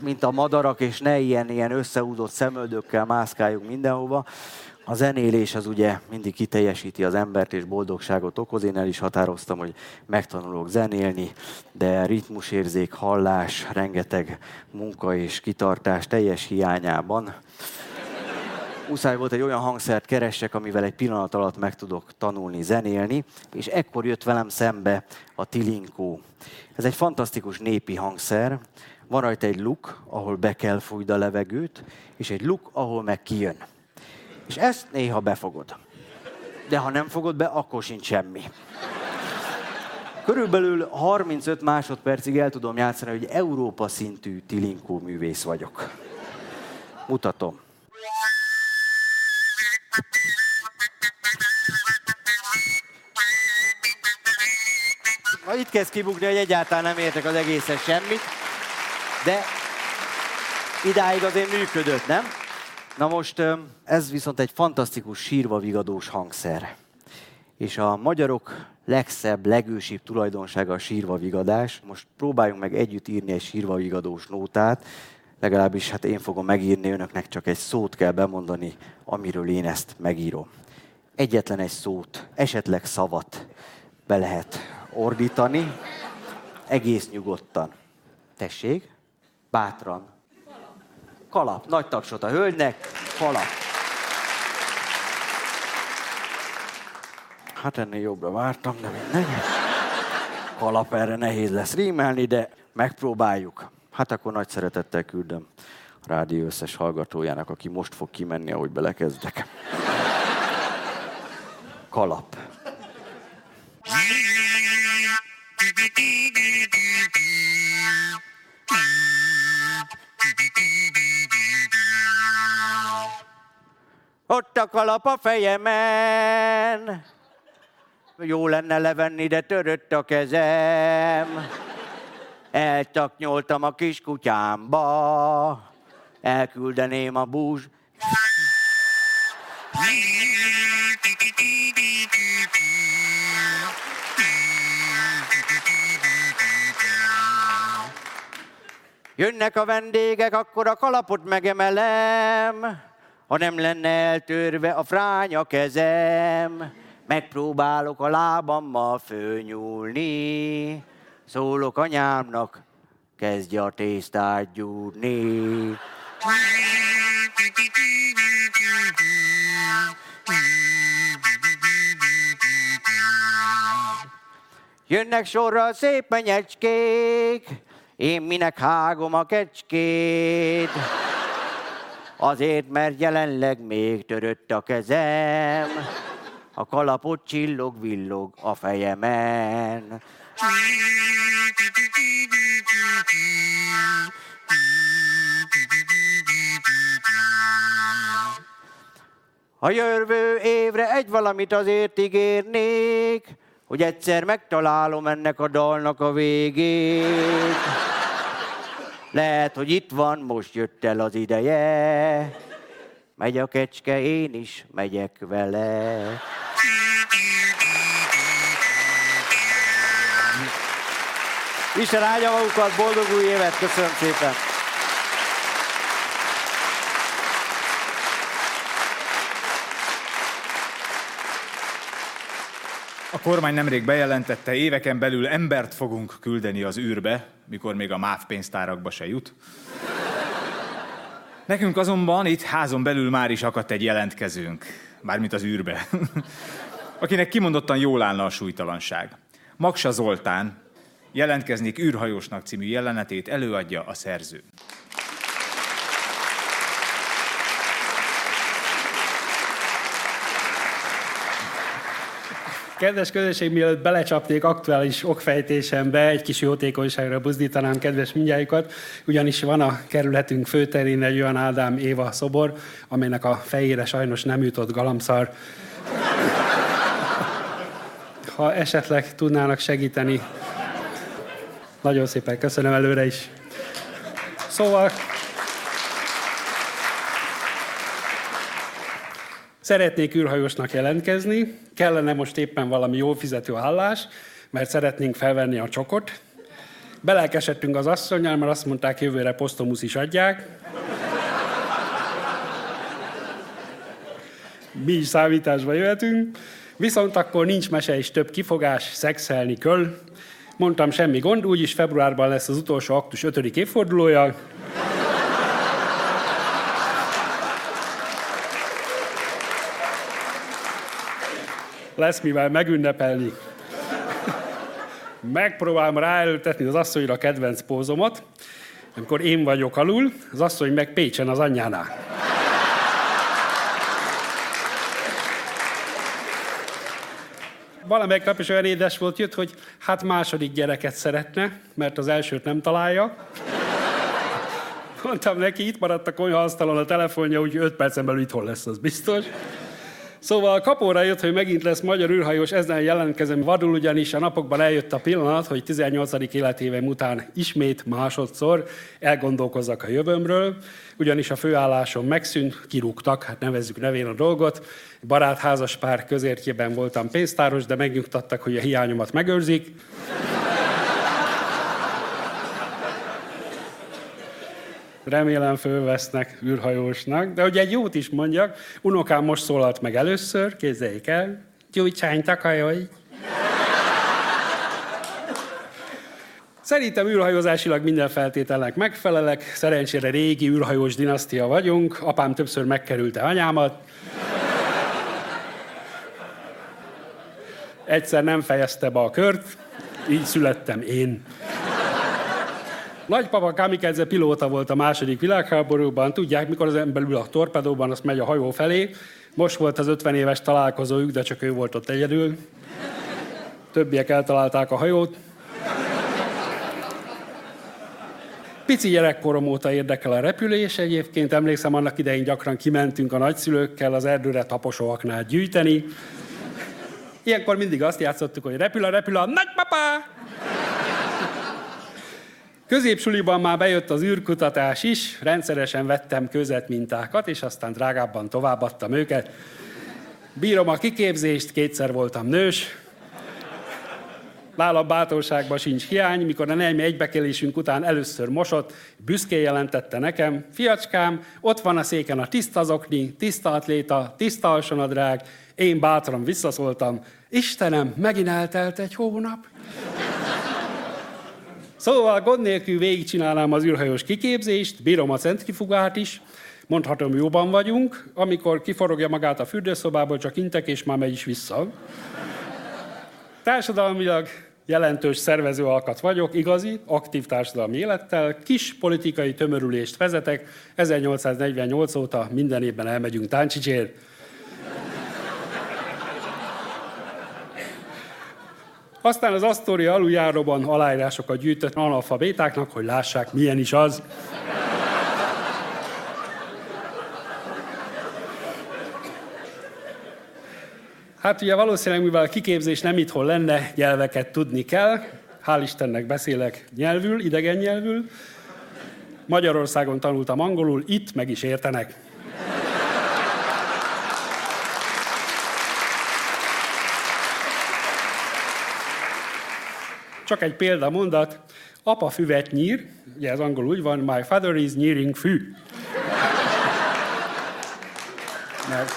mint a madarak, és ne ilyen, ilyen összehúzott szemöldökkel mászkáljunk mindenhova. A zenélés az ugye mindig kiteljesíti az embert, és boldogságot okoz. Én el is határoztam, hogy megtanulok zenélni, de ritmusérzék, hallás, rengeteg munka és kitartás teljes hiányában muszáj volt egy olyan hangszert keressek, amivel egy pillanat alatt meg tudok tanulni zenélni, és ekkor jött velem szembe a tilinkó. Ez egy fantasztikus népi hangszer, van rajta egy luk, ahol be kell fújni a levegőt, és egy luk, ahol meg kijön. És ezt néha befogod. De ha nem fogod be, akkor sincs semmi. Körülbelül 35 másodpercig el tudom játszani, hogy Európa szintű tilinkó művész vagyok. Mutatom. Na itt kezd kibukni, hogy egyáltalán nem értek az egészen semmit, de idáig azért működött, nem? Na most ez viszont egy fantasztikus sírva vigadós hangszer. És a magyarok legszebb, legősibb tulajdonsága a sírva vigadás. Most próbáljunk meg együtt írni egy sírva vigadós nótát, legalábbis hát én fogom megírni önöknek, csak egy szót kell bemondani, amiről én ezt megírom. Egyetlen egy szót, esetleg szavat be lehet ordítani, egész nyugodtan. Tessék, bátran. Kalap, nagy tapsot a hölgynek, kalap. Hát ennél jobbra vártam, de mindegy. Kalap erre nehéz lesz rímelni, de megpróbáljuk. Hát akkor nagy szeretettel küldöm a rádió összes hallgatójának, aki most fog kimenni, ahogy belekezdek. Kalap. Ott a kalap a fejemen. Jó lenne levenni, de törött a kezem. Eltaknyoltam a kiskutyámba. Elküldeném a búzs. Jönnek a vendégek, akkor a kalapot megemelem. Ha nem lenne eltörve a fránya kezem, megpróbálok a lábammal fölnyúlni. Szólok anyámnak, kezdje a tésztát gyúrni. Jönnek sorra a szép menyecskék, én minek hágom a kecskét. Azért, mert jelenleg még törött a kezem, a kalapot csillog, villog a fejemen. A jövő évre egy valamit azért ígérnék, hogy egyszer megtalálom ennek a dalnak a végét. Lehet, hogy itt van, most jött el az ideje. Megy a kecske, én is megyek vele. Isten áldja magukat, boldog új évet, köszönöm szépen! A kormány nemrég bejelentette, éveken belül embert fogunk küldeni az űrbe, mikor még a MÁV pénztárakba se jut. Nekünk azonban itt házon belül már is akadt egy jelentkezőnk, mármint az űrbe, akinek kimondottan jól állna a súlytalanság. Maksa Zoltán jelentkeznék űrhajósnak című jelenetét előadja a szerző. Kedves közösség, mielőtt belecsapnék aktuális okfejtésembe, egy kis jótékonyságra buzdítanám kedves mindjájukat, ugyanis van a kerületünk főterén egy olyan Ádám Éva szobor, amelynek a fejére sajnos nem jutott galamszar. Ha esetleg tudnának segíteni, nagyon szépen köszönöm előre is. Szóval Szeretnék űrhajósnak jelentkezni, kellene most éppen valami jól fizető állás, mert szeretnénk felvenni a csokot. Belelkesedtünk az asszonyjal, mert azt mondták, jövőre posztomusz is adják. Mi is számításba jöhetünk. Viszont akkor nincs mese és több kifogás, szexelni köl. Mondtam, semmi gond, úgyis februárban lesz az utolsó aktus 5. évfordulója. Lesz mivel megünnepelni. Megpróbálom ráelőtetni az asszonyra a kedvenc pózomat, amikor én vagyok alul, az asszony meg Pécsen az anyjánál. Valamelyik nap is olyan édes volt, jött, hogy hát második gyereket szeretne, mert az elsőt nem találja. Mondtam neki, itt maradt a konyhaasztalon a telefonja, úgyhogy 5 percen belül itthon lesz, az biztos. Szóval kapóra jött, hogy megint lesz magyar űrhajós, ezzel jelentkezem vadul, ugyanis a napokban eljött a pillanat, hogy 18. életévem után ismét másodszor elgondolkozzak a jövőmről, ugyanis a főállásom megszűnt, kirúgtak, hát nevezzük nevén a dolgot. Barátházas pár közértjében voltam pénztáros, de megnyugtattak, hogy a hiányomat megőrzik. Remélem fölvesznek űrhajósnak, de hogy egy jót is mondjak, unokám most szólalt meg először, képzeljék el, gyújtsány takajolj. Szerintem űrhajózásilag minden feltételnek megfelelek, szerencsére régi űrhajós dinasztia vagyunk, apám többször megkerülte anyámat. Egyszer nem fejezte be a kört, így születtem én. Nagypapa kamikaze pilóta volt a második világháborúban. Tudják, mikor az ember ül a torpedóban, azt megy a hajó felé. Most volt az 50 éves találkozójuk, de csak ő volt ott egyedül. Többiek eltalálták a hajót. Pici gyerekkorom óta érdekel a repülés egyébként. Emlékszem, annak idején gyakran kimentünk a nagyszülőkkel az erdőre taposóaknál gyűjteni. Ilyenkor mindig azt játszottuk, hogy repül a repül a nagypapa! Középsuliban már bejött az űrkutatás is, rendszeresen vettem mintákat, és aztán drágábban továbbadtam őket. Bírom a kiképzést, kétszer voltam nős. Nálam bátorságban sincs hiány, mikor a nejmi egybekelésünk után először mosott, büszkén jelentette nekem, fiacskám, ott van a széken a tiszta zokni, tiszta atléta, tiszta alsonadrág, én bátran visszaszóltam, Istenem, megint eltelt egy hónap. Szóval gond nélkül végigcsinálnám az űrhajós kiképzést, bírom a centrifugát is, mondhatom, jóban vagyunk, amikor kiforogja magát a fürdőszobából, csak intek, és már megy is vissza. Társadalmilag jelentős szervező alkat vagyok, igazi, aktív társadalmi élettel, kis politikai tömörülést vezetek, 1848 óta minden évben elmegyünk Táncsicsért. Aztán az Asztória aluljáróban aláírásokat gyűjtött analfabétáknak, hogy lássák, milyen is az. Hát ugye valószínűleg, mivel a kiképzés nem itthon lenne, nyelveket tudni kell. Hál' Istennek beszélek nyelvül, idegen nyelvül. Magyarországon tanultam angolul, itt meg is értenek. Csak egy példa mondat. Apa füvet nyír, ugye ez angol úgy van, my father is nyíring fű. Mert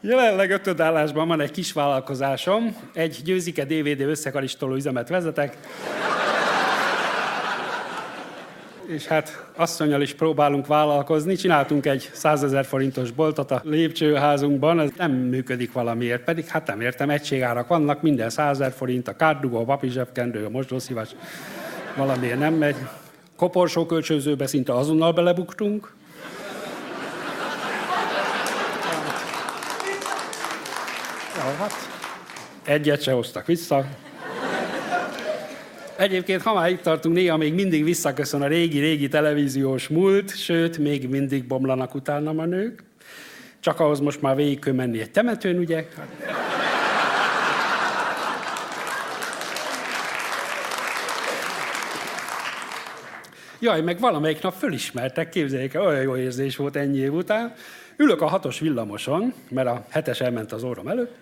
Jelenleg ötödállásban van egy kis vállalkozásom, egy győzike DVD összekaristoló üzemet vezetek, és hát asszonyal is próbálunk vállalkozni. Csináltunk egy 100 ezer forintos boltot a lépcsőházunkban, ez nem működik valamiért, pedig hát nem értem, egységárak vannak, minden 100 ezer forint, a kárdugó, a papizsebkendő, a mosdószívás, valamiért nem megy. Koporsó kölcsönzőbe szinte azonnal belebuktunk. Jaj, hát egyet se hoztak vissza. Egyébként, ha már itt tartunk, néha még mindig visszaköszön a régi-régi televíziós múlt, sőt, még mindig bomlanak utána a nők. Csak ahhoz most már végig kell menni egy temetőn, ugye? Jaj, meg valamelyik nap fölismertek, képzeljék el, olyan jó érzés volt ennyi év után. Ülök a hatos villamoson, mert a hetes elment az orrom előtt.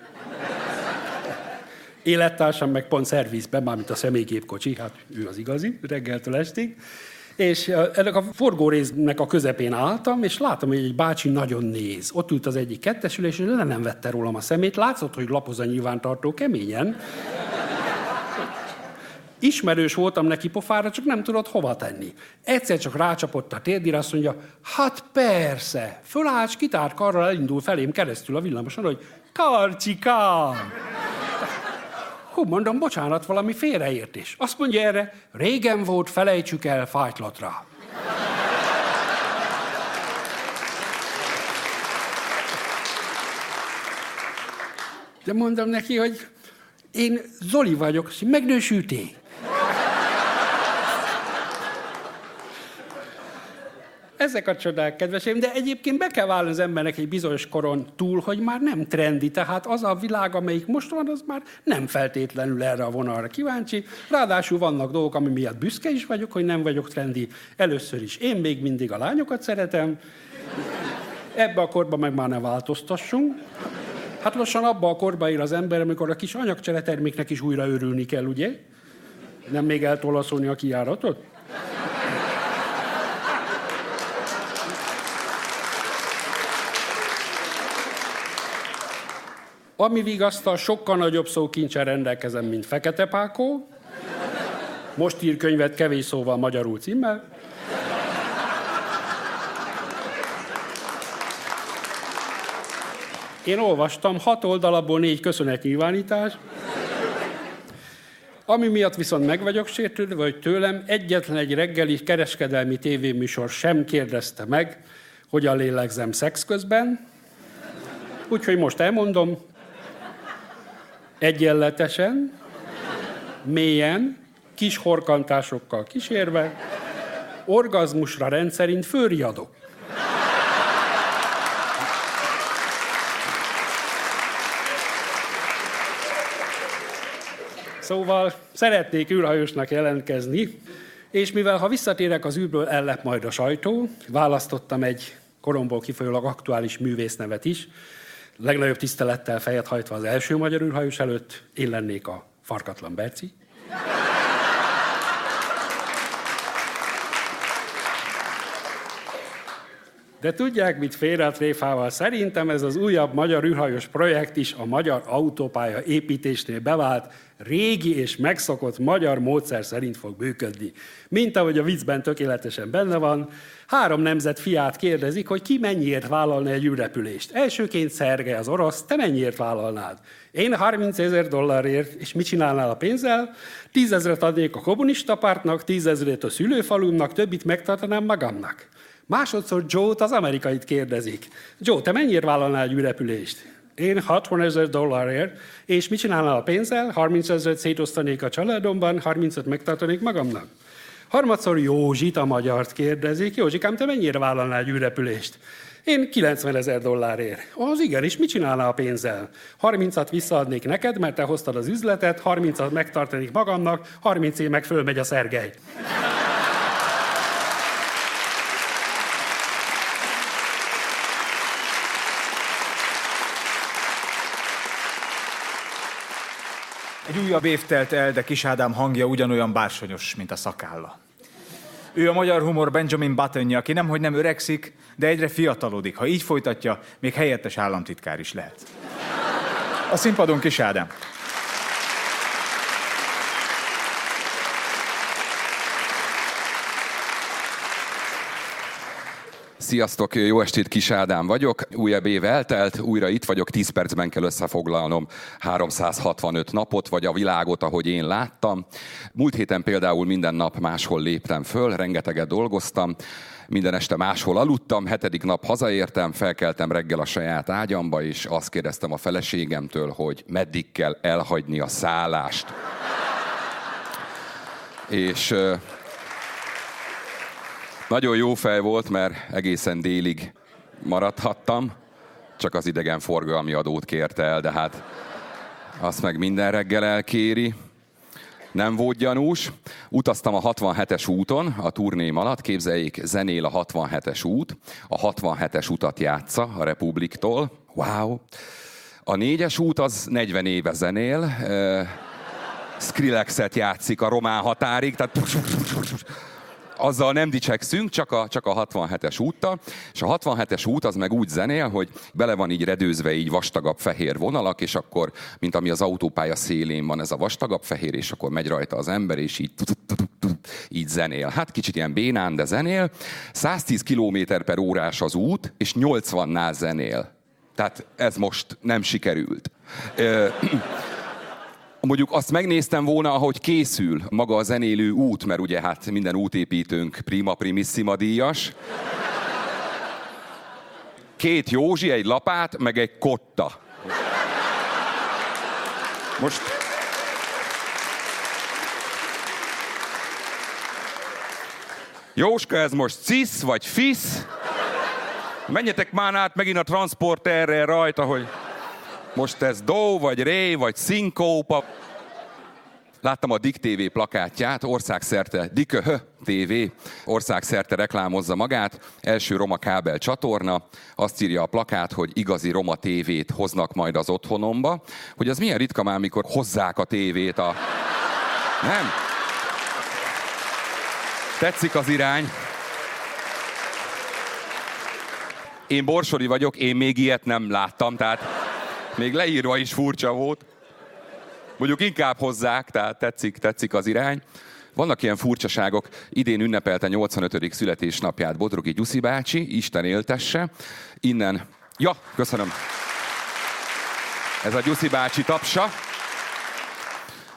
Élettársam meg pont szervizben, mármint a személygépkocsi, hát ő az igazi, reggeltől estig. És ennek a forgórésznek a közepén álltam, és látom, hogy egy bácsi nagyon néz. Ott ült az egyik kettesülés, és le nem vette rólam a szemét. Látszott, hogy lapoz a nyilvántartó keményen. Ismerős voltam neki pofára, csak nem tudott hova tenni. Egyszer csak rácsapott a térdire, azt mondja, hát persze, föláll, kitárt karral elindul felém keresztül a villamoson, hogy Karcsikám! Hú, mondom, bocsánat, valami félreértés. Azt mondja erre, régen volt, felejtsük el fájtlatra. De mondom neki, hogy én Zoli vagyok, megnősültél. Ezek a csodák, kedveseim, de egyébként be kell válni az embernek egy bizonyos koron túl, hogy már nem trendi, tehát az a világ, amelyik most van, az már nem feltétlenül erre a vonalra kíváncsi. Ráadásul vannak dolgok, ami miatt büszke is vagyok, hogy nem vagyok trendi. Először is én még mindig a lányokat szeretem, ebbe a korba meg már ne változtassunk. Hát lassan abba a korba él az ember, amikor a kis anyagcsere terméknek is újra örülni kell, ugye? Nem még eltolaszolni a kiáratot? Ami vigasztal, sokkal nagyobb szókincsel rendelkezem, mint Fekete Pákó. Most ír könyvet kevés szóval magyarul címmel. Én olvastam hat oldalabból négy köszönetnyilvánítás, ami miatt viszont meg vagyok sértődve, vagy tőlem egyetlen egy reggeli kereskedelmi tévéműsor sem kérdezte meg, hogyan lélegzem szex közben. Úgyhogy most elmondom, egyenletesen, mélyen, kis horkantásokkal kísérve, orgazmusra rendszerint fölriadok. Szóval szeretnék űrhajósnak jelentkezni, és mivel ha visszatérek az űrből, ellep majd a sajtó, választottam egy koromból kifolyólag aktuális művésznevet is, legnagyobb tisztelettel fejet hajtva az első magyar űrhajós előtt, én lennék a Farkatlan Berci. De tudják, mit félre a tréfával? Szerintem ez az újabb magyar űrhajós projekt is a magyar autópálya építésnél bevált, régi és megszokott magyar módszer szerint fog működni. Mint ahogy a viccben tökéletesen benne van, három nemzet fiát kérdezik, hogy ki mennyiért vállalna egy űrrepülést. Elsőként Szerge az orosz, te mennyiért vállalnád? Én 30 ezer dollárért, és mit csinálnál a pénzzel? Tízezret adnék a kommunista pártnak, tízezret a szülőfalumnak, többit megtartanám magamnak. Másodszor Joe-t az amerikait kérdezik. Joe, te mennyire vállalnál egy űrrepülést? Én 60 ezer dollárért, és mit csinálnál a pénzzel? 30 ezeret szétosztanék a családomban, 30 megtartanék magamnak. Harmadszor Józsit, a magyart kérdezik. Józsikám, te mennyire vállalnál egy űrrepülést? Én 90 ezer dollárért. Az igen, és mit csinálnál a pénzzel? 30-at visszaadnék neked, mert te hoztad az üzletet, 30-at megtartanék magamnak, 30 év meg fölmegy a Szergej. Egy újabb év telt el, de Kis Ádám hangja ugyanolyan bársonyos, mint a szakálla. Ő a magyar humor Benjamin Buttonja, aki nemhogy nem öregszik, de egyre fiatalodik. Ha így folytatja, még helyettes államtitkár is lehet. A színpadon Kis Ádám. Sziasztok, jó estét, Kis Ádám vagyok. Újabb év eltelt, újra itt vagyok, 10 percben kell összefoglalnom 365 napot, vagy a világot, ahogy én láttam. Múlt héten például minden nap máshol léptem föl, rengeteget dolgoztam, minden este máshol aludtam, hetedik nap hazaértem, felkeltem reggel a saját ágyamba, és azt kérdeztem a feleségemtől, hogy meddig kell elhagyni a szállást. És nagyon jó fej volt, mert egészen délig maradhattam, csak az idegen forgalmi adót kérte el, de hát azt meg minden reggel elkéri. Nem volt gyanús. Utaztam a 67-es úton a turném alatt, képzeljék, zenél a 67-es út. A 67-es utat játsza a Republiktól. Wow! A négyes út az 40 éve zenél. Skrillexet játszik a román határig, tehát azzal nem dicsekszünk, csak a, csak a 67-es úttal, és a 67-es út az meg úgy zenél, hogy bele van így redőzve így vastagabb fehér vonalak, és akkor, mint ami az autópálya szélén van ez a vastagabb fehér, és akkor megy rajta az ember, és így így zenél. Hát kicsit ilyen bénán, de zenél. 110 km per órás az út, és 80-nál zenél. Tehát ez most nem sikerült. Mondjuk azt megnéztem volna, ahogy készül maga a zenélő út, mert ugye hát minden útépítőnk prima primissima díjas. Két Józsi, egy lapát, meg egy kotta. Most... Jóska, ez most cisz vagy fisz? Menjetek már át megint a transporterre rajta, hogy most ez do, vagy ré, vagy szinkópa. Láttam a Dik TV plakátját, országszerte, Diköhö TV, országszerte reklámozza magát, első Roma kábel csatorna, azt írja a plakát, hogy igazi Roma tévét hoznak majd az otthonomba, hogy az milyen ritka már, mikor hozzák a tévét a... Nem? Tetszik az irány. Én Borsori vagyok, én még ilyet nem láttam, tehát még leírva is furcsa volt. Mondjuk inkább hozzák, tehát tetszik, tetszik az irány. Vannak ilyen furcsaságok. Idén ünnepelte 85. születésnapját Bodrogi Gyuszi bácsi, Isten éltesse. Innen, ja, köszönöm. Ez a Gyuszi bácsi tapsa.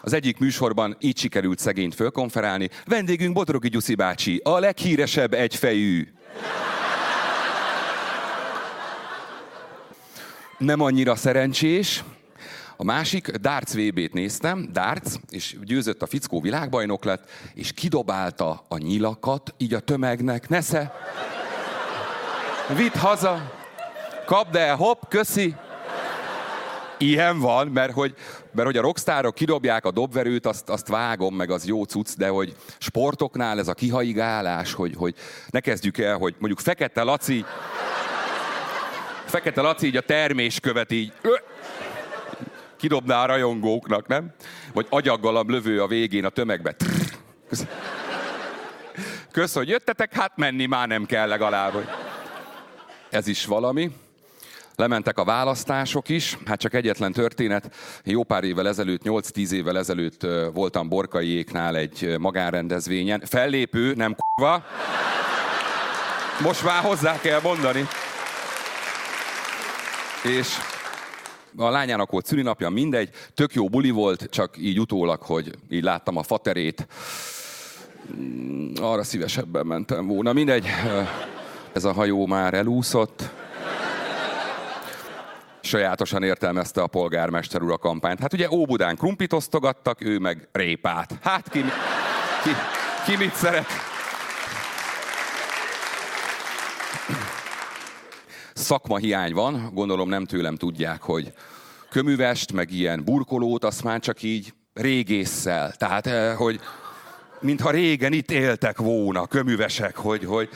Az egyik műsorban így sikerült szegényt fölkonferálni. Vendégünk Bodrogi Gyuszi bácsi, a leghíresebb egyfejű. Nem annyira szerencsés, a másik, darts VB-t néztem, darts, és győzött a fickó világbajnok lett, és kidobálta a nyilakat, így a tömegnek, nesze, vidd haza, kapd el, hopp, köszi. Ilyen van, mert hogy, mert hogy a rockstárok kidobják a dobverőt, azt, azt vágom, meg az jó cucc, de hogy sportoknál ez a kihaigálás, hogy, hogy ne kezdjük el, hogy mondjuk Fekete Laci, Fekete Laci így a terméskövet így ö, kidobná a rajongóknak, nem? Vagy agyaggal a lövő a végén a tömegbe. Kösz, hogy jöttetek, hát menni már nem kell legalább. Hogy... Ez is valami. Lementek a választások is, hát csak egyetlen történet. Jó pár évvel ezelőtt, 8-10 évvel ezelőtt voltam Borkaiéknál egy magánrendezvényen. Fellépő, nem kurva. Most már hozzá kell mondani. És a lányának volt szülinapja, mindegy, tök jó buli volt, csak így utólag, hogy így láttam a faterét. Arra szívesebben mentem volna. Mindegy, ez a hajó már elúszott. Sajátosan értelmezte a polgármester úr a kampányt. Hát ugye Óbudán krumplit osztogattak, ő meg répát. Hát ki, ki, ki mit szeret? Szakmahiány van, gondolom nem tőlem tudják, hogy köművest, meg ilyen burkolót, azt már csak így régésszel. Tehát, eh, hogy mintha régen itt éltek volna köművesek, hogy, hogy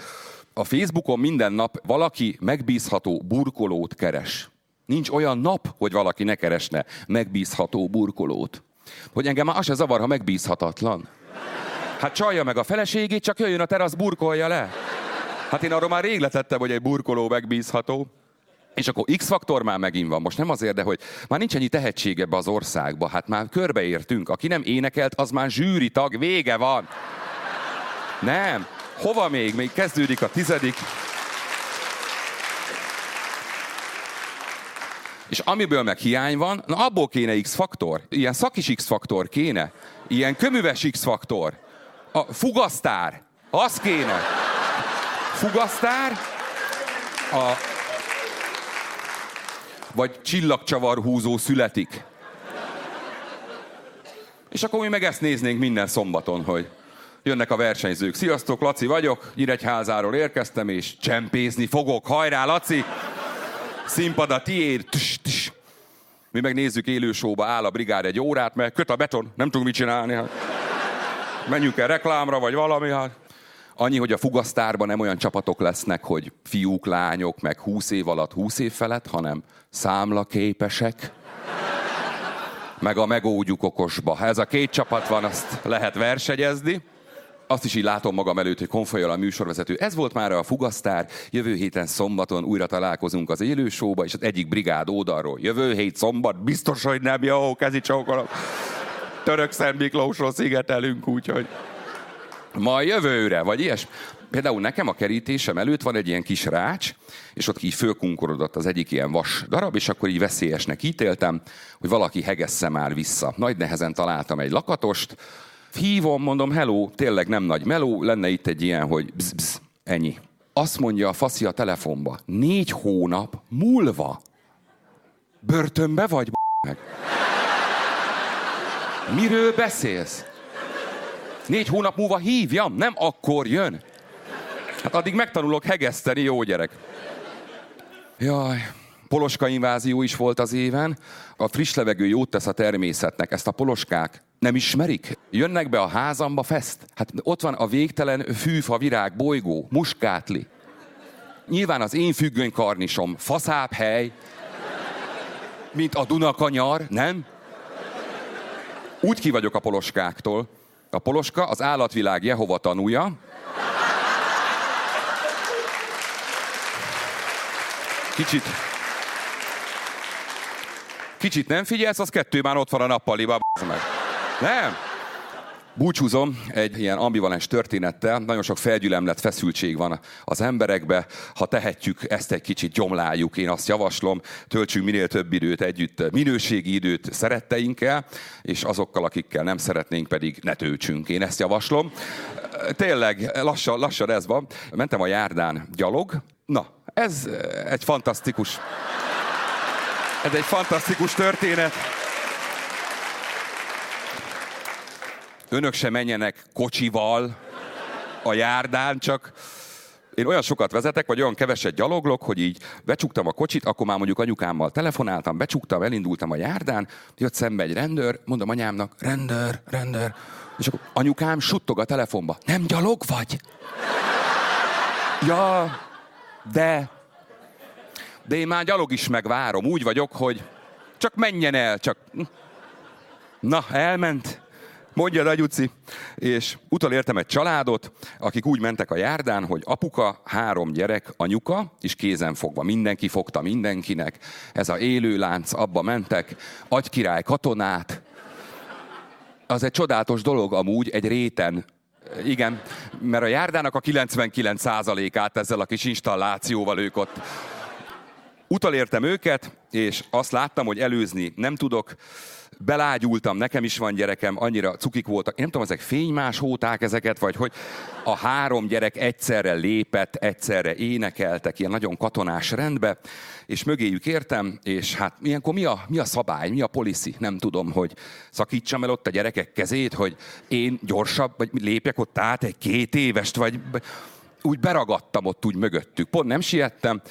a Facebookon minden nap valaki megbízható burkolót keres. Nincs olyan nap, hogy valaki ne keresne megbízható burkolót. Hogy engem már az se zavar, ha megbízhatatlan. Hát csalja meg a feleségét, csak jöjjön a terasz, burkolja le. Hát én arról már rég letettem, hogy egy burkoló megbízható. És akkor X-faktor már megint van. Most nem azért, de hogy már nincs ennyi tehetség ebbe az országba. Hát már körbeértünk. Aki nem énekelt, az már zsűri tag. Vége van. Nem. Hova még? Még kezdődik a tizedik. És amiből meg hiány van, na abból kéne X-faktor. Ilyen szakis X-faktor kéne. Ilyen köműves X-faktor. A fugasztár. Az kéne. Fugasztár. A... Vagy csillagcsavar húzó születik. És akkor mi meg ezt néznénk minden szombaton, hogy jönnek a versenyzők. Sziasztok, Laci vagyok, Nyíregyházáról érkeztem, és csempézni fogok. Hajrá, Laci! Színpad a tiéd. Tss, tss. Mi megnézzük élő showba, áll a brigád egy órát, mert köt a beton, nem tudunk mit csinálni. Hát. Menjünk el reklámra, vagy valami, hát. Annyi, hogy a fugasztárban nem olyan csapatok lesznek, hogy fiúk, lányok, meg 20 év alatt 20 év felett, hanem számlaképesek, meg a megógyuk okosba. Ha ez a két csapat van, azt lehet versenyezni. Azt is így látom magam előtt, hogy konfolyol a műsorvezető. Ez volt már a Fugasztár. Jövő héten szombaton újra találkozunk az élő showba, és az egyik brigád oldalról. Jövő hét szombat, biztos, hogy nem jó, kezi csókolok. Török Szent Miklósról szigetelünk, úgyhogy majd jövőre, vagy ilyes. Például nekem a kerítésem előtt van egy ilyen kis rács, és ott így fölkunkorodott az egyik ilyen vas darab, és akkor így veszélyesnek ítéltem, hogy valaki hegesse már vissza. Nagy nehezen találtam egy lakatost, hívom, mondom, hello, tényleg nem nagy meló, lenne itt egy ilyen, hogy bzz, bzz, ennyi. Azt mondja a faszi a telefonba, négy hónap múlva börtönbe vagy, meg. Miről beszélsz? Négy hónap múlva hívjam, nem akkor jön. Hát addig megtanulok hegeszteni, jó gyerek. Jaj, poloska invázió is volt az éven. A friss levegő jót tesz a természetnek. Ezt a poloskák nem ismerik? Jönnek be a házamba fest. Hát ott van a végtelen fűfa, virág, bolygó, muskátli. Nyilván az én függöny karnisom faszább hely, mint a Dunakanyar, nem? Úgy ki vagyok a poloskáktól. A poloska az állatvilág Jehova tanúja. Kicsit, kicsit nem figyelsz, az kettő már ott van a nappaliba, meg. Nem. Búcsúzom egy ilyen ambivalens történettel. Nagyon sok felgyülemlett feszültség van az emberekbe. Ha tehetjük, ezt egy kicsit gyomláljuk. Én azt javaslom, töltsünk minél több időt együtt, minőségi időt szeretteinkkel, és azokkal, akikkel nem szeretnénk, pedig ne töltsünk. Én ezt javaslom. Tényleg, lassan, lassan ez van. Mentem a járdán gyalog. Na, ez egy fantasztikus... Ez egy fantasztikus történet. Önök se menjenek kocsival a járdán, csak én olyan sokat vezetek, vagy olyan keveset gyaloglok, hogy így becsuktam a kocsit, akkor már mondjuk anyukámmal telefonáltam, becsuktam, elindultam a járdán, jött szembe egy rendőr, mondom anyámnak, rendőr, rendőr, és akkor anyukám suttog a telefonba, nem gyalog vagy? Ja, de, de én már gyalog is megvárom, úgy vagyok, hogy csak menjen el, csak... Na, elment, Mondja, Nagy Uci. És utolértem egy családot, akik úgy mentek a járdán, hogy apuka, három gyerek, anyuka, és kézen fogva. Mindenki fogta mindenkinek. Ez a élőlánc, abba mentek. Agykirály katonát. Az egy csodálatos dolog amúgy, egy réten igen, mert a járdának a 99%-át ezzel a kis installációval ők ott utalértem őket, és azt láttam, hogy előzni nem tudok, belágyultam, nekem is van gyerekem, annyira cukik voltak. Én nem tudom, ezek fénymás hóták ezeket, vagy hogy a három gyerek egyszerre lépett, egyszerre énekeltek, ilyen nagyon katonás rendbe, és mögéjük értem, és hát ilyenkor mi a, mi a szabály, mi a policy? Nem tudom, hogy szakítsam el ott a gyerekek kezét, hogy én gyorsabb, vagy lépjek ott át egy két évest, vagy úgy beragadtam ott úgy mögöttük. Pont nem siettem,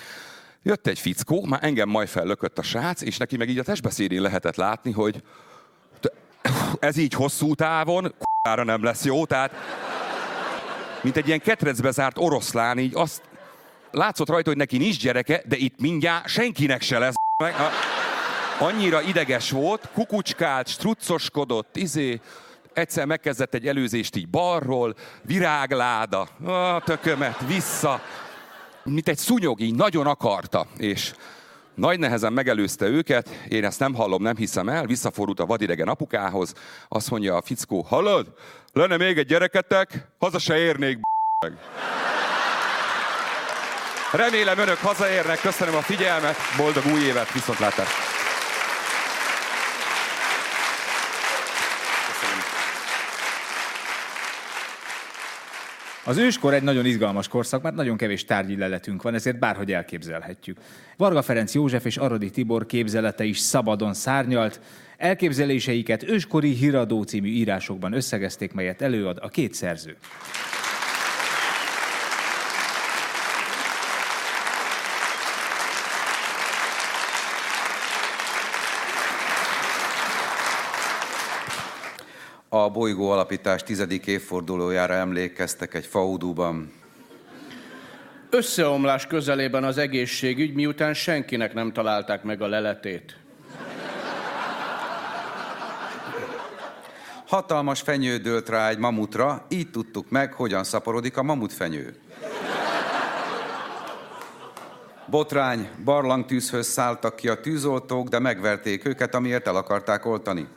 Jött egy fickó, már engem majd fellökött a srác, és neki meg így a testbeszédén lehetett látni, hogy ez így hosszú távon k***ára nem lesz jó, tehát mint egy ilyen ketrecbe zárt oroszlán, így azt látszott rajta, hogy neki nincs gyereke, de itt mindjárt senkinek se lesz meg. Annyira ideges volt, kukucskált, struccoskodott, izé, egyszer megkezdett egy előzést így balról, virágláda, a tökömet, vissza, mint egy szúnyog, így nagyon akarta, és nagy nehezen megelőzte őket, én ezt nem hallom, nem hiszem el, visszafordult a vadidegen apukához, azt mondja a fickó, hallod, lenne még egy gyereketek, haza se érnék, meg. Remélem önök hazaérnek, köszönöm a figyelmet, boldog új évet, viszontlátásra! Az őskor egy nagyon izgalmas korszak, mert nagyon kevés tárgyi leletünk van, ezért bárhogy elképzelhetjük. Varga Ferenc József és Aradi Tibor képzelete is szabadon szárnyalt, elképzeléseiket őskori híradó című írásokban összegezték, melyet előad a két szerző. A bolygó alapítás tizedik évfordulójára emlékeztek egy faudúban. Összeomlás közelében az egészségügy, miután senkinek nem találták meg a leletét. Hatalmas fenyő dőlt rá egy mamutra, így tudtuk meg, hogyan szaporodik a mamutfenyő. Botrány, barlangtűzhöz szálltak ki a tűzoltók, de megverték őket, amiért el akarták oltani.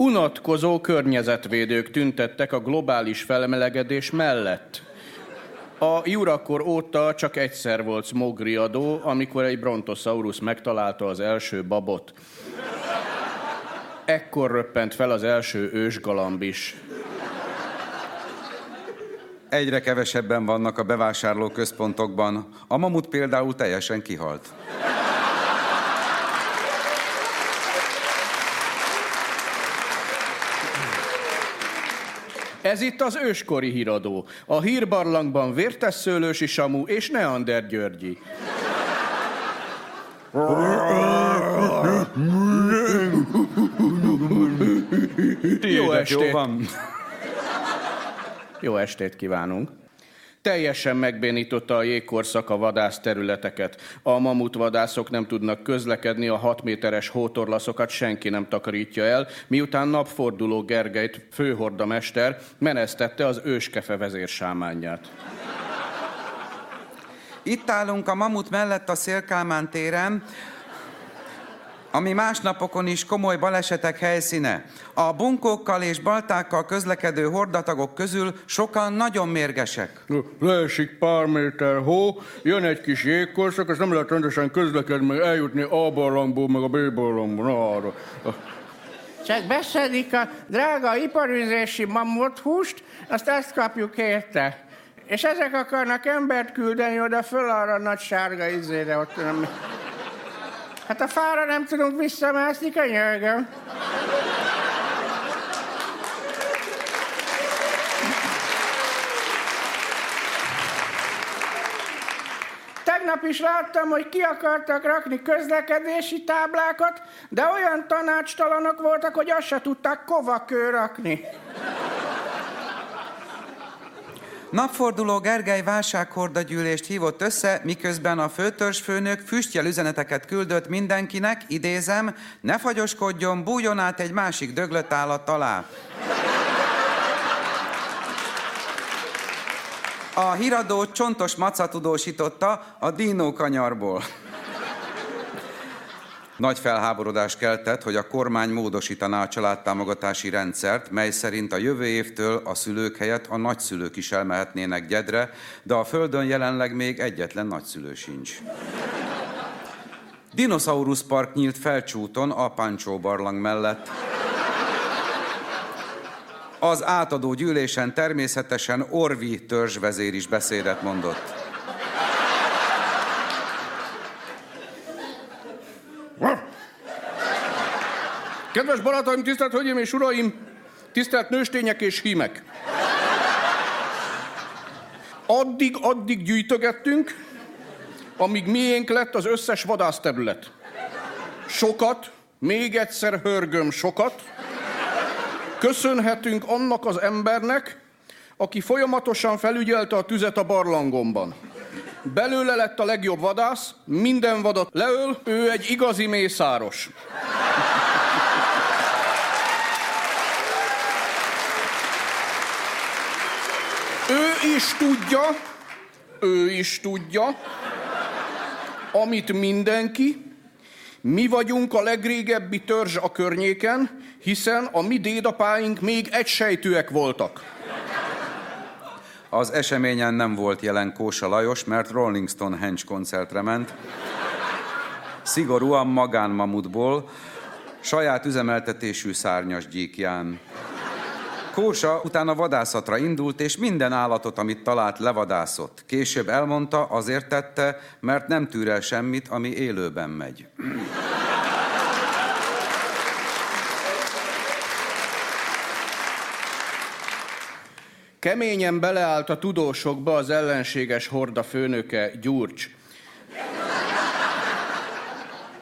Unatkozó környezetvédők tüntettek a globális felmelegedés mellett. A jurakor óta csak egyszer volt smogriadó, amikor egy brontosaurus megtalálta az első babot. Ekkor röppent fel az első ősgalamb is. Egyre kevesebben vannak a bevásárlóközpontokban. A mamut például teljesen kihalt. Ez itt az őskori híradó. A hírbarlangban Vértes Szőlősi Samu és Neander Györgyi. Jó estét! Jó van. Jó estét kívánunk! Teljesen megbénította a jégkorszak a vadász területeket. A mamutvadászok nem tudnak közlekedni, a 6 méteres hótorlaszokat senki nem takarítja el, miután napforduló Gergelyt, főhordamester, menesztette az őskefe vezérsámányát. Itt állunk a mamut mellett a Szélkálmán téren, ami más napokon is komoly balesetek helyszíne. A bunkókkal és baltákkal közlekedő hordatagok közül sokan nagyon mérgesek. Leesik pár méter hó, jön egy kis jégkorszak, az nem lehet rendesen közlekedni, meg eljutni A barlangból, meg a B barlangból. Na, arra. Csak beszedik a drága iparüzési mamuthúst, azt ezt kapjuk érte. És ezek akarnak embert küldeni oda föl arra a nagy sárga izére, ott nem... Hát a fára nem tudunk visszamászni, könyörgöm. Tegnap is láttam, hogy ki akartak rakni közlekedési táblákat, de olyan tanácstalanok voltak, hogy azt se tudták kovakő rakni. Napforduló Gergely válsághordagyűlést hívott össze, miközben a főtörzsfőnök füstjel üzeneteket küldött mindenkinek, idézem, ne fagyoskodjon, bújjon át egy másik döglött állat alá. A híradó csontos maca tudósította a dínó kanyarból. Nagy felháborodás keltett, hogy a kormány módosítaná a családtámogatási rendszert, mely szerint a jövő évtől a szülők helyett a nagyszülők is elmehetnének gyedre, de a Földön jelenleg még egyetlen nagyszülő sincs. Dinosaurus Park nyílt felcsúton a Pancsó barlang mellett. Az átadó gyűlésen természetesen Orvi törzsvezér is beszédet mondott. Kedves barátaim, tisztelt Hölgyeim és Uraim, tisztelt nőstények és hímek! Addig, addig gyűjtögettünk, amíg miénk lett az összes vadászterület. Sokat, még egyszer hörgöm sokat, köszönhetünk annak az embernek, aki folyamatosan felügyelte a tüzet a barlangomban. Belőle lett a legjobb vadász, minden vadat leöl, ő egy igazi mészáros. Ő is tudja, ő is tudja, amit mindenki, mi vagyunk a legrégebbi törzs a környéken, hiszen a mi dédapáink még egysejtőek voltak. Az eseményen nem volt jelen Kósa Lajos, mert Rolling Stone Hench koncertre ment. Szigorúan magánmamutból, saját üzemeltetésű szárnyas gyíkján. Kósa utána vadászatra indult, és minden állatot, amit talált, levadászott. Később elmondta, azért tette, mert nem tűr el semmit, ami élőben megy. Keményen beleállt a tudósokba az ellenséges horda főnöke Gyurcs.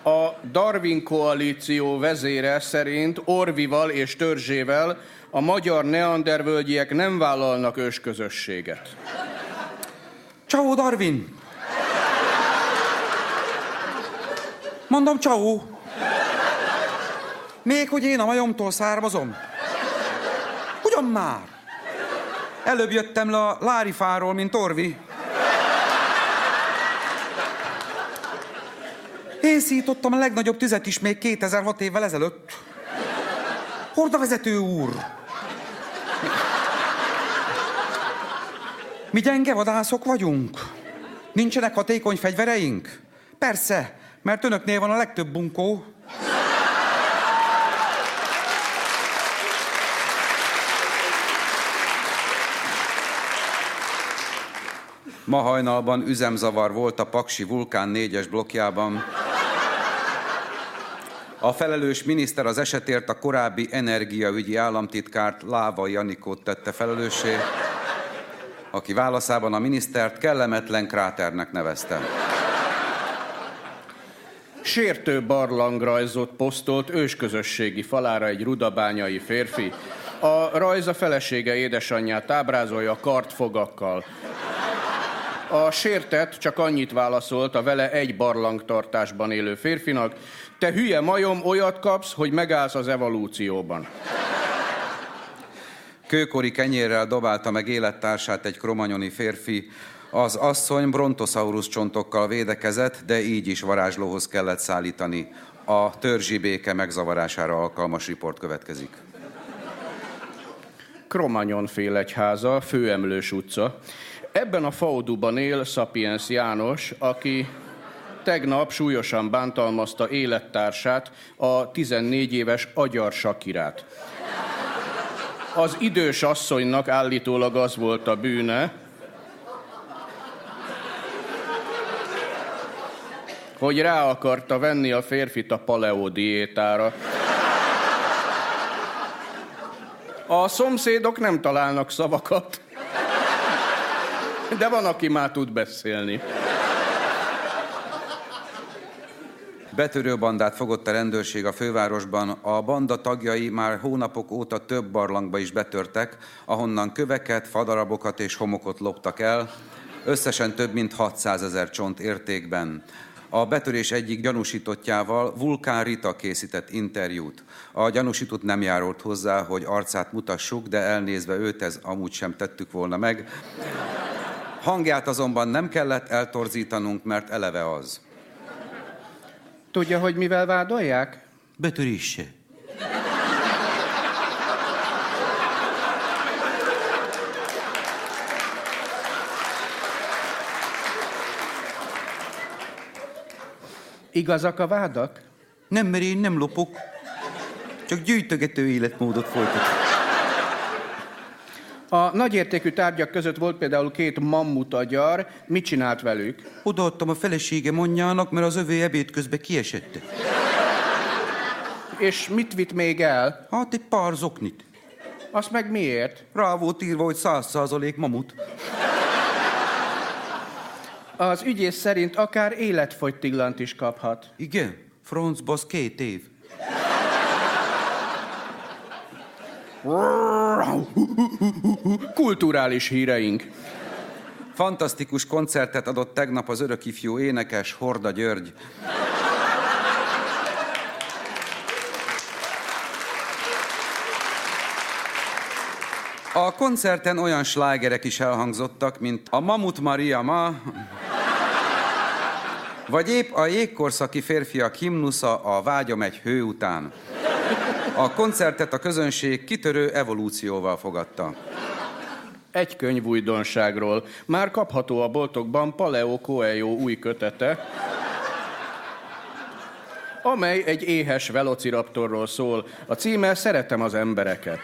A Darwin koalíció vezére szerint Orvival és törzsével a magyar neandervölgyiek nem vállalnak ősközösséget. Ciao, Darwin! Mondom, ciao! Még hogy én a majomtól származom? Ugyan már! Előbb jöttem le a Lárifáról, mint Orvi. Én szítottam a legnagyobb tüzet is még 2006 évvel ezelőtt. Hordavezető úr! Mi gyenge vadászok vagyunk. Nincsenek hatékony fegyvereink? Persze, mert önöknél van a legtöbb bunkó. Ma hajnalban üzemzavar volt a Paksi Vulkán 4-es blokkjában. A felelős miniszter az esetért a korábbi energiaügyi államtitkárt Láva Janikót tette felelőssé, aki válaszában a minisztert kellemetlen kráternek nevezte. Sértő barlangrajzot posztolt ősközösségi falára egy rudabányai férfi. A rajz a felesége édesanyját ábrázolja kartfogakkal. A sértett csak annyit válaszolt a vele egy barlangtartásban élő férfinak, te hülye majom, olyat kapsz, hogy megállsz az evolúcióban. Kőkori kenyérrel dobálta meg élettársát egy kromanyoni férfi. Az asszony brontosaurus csontokkal védekezett, de így is varázslóhoz kellett szállítani. A törzsi béke megzavarására alkalmas riport következik. Kromanyon félegyháza, Főemlős utca. Ebben a fauduban él Sapiens János, aki tegnap súlyosan bántalmazta élettársát, a 14 éves Agyar Sakirát. Az idős asszonynak állítólag az volt a bűne, hogy rá akarta venni a férfit a paleo diétára. A szomszédok nem találnak szavakat, de van, aki már tud beszélni. Betörő bandát fogott a rendőrség a fővárosban. A banda tagjai már hónapok óta több barlangba is betörtek, ahonnan köveket, fadarabokat és homokot loptak el, összesen több mint 600 ezer csont értékben. A betörés egyik gyanúsítottjával Vulkán Rita készített interjút. A gyanúsított nem járult hozzá, hogy arcát mutassuk, de elnézve őt ez amúgy sem tettük volna meg. Hangját azonban nem kellett eltorzítanunk, mert eleve az. Tudja, hogy mivel vádolják? Betörése. Igazak a vádak? Nem, mert én nem lopok. Csak gyűjtögető életmódot folytatok. A nagyértékű tárgyak között volt például két mammut agyar. Mit csinált velük? Odaadtam a felesége mondjának, mert az övé ebéd közben kiesett. És mit vitt még el? Hát egy pár zoknit. Azt meg miért? Rá volt írva, hogy száz százalék mamut. Az ügyész szerint akár életfogytiglant is kaphat. Igen, francba az két év. Kulturális híreink. Fantasztikus koncertet adott tegnap az örök ifjú énekes Horda György. A koncerten olyan slágerek is elhangzottak, mint a Mamut Maria Ma, vagy épp a jégkorszaki férfiak himnusza a Vágyom egy hő után. A koncertet a közönség kitörő evolúcióval fogadta. Egy könyv újdonságról. Már kapható a boltokban Paleo Coelho új kötete, amely egy éhes velociraptorról szól. A címe Szeretem az embereket.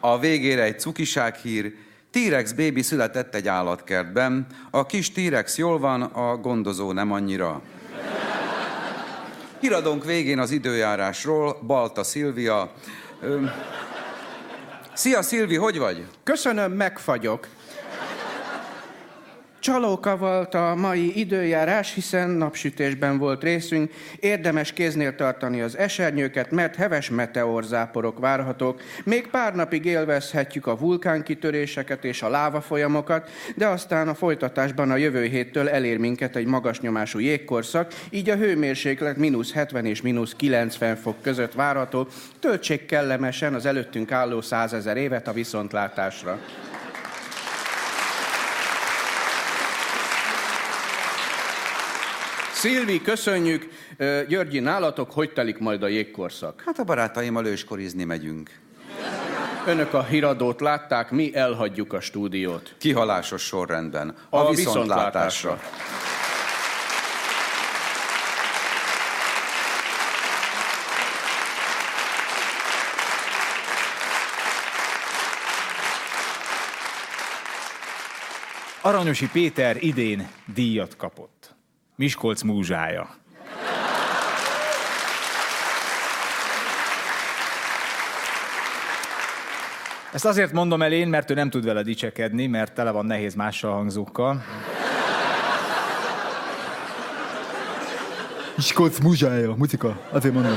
A végére egy cukiság hír. T-rex bébi született egy állatkertben. A kis T-rex jól van, a gondozó nem annyira. Híradónk végén az időjárásról, Balta Szilvia. Ö... Szia Szilvi, hogy vagy? Köszönöm, megfagyok. Csalóka volt a mai időjárás, hiszen napsütésben volt részünk. Érdemes kéznél tartani az esernyőket, mert heves meteorzáporok várhatók. Még pár napig élvezhetjük a vulkánkitöréseket és a lávafolyamokat, de aztán a folytatásban a jövő héttől elér minket egy magas nyomású jégkorszak, így a hőmérséklet mínusz 70 és mínusz 90 fok között várható. Töltsék kellemesen az előttünk álló százezer évet a viszontlátásra. Szilvi, köszönjük. Györgyi, nálatok hogy telik majd a jégkorszak? Hát a barátaimmal őskorizni megyünk. Önök a híradót látták, mi elhagyjuk a stúdiót. Kihalásos sorrendben. A, A viszontlátásra. viszontlátásra. Aranyosi Péter idén díjat kapott. Miskolc múzsája. Ezt azért mondom el én, mert ő nem tud vele dicsekedni, mert tele van nehéz mással hangzókkal. Miskolc múzsája, muzika, azért mondom.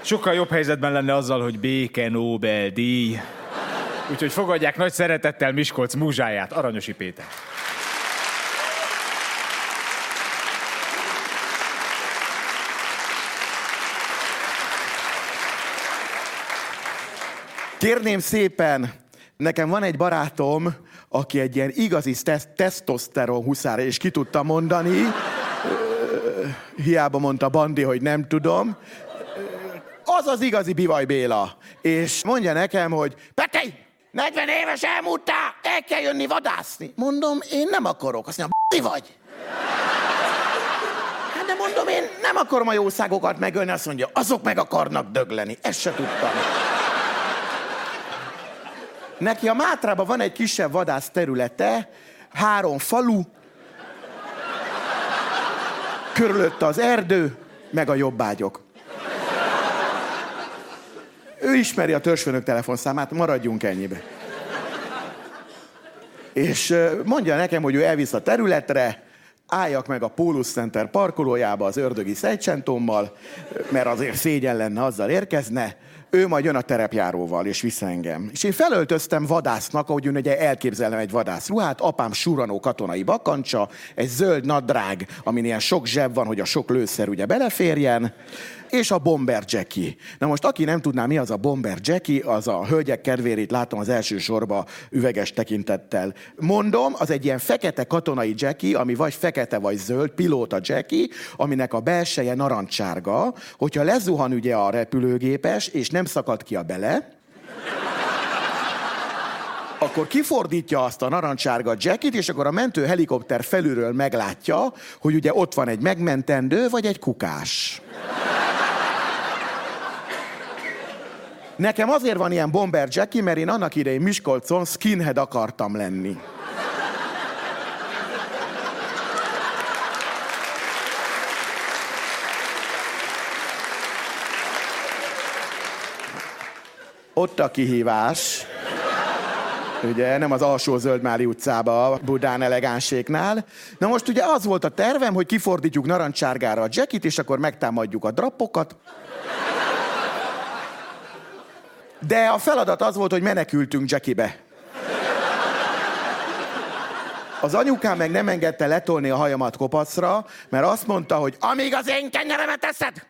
Sokkal jobb helyzetben lenne azzal, hogy béke Nobel-díj. Úgyhogy fogadják nagy szeretettel Miskolc múzsáját, Aranyosi Péter. Kérném szépen, nekem van egy barátom, aki egy ilyen igazi tesz- tesztoszteron huszár, és ki tudta mondani. Hiába mondta Bandi, hogy nem tudom. Az az igazi Bivaj Béla. És mondja nekem, hogy Peti, 40 éves elmúltál, el kell jönni vadászni. Mondom, én nem akarok. Azt mondja, "B***i vagy. Hát de mondom, én nem akarom a jószágokat megölni. Azt mondja, azok meg akarnak dögleni. Ezt se tudtam. Neki a Mátrában van egy kisebb vadász területe, három falu, körülötte az erdő, meg a jobbágyok. Ő ismeri a törzsfőnök telefonszámát, maradjunk ennyibe. És mondja nekem, hogy ő elvisz a területre, álljak meg a Pólus Center parkolójába az ördögi szejcsentommal, mert azért szégyen lenne, azzal érkezne, ő majd jön a terepjáróval, és visz engem. És én felöltöztem vadásznak, ahogy ön ugye elképzelem egy vadász ruhát, apám suranó katonai bakancsa, egy zöld nadrág, amin ilyen sok zseb van, hogy a sok lőszer ugye beleférjen, és a Bomber Jackie. Na most, aki nem tudná, mi az a Bomber Jackie, az a hölgyek kedvérét látom az első sorba üveges tekintettel. Mondom, az egy ilyen fekete katonai Jackie, ami vagy fekete, vagy zöld, pilóta Jackie, aminek a belseje narancsárga, hogyha lezuhan ugye a repülőgépes, és nem szakad ki a bele, akkor kifordítja azt a narancsárga jackit, és akkor a mentő helikopter felülről meglátja, hogy ugye ott van egy megmentendő, vagy egy kukás. Nekem azért van ilyen bomber Jackie, mert én annak idején Miskolcon skinhead akartam lenni. Ott a kihívás. Ugye nem az alsó Zöldmári utcába, Budán elegánséknál. Na most ugye az volt a tervem, hogy kifordítjuk narancsárgára a jackit, és akkor megtámadjuk a drappokat. De a feladat az volt, hogy menekültünk Jackibe. Az anyukám meg nem engedte letolni a hajamat kopacra, mert azt mondta, hogy amíg az én kenyeremet teszed,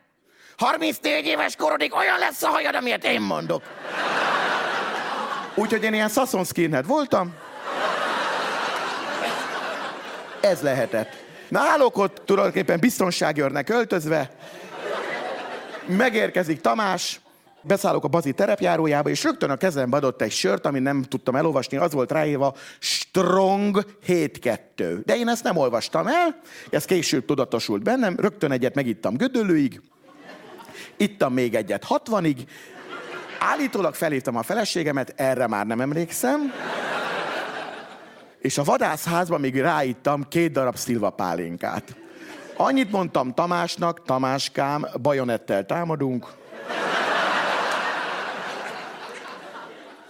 34 éves korodig olyan lesz a hajad, amilyet én mondok. Úgyhogy én ilyen szaszon skinhead voltam. Ez lehetett. Na állok ott tulajdonképpen biztonságőrnek öltözve, megérkezik Tamás, Beszállok a bazi terepjárójába, és rögtön a kezembe adott egy sört, amit nem tudtam elolvasni, az volt ráírva Strong 7-2. De én ezt nem olvastam el, ez később tudatosult bennem, rögtön egyet megittam gödölőig, ittam még egyet 60-ig, állítólag felhívtam a feleségemet, erre már nem emlékszem, és a vadászházban még ráittam két darab szilva pálinkát. Annyit mondtam Tamásnak, Tamáskám, bajonettel támadunk.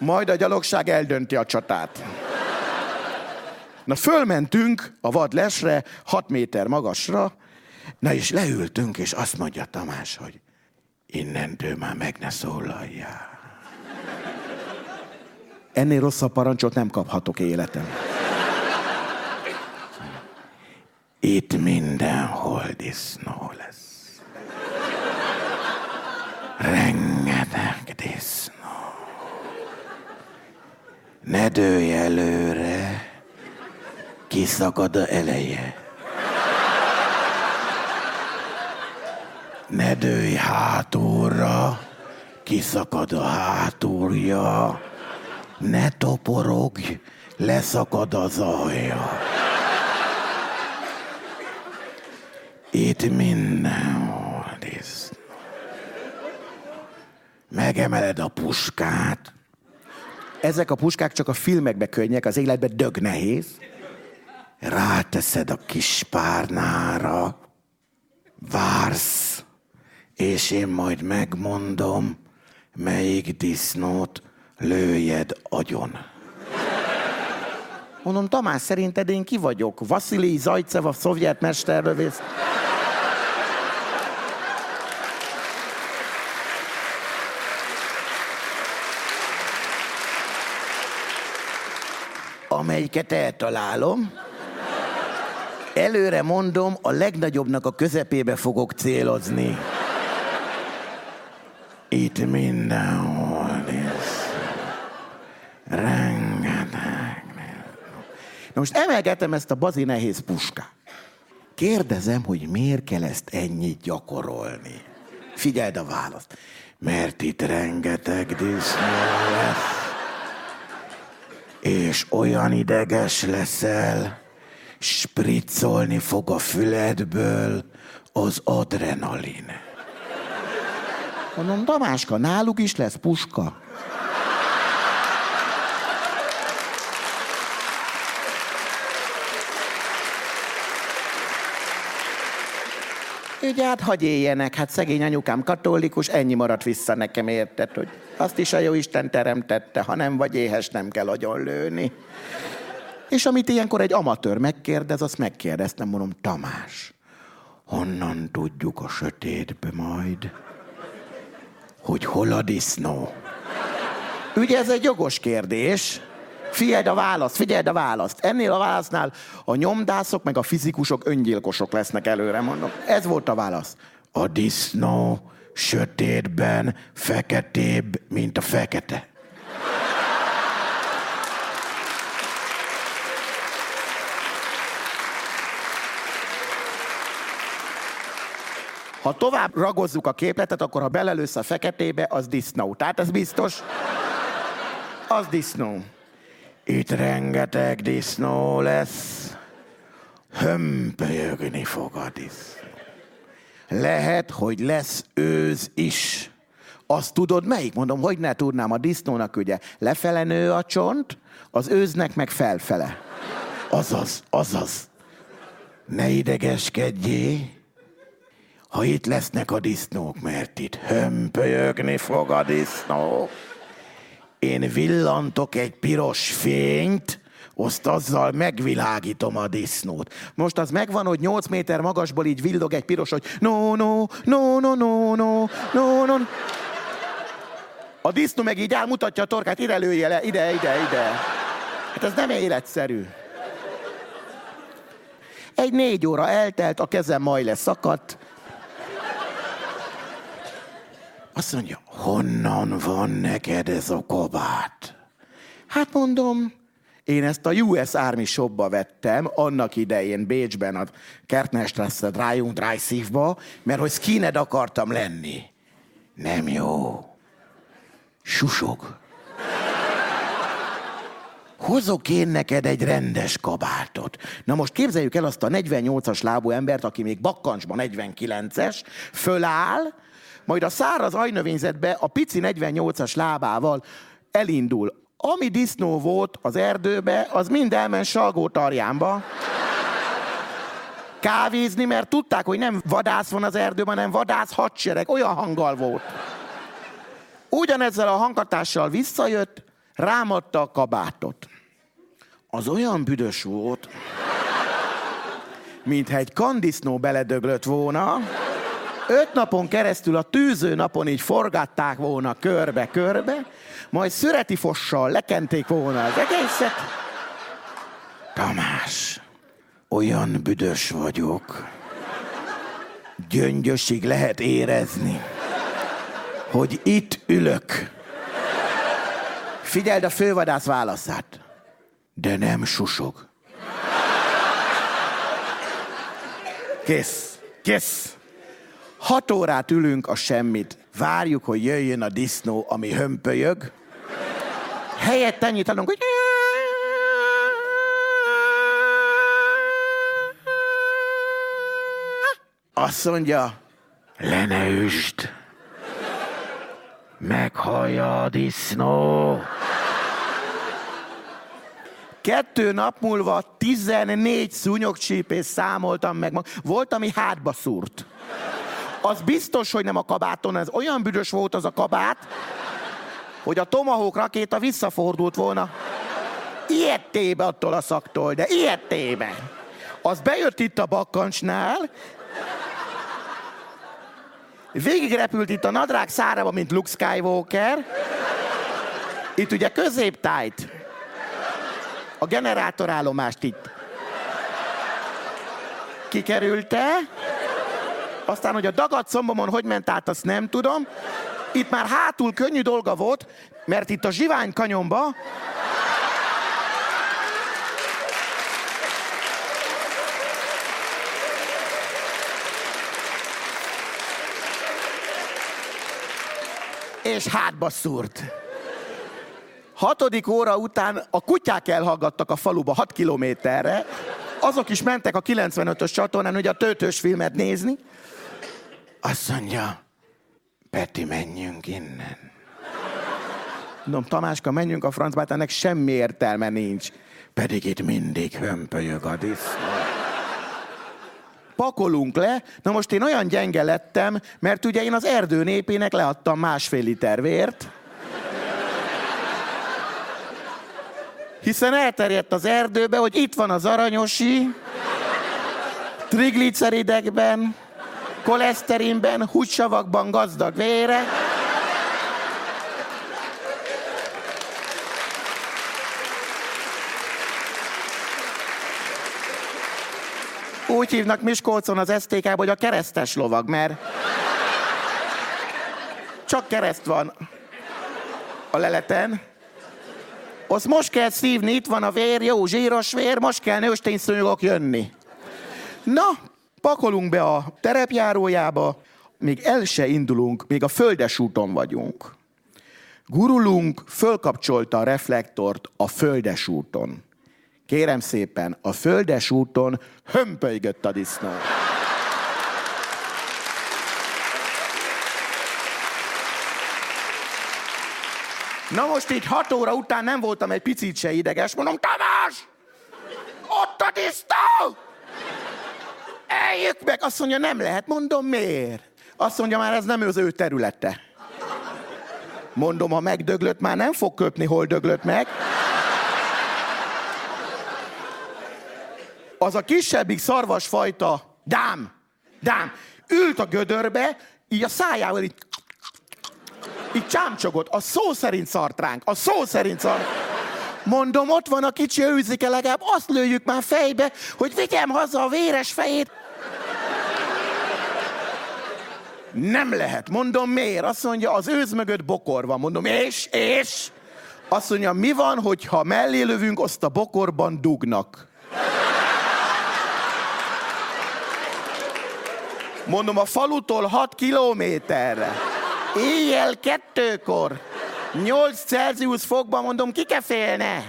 Majd a gyalogság eldönti a csatát. Na, fölmentünk a vad lesre, 6 méter magasra, na és leültünk, és azt mondja Tamás, hogy innentől már meg ne szólaljál. Ennél rosszabb parancsot nem kaphatok életem. Itt mindenhol disznó lesz. Rengeteg disznó. Ne dőj előre, kiszakad a eleje. Ne dőj hátulra, kiszakad a hátulja. Ne toporogj, leszakad az alja. Itt mindenhol. Megemeled a puskát. Ezek a puskák csak a filmekbe könnyek, az életben dög nehéz. Ráteszed a kis párnára, vársz, és én majd megmondom, melyik disznót lőjed agyon. Mondom, Tamás, szerinted én ki vagyok? Vasilij Zajcev, a szovjet mesterlövész? Amelyiket eltalálom. Előre mondom, a legnagyobbnak a közepébe fogok célozni. Itt mindenhol néz. Rengeteg. Na most emelgetem ezt a bazi nehéz puskát. Kérdezem, hogy miért kell ezt ennyit gyakorolni. Figyeld a választ. Mert itt rengeteg disznó lesz és olyan ideges leszel, spriccolni fog a füledből az adrenalin. Mondom, Damáska, náluk is lesz puska. Így hát hagy éljenek, hát szegény anyukám katolikus, ennyi maradt vissza nekem, érted, hogy azt is a jó Isten teremtette, ha nem vagy éhes, nem kell agyon lőni. És amit ilyenkor egy amatőr megkérdez, azt megkérdeztem, mondom, Tamás, honnan tudjuk a sötétbe majd, hogy hol a disznó? Ugye ez egy jogos kérdés. Figyeld a választ, figyeld a választ. Ennél a válasznál a nyomdászok meg a fizikusok öngyilkosok lesznek előre, mondom. Ez volt a válasz. A disznó sötétben feketébb, mint a fekete. Ha tovább ragozzuk a képletet, akkor ha belelősz a feketébe, az disznó. Tehát ez biztos, az disznó. Itt rengeteg disznó lesz, hömpölyögni fog a. Lehet, hogy lesz őz is. Azt tudod melyik? Mondom, hogy ne tudnám, a disznónak ugye lefele nő a csont, az őznek meg felfele. Azaz, azaz. Ne idegeskedjé, ha itt lesznek a disznók, mert itt hömpölyögni fog a disznó. Én villantok egy piros fényt, azt azzal megvilágítom a disznót. Most az megvan, hogy 8 méter magasból így villog egy piros, hogy no, no, no, no, no, no, no, no. A disznó meg így elmutatja a torkát, ide lője le, ide, ide, ide. Hát ez nem életszerű. Egy négy óra eltelt, a kezem majd leszakadt. Azt mondja, honnan van neked ez a kabát? Hát mondom, én ezt a US Army shopba vettem, annak idején Bécsben, a Kertnerstrasse Dryung Dry Szívba, mert hogy skinhead akartam lenni. Nem jó. susog. Hozok én neked egy rendes kabátot. Na most képzeljük el azt a 48-as lábú embert, aki még bakkancsban 49-es, föláll, majd a száraz ajnövényzetbe a pici 48-as lábával elindul. Ami disznó volt az erdőbe, az mind elment Salgó tarjánba. Kávézni, mert tudták, hogy nem vadász van az erdőben, hanem vadász hadsereg. Olyan hanggal volt. Ugyanezzel a hangatással visszajött, rámadta a kabátot. Az olyan büdös volt, mintha egy kandisznó beledöglött volna, öt napon keresztül a tűző napon így forgatták volna körbe-körbe, majd szüreti fossal lekenték volna az egészet. Tamás, olyan büdös vagyok, gyöngyösig lehet érezni, hogy itt ülök. Figyeld a fővadász válaszát. De nem susog. Kész, kész. Hat órát ülünk a semmit. Várjuk, hogy jöjjön a disznó, ami hömpölyög. Helyett ennyit adunk, hogy azt mondja, le ne üsd. Meghallja a disznó. Kettő nap múlva 14 szúnyogcsípés számoltam meg. Volt, ami hátba szúrt. Az biztos, hogy nem a kabáton, ez olyan büdös volt az a kabát, hogy a Tomahawk rakéta visszafordult volna. Ilyettébe attól a szaktól, de ilyettébe. Az bejött itt a bakkancsnál, végigrepült itt a nadrág szárába, mint Luke Skywalker. Itt ugye középtájt. A generátorállomást itt. Kikerülte. Aztán, hogy a dagadt szombomon hogy ment át, azt nem tudom. Itt már hátul könnyű dolga volt, mert itt a zsivány kanyomba és hátba szúrt. Hatodik óra után a kutyák elhallgattak a faluba 6 kilométerre, azok is mentek a 95-ös csatornán, hogy a töltős filmet nézni. Azt mondja, Peti, menjünk innen. Mondom, Tamáska, menjünk a francba, hát ennek semmi értelme nincs. Pedig itt mindig hömpölyög a disznó. Pakolunk le, na most én olyan gyenge lettem, mert ugye én az erdő népének leadtam másfél liter vért. Hiszen elterjedt az erdőbe, hogy itt van az aranyosi, trigliceridekben, koleszterinben, húsavakban gazdag vére. Úgy hívnak Miskolcon az STK, hogy a keresztes lovag, mert csak kereszt van a leleten. Azt most kell szívni, itt van a vér, jó zsíros vér, most kell nőstényszőnyogok jönni. Na, pakolunk be a terepjárójába, még el se indulunk, még a földes úton vagyunk. Gurulunk fölkapcsolta a reflektort a földes úton. Kérem szépen, a földes úton hömpölygött a disznó. Na most így hat óra után nem voltam egy picit se ideges, mondom, Tamás! Ott a disznó! Eljük meg! Azt mondja, nem lehet. Mondom, miért? Azt mondja, már ez nem az ő területe. Mondom, ha megdöglött, már nem fog köpni, hol döglött meg. Az a kisebbik szarvasfajta, dám, dám, ült a gödörbe, így a szájával így, így csámcsogott. A szó szerint szart ránk. A szó szerint szart. Mondom, ott van a kicsi őzike, legalább azt lőjük már fejbe, hogy vigyem haza a véres fejét. Nem lehet. Mondom, miért? Azt mondja, az őz mögött bokor van. Mondom, és, és? Azt mondja, mi van, hogyha mellé lövünk, azt a bokorban dugnak. Mondom, a falutól 6 kilométerre. Éjjel kettőkor. 8 Celsius fokban mondom, ki kell félne?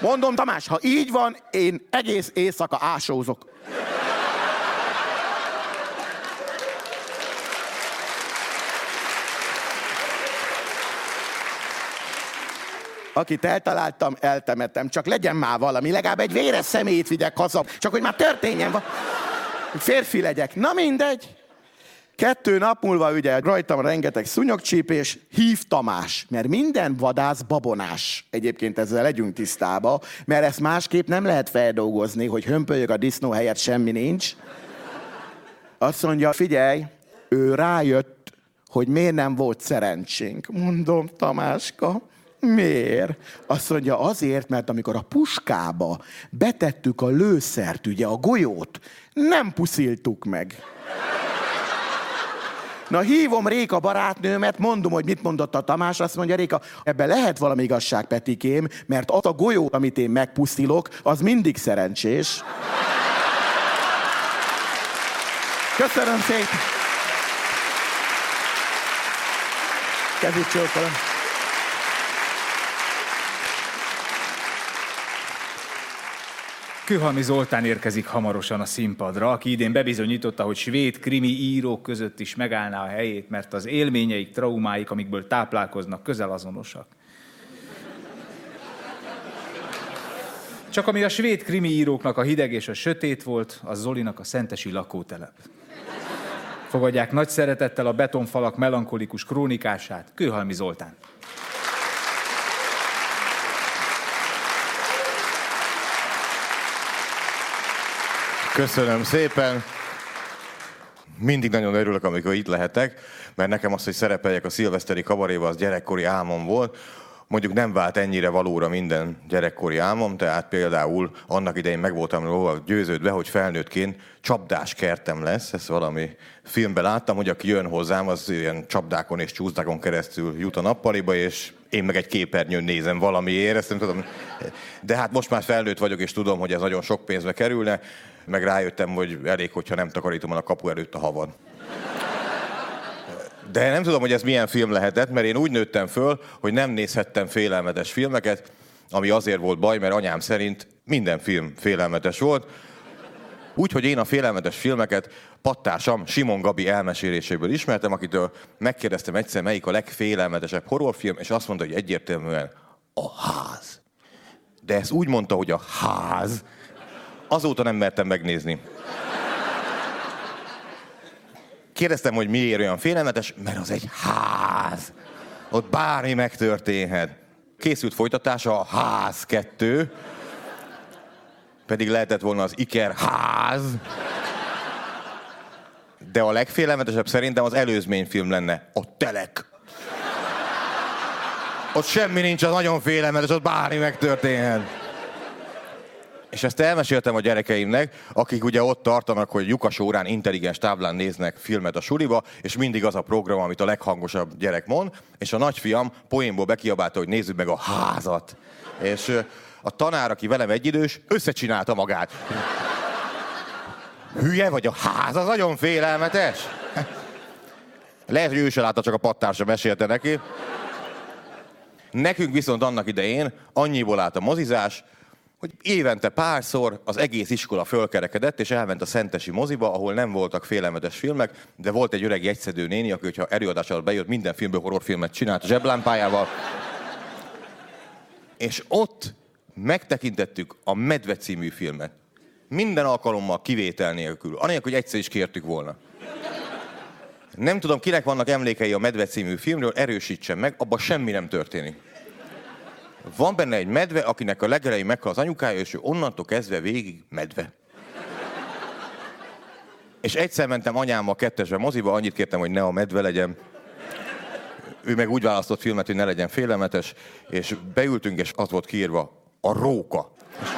Mondom, Tamás, ha így van, én egész éjszaka ásózok. Akit eltaláltam, eltemettem. Csak legyen már valami, legalább egy véres személyt vigyek haza. Csak hogy már történjen. va- Hogy Férfi legyek. Na mindegy. Kettő nap múlva ugye rajtam rengeteg szúnyogcsípés, hív Tamás, mert minden vadász babonás. Egyébként ezzel legyünk tisztába, mert ezt másképp nem lehet feldolgozni, hogy hömpölyög a disznó helyett semmi nincs. Azt mondja, figyelj, ő rájött, hogy miért nem volt szerencsénk. Mondom, Tamáska, miért? Azt mondja, azért, mert amikor a puskába betettük a lőszert, ugye a golyót, nem pusziltuk meg. Na hívom Réka barátnőmet, mondom, hogy mit mondott a Tamás, azt mondja Réka, ebben lehet valami igazság, Petikém, mert az a golyó, amit én megpusztilok, az mindig szerencsés. Köszönöm szépen! Kezit csókolom. Kőhalmi Zoltán érkezik hamarosan a színpadra, aki idén bebizonyította, hogy svéd krimi írók között is megállná a helyét, mert az élményeik, traumáik, amikből táplálkoznak, közel azonosak. Csak ami a svéd krimi íróknak a hideg és a sötét volt, az Zolinak a szentesi lakótelep. Fogadják nagy szeretettel a betonfalak melankolikus krónikását, Kőhalmi Zoltán. Köszönöm szépen. Mindig nagyon örülök, amikor itt lehetek, mert nekem az, hogy szerepeljek a szilveszteri kabaréba, az gyerekkori álmom volt. Mondjuk nem vált ennyire valóra minden gyerekkori álmom, tehát például annak idején meg voltam róla győződve, hogy felnőttként csapdás kertem lesz. Ezt valami filmben láttam, hogy aki jön hozzám, az ilyen csapdákon és csúszdákon keresztül jut a nappaliba, és én meg egy képernyőn nézem valamiért, ezt nem tudom. De hát most már felnőtt vagyok, és tudom, hogy ez nagyon sok pénzbe kerülne, meg rájöttem, hogy elég, hogyha nem takarítom a kapu előtt a havad. De nem tudom, hogy ez milyen film lehetett, mert én úgy nőttem föl, hogy nem nézhettem félelmetes filmeket, ami azért volt baj, mert anyám szerint minden film félelmetes volt. Úgyhogy én a félelmetes filmeket pattársam Simon Gabi elmeséléséből ismertem, akitől megkérdeztem egyszer, melyik a legfélelmetesebb horrorfilm, és azt mondta, hogy egyértelműen a ház. De ezt úgy mondta, hogy a ház. Azóta nem mertem megnézni. Kérdeztem, hogy miért olyan félelmetes, mert az egy ház. Ott bármi megtörténhet. Készült folytatása a Ház 2, pedig lehetett volna az Iker ház. De a legfélelmetesebb szerintem az előzményfilm lenne, a Telek. Ott semmi nincs, az nagyon félelmetes, ott bármi megtörténhet. És ezt elmeséltem a gyerekeimnek, akik ugye ott tartanak, hogy lyukas órán intelligens táblán néznek filmet a suliba, és mindig az a program, amit a leghangosabb gyerek mond, és a nagyfiam poénból bekiabálta, hogy nézzük meg a házat. És a tanár, aki velem egyidős, összecsinálta magát. Hülye vagy a ház, az nagyon félelmetes. Lehet, hogy ő se látta, csak a pattársa mesélte neki. Nekünk viszont annak idején annyiból állt a mozizás, hogy évente párszor az egész iskola fölkerekedett, és elment a Szentesi moziba, ahol nem voltak félelmetes filmek, de volt egy öreg jegyszedő néni, aki, hogyha előadás alatt bejött, minden filmből horrorfilmet csinált zseblámpájával. És ott megtekintettük a Medve című filmet. Minden alkalommal kivétel nélkül. Anélkül, hogy egyszer is kértük volna. Nem tudom, kinek vannak emlékei a Medve című filmről, erősítsen meg, abban semmi nem történik. Van benne egy medve, akinek a legelején meghal az anyukája, és ő onnantól kezdve végig medve. És egyszer mentem anyámmal kettesbe moziba, annyit kértem, hogy ne a medve legyen. Ő meg úgy választott filmet, hogy ne legyen félelmetes, és beültünk, és az volt kiírva, a róka. És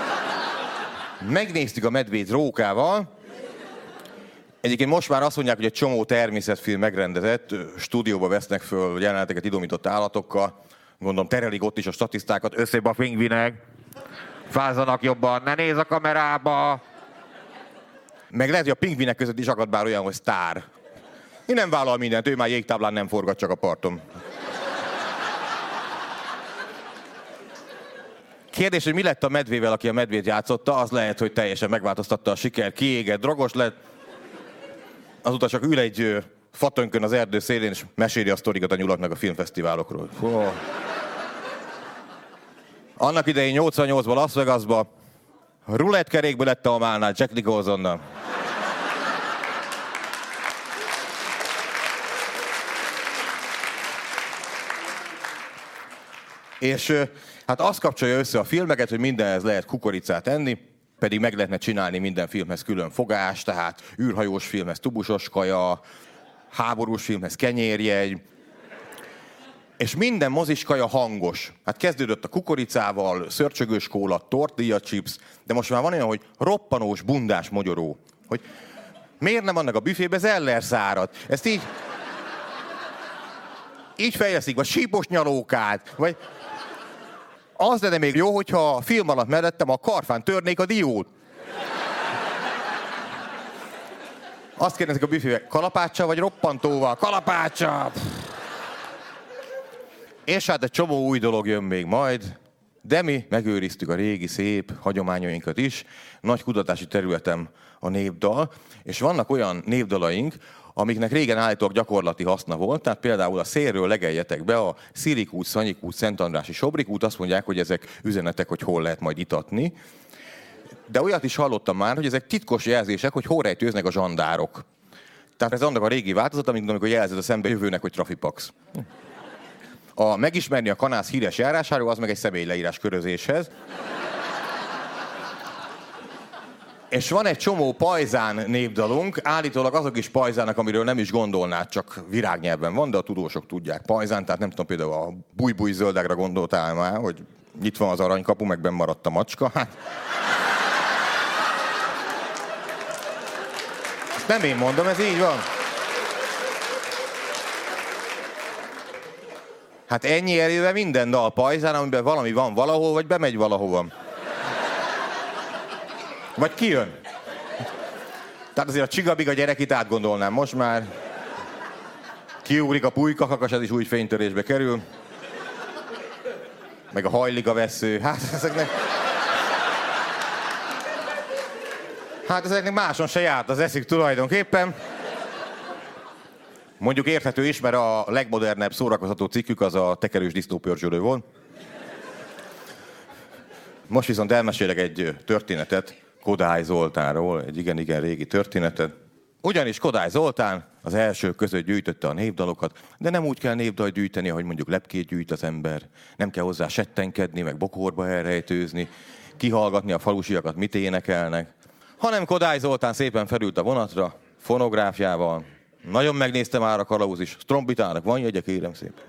megnéztük a medvét rókával, Egyébként most már azt mondják, hogy egy csomó természetfilm megrendezett, stúdióba vesznek föl jeleneteket idomított állatokkal. Gondolom terelik ott is a statisztákat, összébb a pingvinek, fázzanak jobban, ne nézz a kamerába. Meg lehet, hogy a pingvinek között is akad bár olyan, hogy sztár. Én nem vállal mindent, ő már jégtáblán nem forgat csak a parton. Kérdés, hogy mi lett a medvével, aki a medvét játszotta, az lehet, hogy teljesen megváltoztatta a siker, kiégett, drogos lett. Azóta csak ül egy fatönkön az erdő szélén, és meséli a sztorikat a nyulaknak a filmfesztiválokról. Hú. Annak idején 88-ban Las Vegasba rulett kerékből lett a málnál Jack Nicholsonnal. És hát azt kapcsolja össze a filmeket, hogy mindenhez lehet kukoricát enni, pedig meg lehetne csinálni minden filmhez külön fogás, tehát űrhajós filmhez tubusos kaja, háborús filmhez kenyérjegy, és minden moziskaja hangos. Hát kezdődött a kukoricával, szörcsögős kóla, tortilla chips, de most már van olyan, hogy roppanós, bundás mogyoró. Hogy miért nem annak a büfébe zeller szárat? Ezt így... Így fejleszik, vagy sípos nyalókát, vagy... Az lenne még jó, hogyha a film alatt mellettem a karfán törnék a diót. Azt kérdezik a büfébe, kalapáccsal vagy roppantóval? Kalapáccsal! És hát egy csomó új dolog jön még majd, de mi megőriztük a régi szép hagyományainkat is. Nagy kutatási területem a népdal, és vannak olyan népdalaink, amiknek régen állítólag gyakorlati haszna volt, tehát például a szélről legeljetek be a Szirikút, Szanyikút, Szent Andrási Sobrikút, azt mondják, hogy ezek üzenetek, hogy hol lehet majd itatni. De olyat is hallottam már, hogy ezek titkos jelzések, hogy hol rejtőznek a zsandárok. Tehát ez annak a régi változat, amikor jelzed a szembe jövőnek, hogy trafipax. A megismerni a kanász híres járásáról, az meg egy személyleírás körözéshez. És van egy csomó pajzán népdalunk, állítólag azok is pajzának, amiről nem is gondolnád, csak virágnyelven van, de a tudósok tudják pajzán, tehát nem tudom, például a búj-búj zöldágra gondoltál már, hogy itt van az aranykapu, meg benn maradt a macska. Hát... Ezt nem én mondom, ez így van. Hát ennyi erővel minden dal pajzán, amiben valami van valahol, vagy bemegy valahova. Vagy kijön. Tehát azért a csigabiga gyerek itt átgondolnám most már. Kiugrik a pulyka, kakas, ez is új fénytörésbe kerül. Meg a hajlik a vesző. Hát ezeknek... Hát ezeknek máson se járt az eszik tulajdonképpen. Mondjuk érthető is, mert a legmodernebb szórakoztató cikkük az a tekerős disznópörzsölő volt. Most viszont elmesélek egy történetet Kodály Zoltánról, egy igen-igen régi történetet. Ugyanis Kodály Zoltán az első között gyűjtötte a népdalokat, de nem úgy kell népdal gyűjteni, ahogy mondjuk lepkét gyűjt az ember. Nem kell hozzá settenkedni, meg bokorba elrejtőzni, kihallgatni a falusiakat, mit énekelnek. Hanem Kodály Zoltán szépen felült a vonatra, fonográfjával, nagyon megnézte már a kalauz is. Strombitának van jegye, kérem szépen.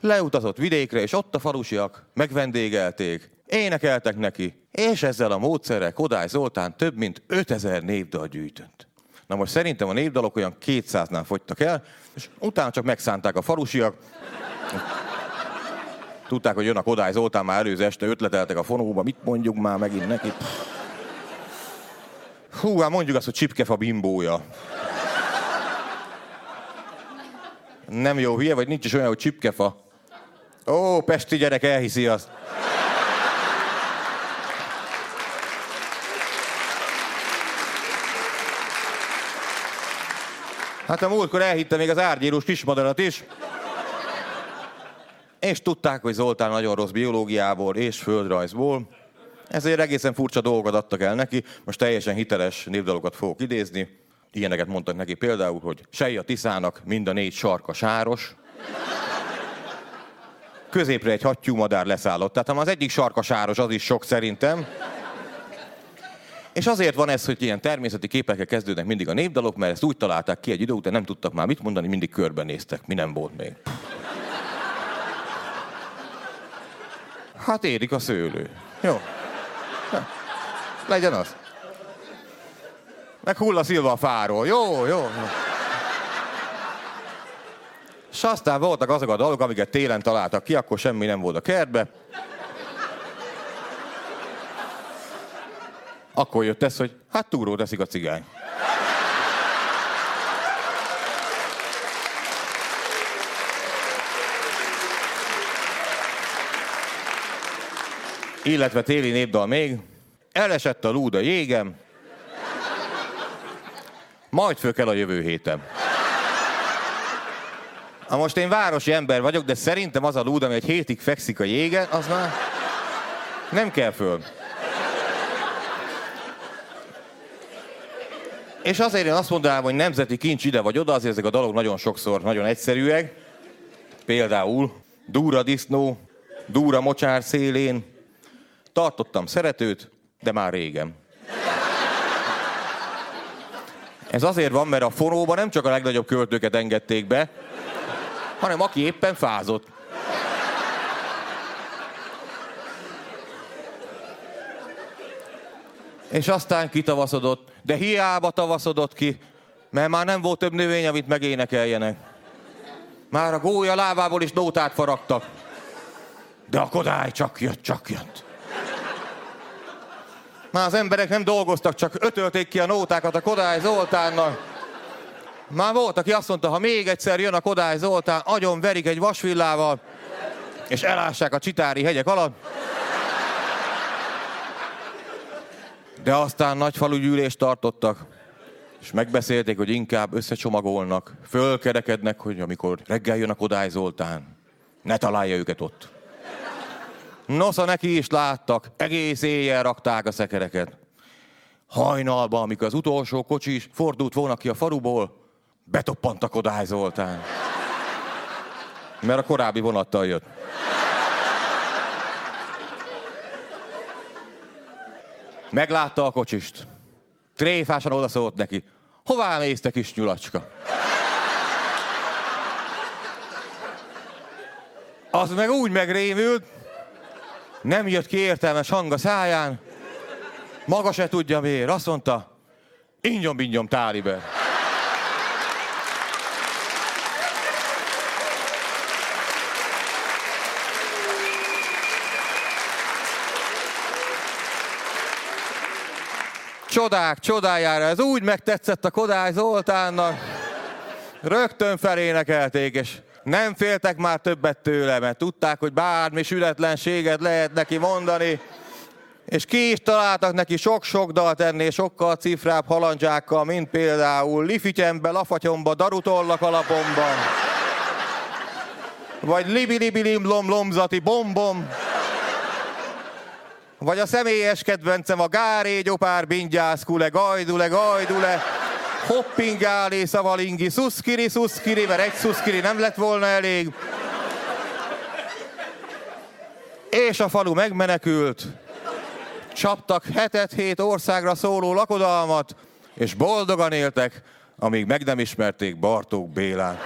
Leutazott vidékre, és ott a falusiak megvendégelték, énekeltek neki, és ezzel a módszerrel Kodály Zoltán több mint 5000 névdal gyűjtött. Na most szerintem a névdalok olyan 200-nál fogytak el, és utána csak megszánták a falusiak. Tudták, hogy jön a Kodály Zoltán, már előző este ötleteltek a fonóba, mit mondjuk már megint neki. Hú, hát mondjuk azt, hogy csipkefa bimbója. Nem jó, hülye vagy, nincs is olyan, hogy csipkefa. Ó, pesti gyerek elhiszi azt. Hát a múltkor elhitte még az árgyérós kismadarat is. És tudták, hogy Zoltán nagyon rossz biológiából és földrajzból. Ezért egészen furcsa dolgokat adtak el neki. Most teljesen hiteles névdalokat fogok idézni. Ilyeneket mondtak neki például, hogy sej a Tiszának mind a négy sarka sáros. Középre egy hattyú madár leszállott. Tehát az egyik sarka sáros, az is sok szerintem. És azért van ez, hogy ilyen természeti képekkel kezdődnek mindig a népdalok, mert ezt úgy találták ki egy idő után, nem tudtak már mit mondani, mindig körbenéztek. Mi nem volt még. Hát érik a szőlő. Jó. Legyen az. Meg hull a szilva a fáról. Jó, jó. És aztán voltak azok a dolgok, amiket télen találtak ki, akkor semmi nem volt a kertbe. Akkor jött ez, hogy hát túró teszik a cigány. illetve téli népdal még. Elesett a lúd a jégem, majd föl kell a jövő héten. Na most én városi ember vagyok, de szerintem az a lúd, ami egy hétig fekszik a jégen, az már nem kell föl. És azért én azt mondanám, hogy nemzeti kincs ide vagy oda, azért ezek a dalok nagyon sokszor nagyon egyszerűek. Például Dúra disznó, Dúra mocsár szélén, tartottam szeretőt, de már régen. Ez azért van, mert a fonóba nem csak a legnagyobb költőket engedték be, hanem aki éppen fázott. És aztán kitavaszodott, de hiába tavaszodott ki, mert már nem volt több növény, amit megénekeljenek. Már a gólya lábából is nótát faragtak. De a kodály csak jött, csak jött. Már az emberek nem dolgoztak, csak ötölték ki a nótákat a Kodály Zoltánnak. Már volt, aki azt mondta, ha még egyszer jön a Kodály Zoltán, agyon verik egy vasvillával, és elássák a csitári hegyek alatt. De aztán nagy falu gyűlést tartottak, és megbeszélték, hogy inkább összecsomagolnak, fölkerekednek, hogy amikor reggel jön a Kodály Zoltán, ne találja őket ott. Nosza neki is láttak, egész éjjel rakták a szekereket. Hajnalban, amikor az utolsó kocsi is fordult volna ki a faluból, betoppant a Kodály Zoltán. Mert a korábbi vonattal jött. Meglátta a kocsist. Tréfásan odaszólt neki. Hová mész, te kis nyulacska? Az meg úgy megrémült, nem jött ki értelmes hang a száján, maga se tudja miért. Azt mondta, ingyom-bingyom táliber. Csodák csodájára, ez úgy megtetszett a Kodály Zoltánnak. Rögtön felénekelték, és nem féltek már többet tőle, mert tudták, hogy bármi sületlenséget lehet neki mondani, és ki is találtak neki sok-sok dalt ennél sokkal cifrább halandzsákkal, mint például Lifityembe, Lafatyomba, Darutollak alapomban. Vagy libi lom lomzati bombom. Vagy a személyes kedvencem a Gáré Gyopár Bingyászkule, Gajdule, Gajdule, Hoppingálé, Szavalingi, Szuszkiri, Szuszkiri, mert egy Szuszkiri nem lett volna elég. És a falu megmenekült. Csaptak hetet hét országra szóló lakodalmat, és boldogan éltek, amíg meg nem ismerték Bartók Bélát.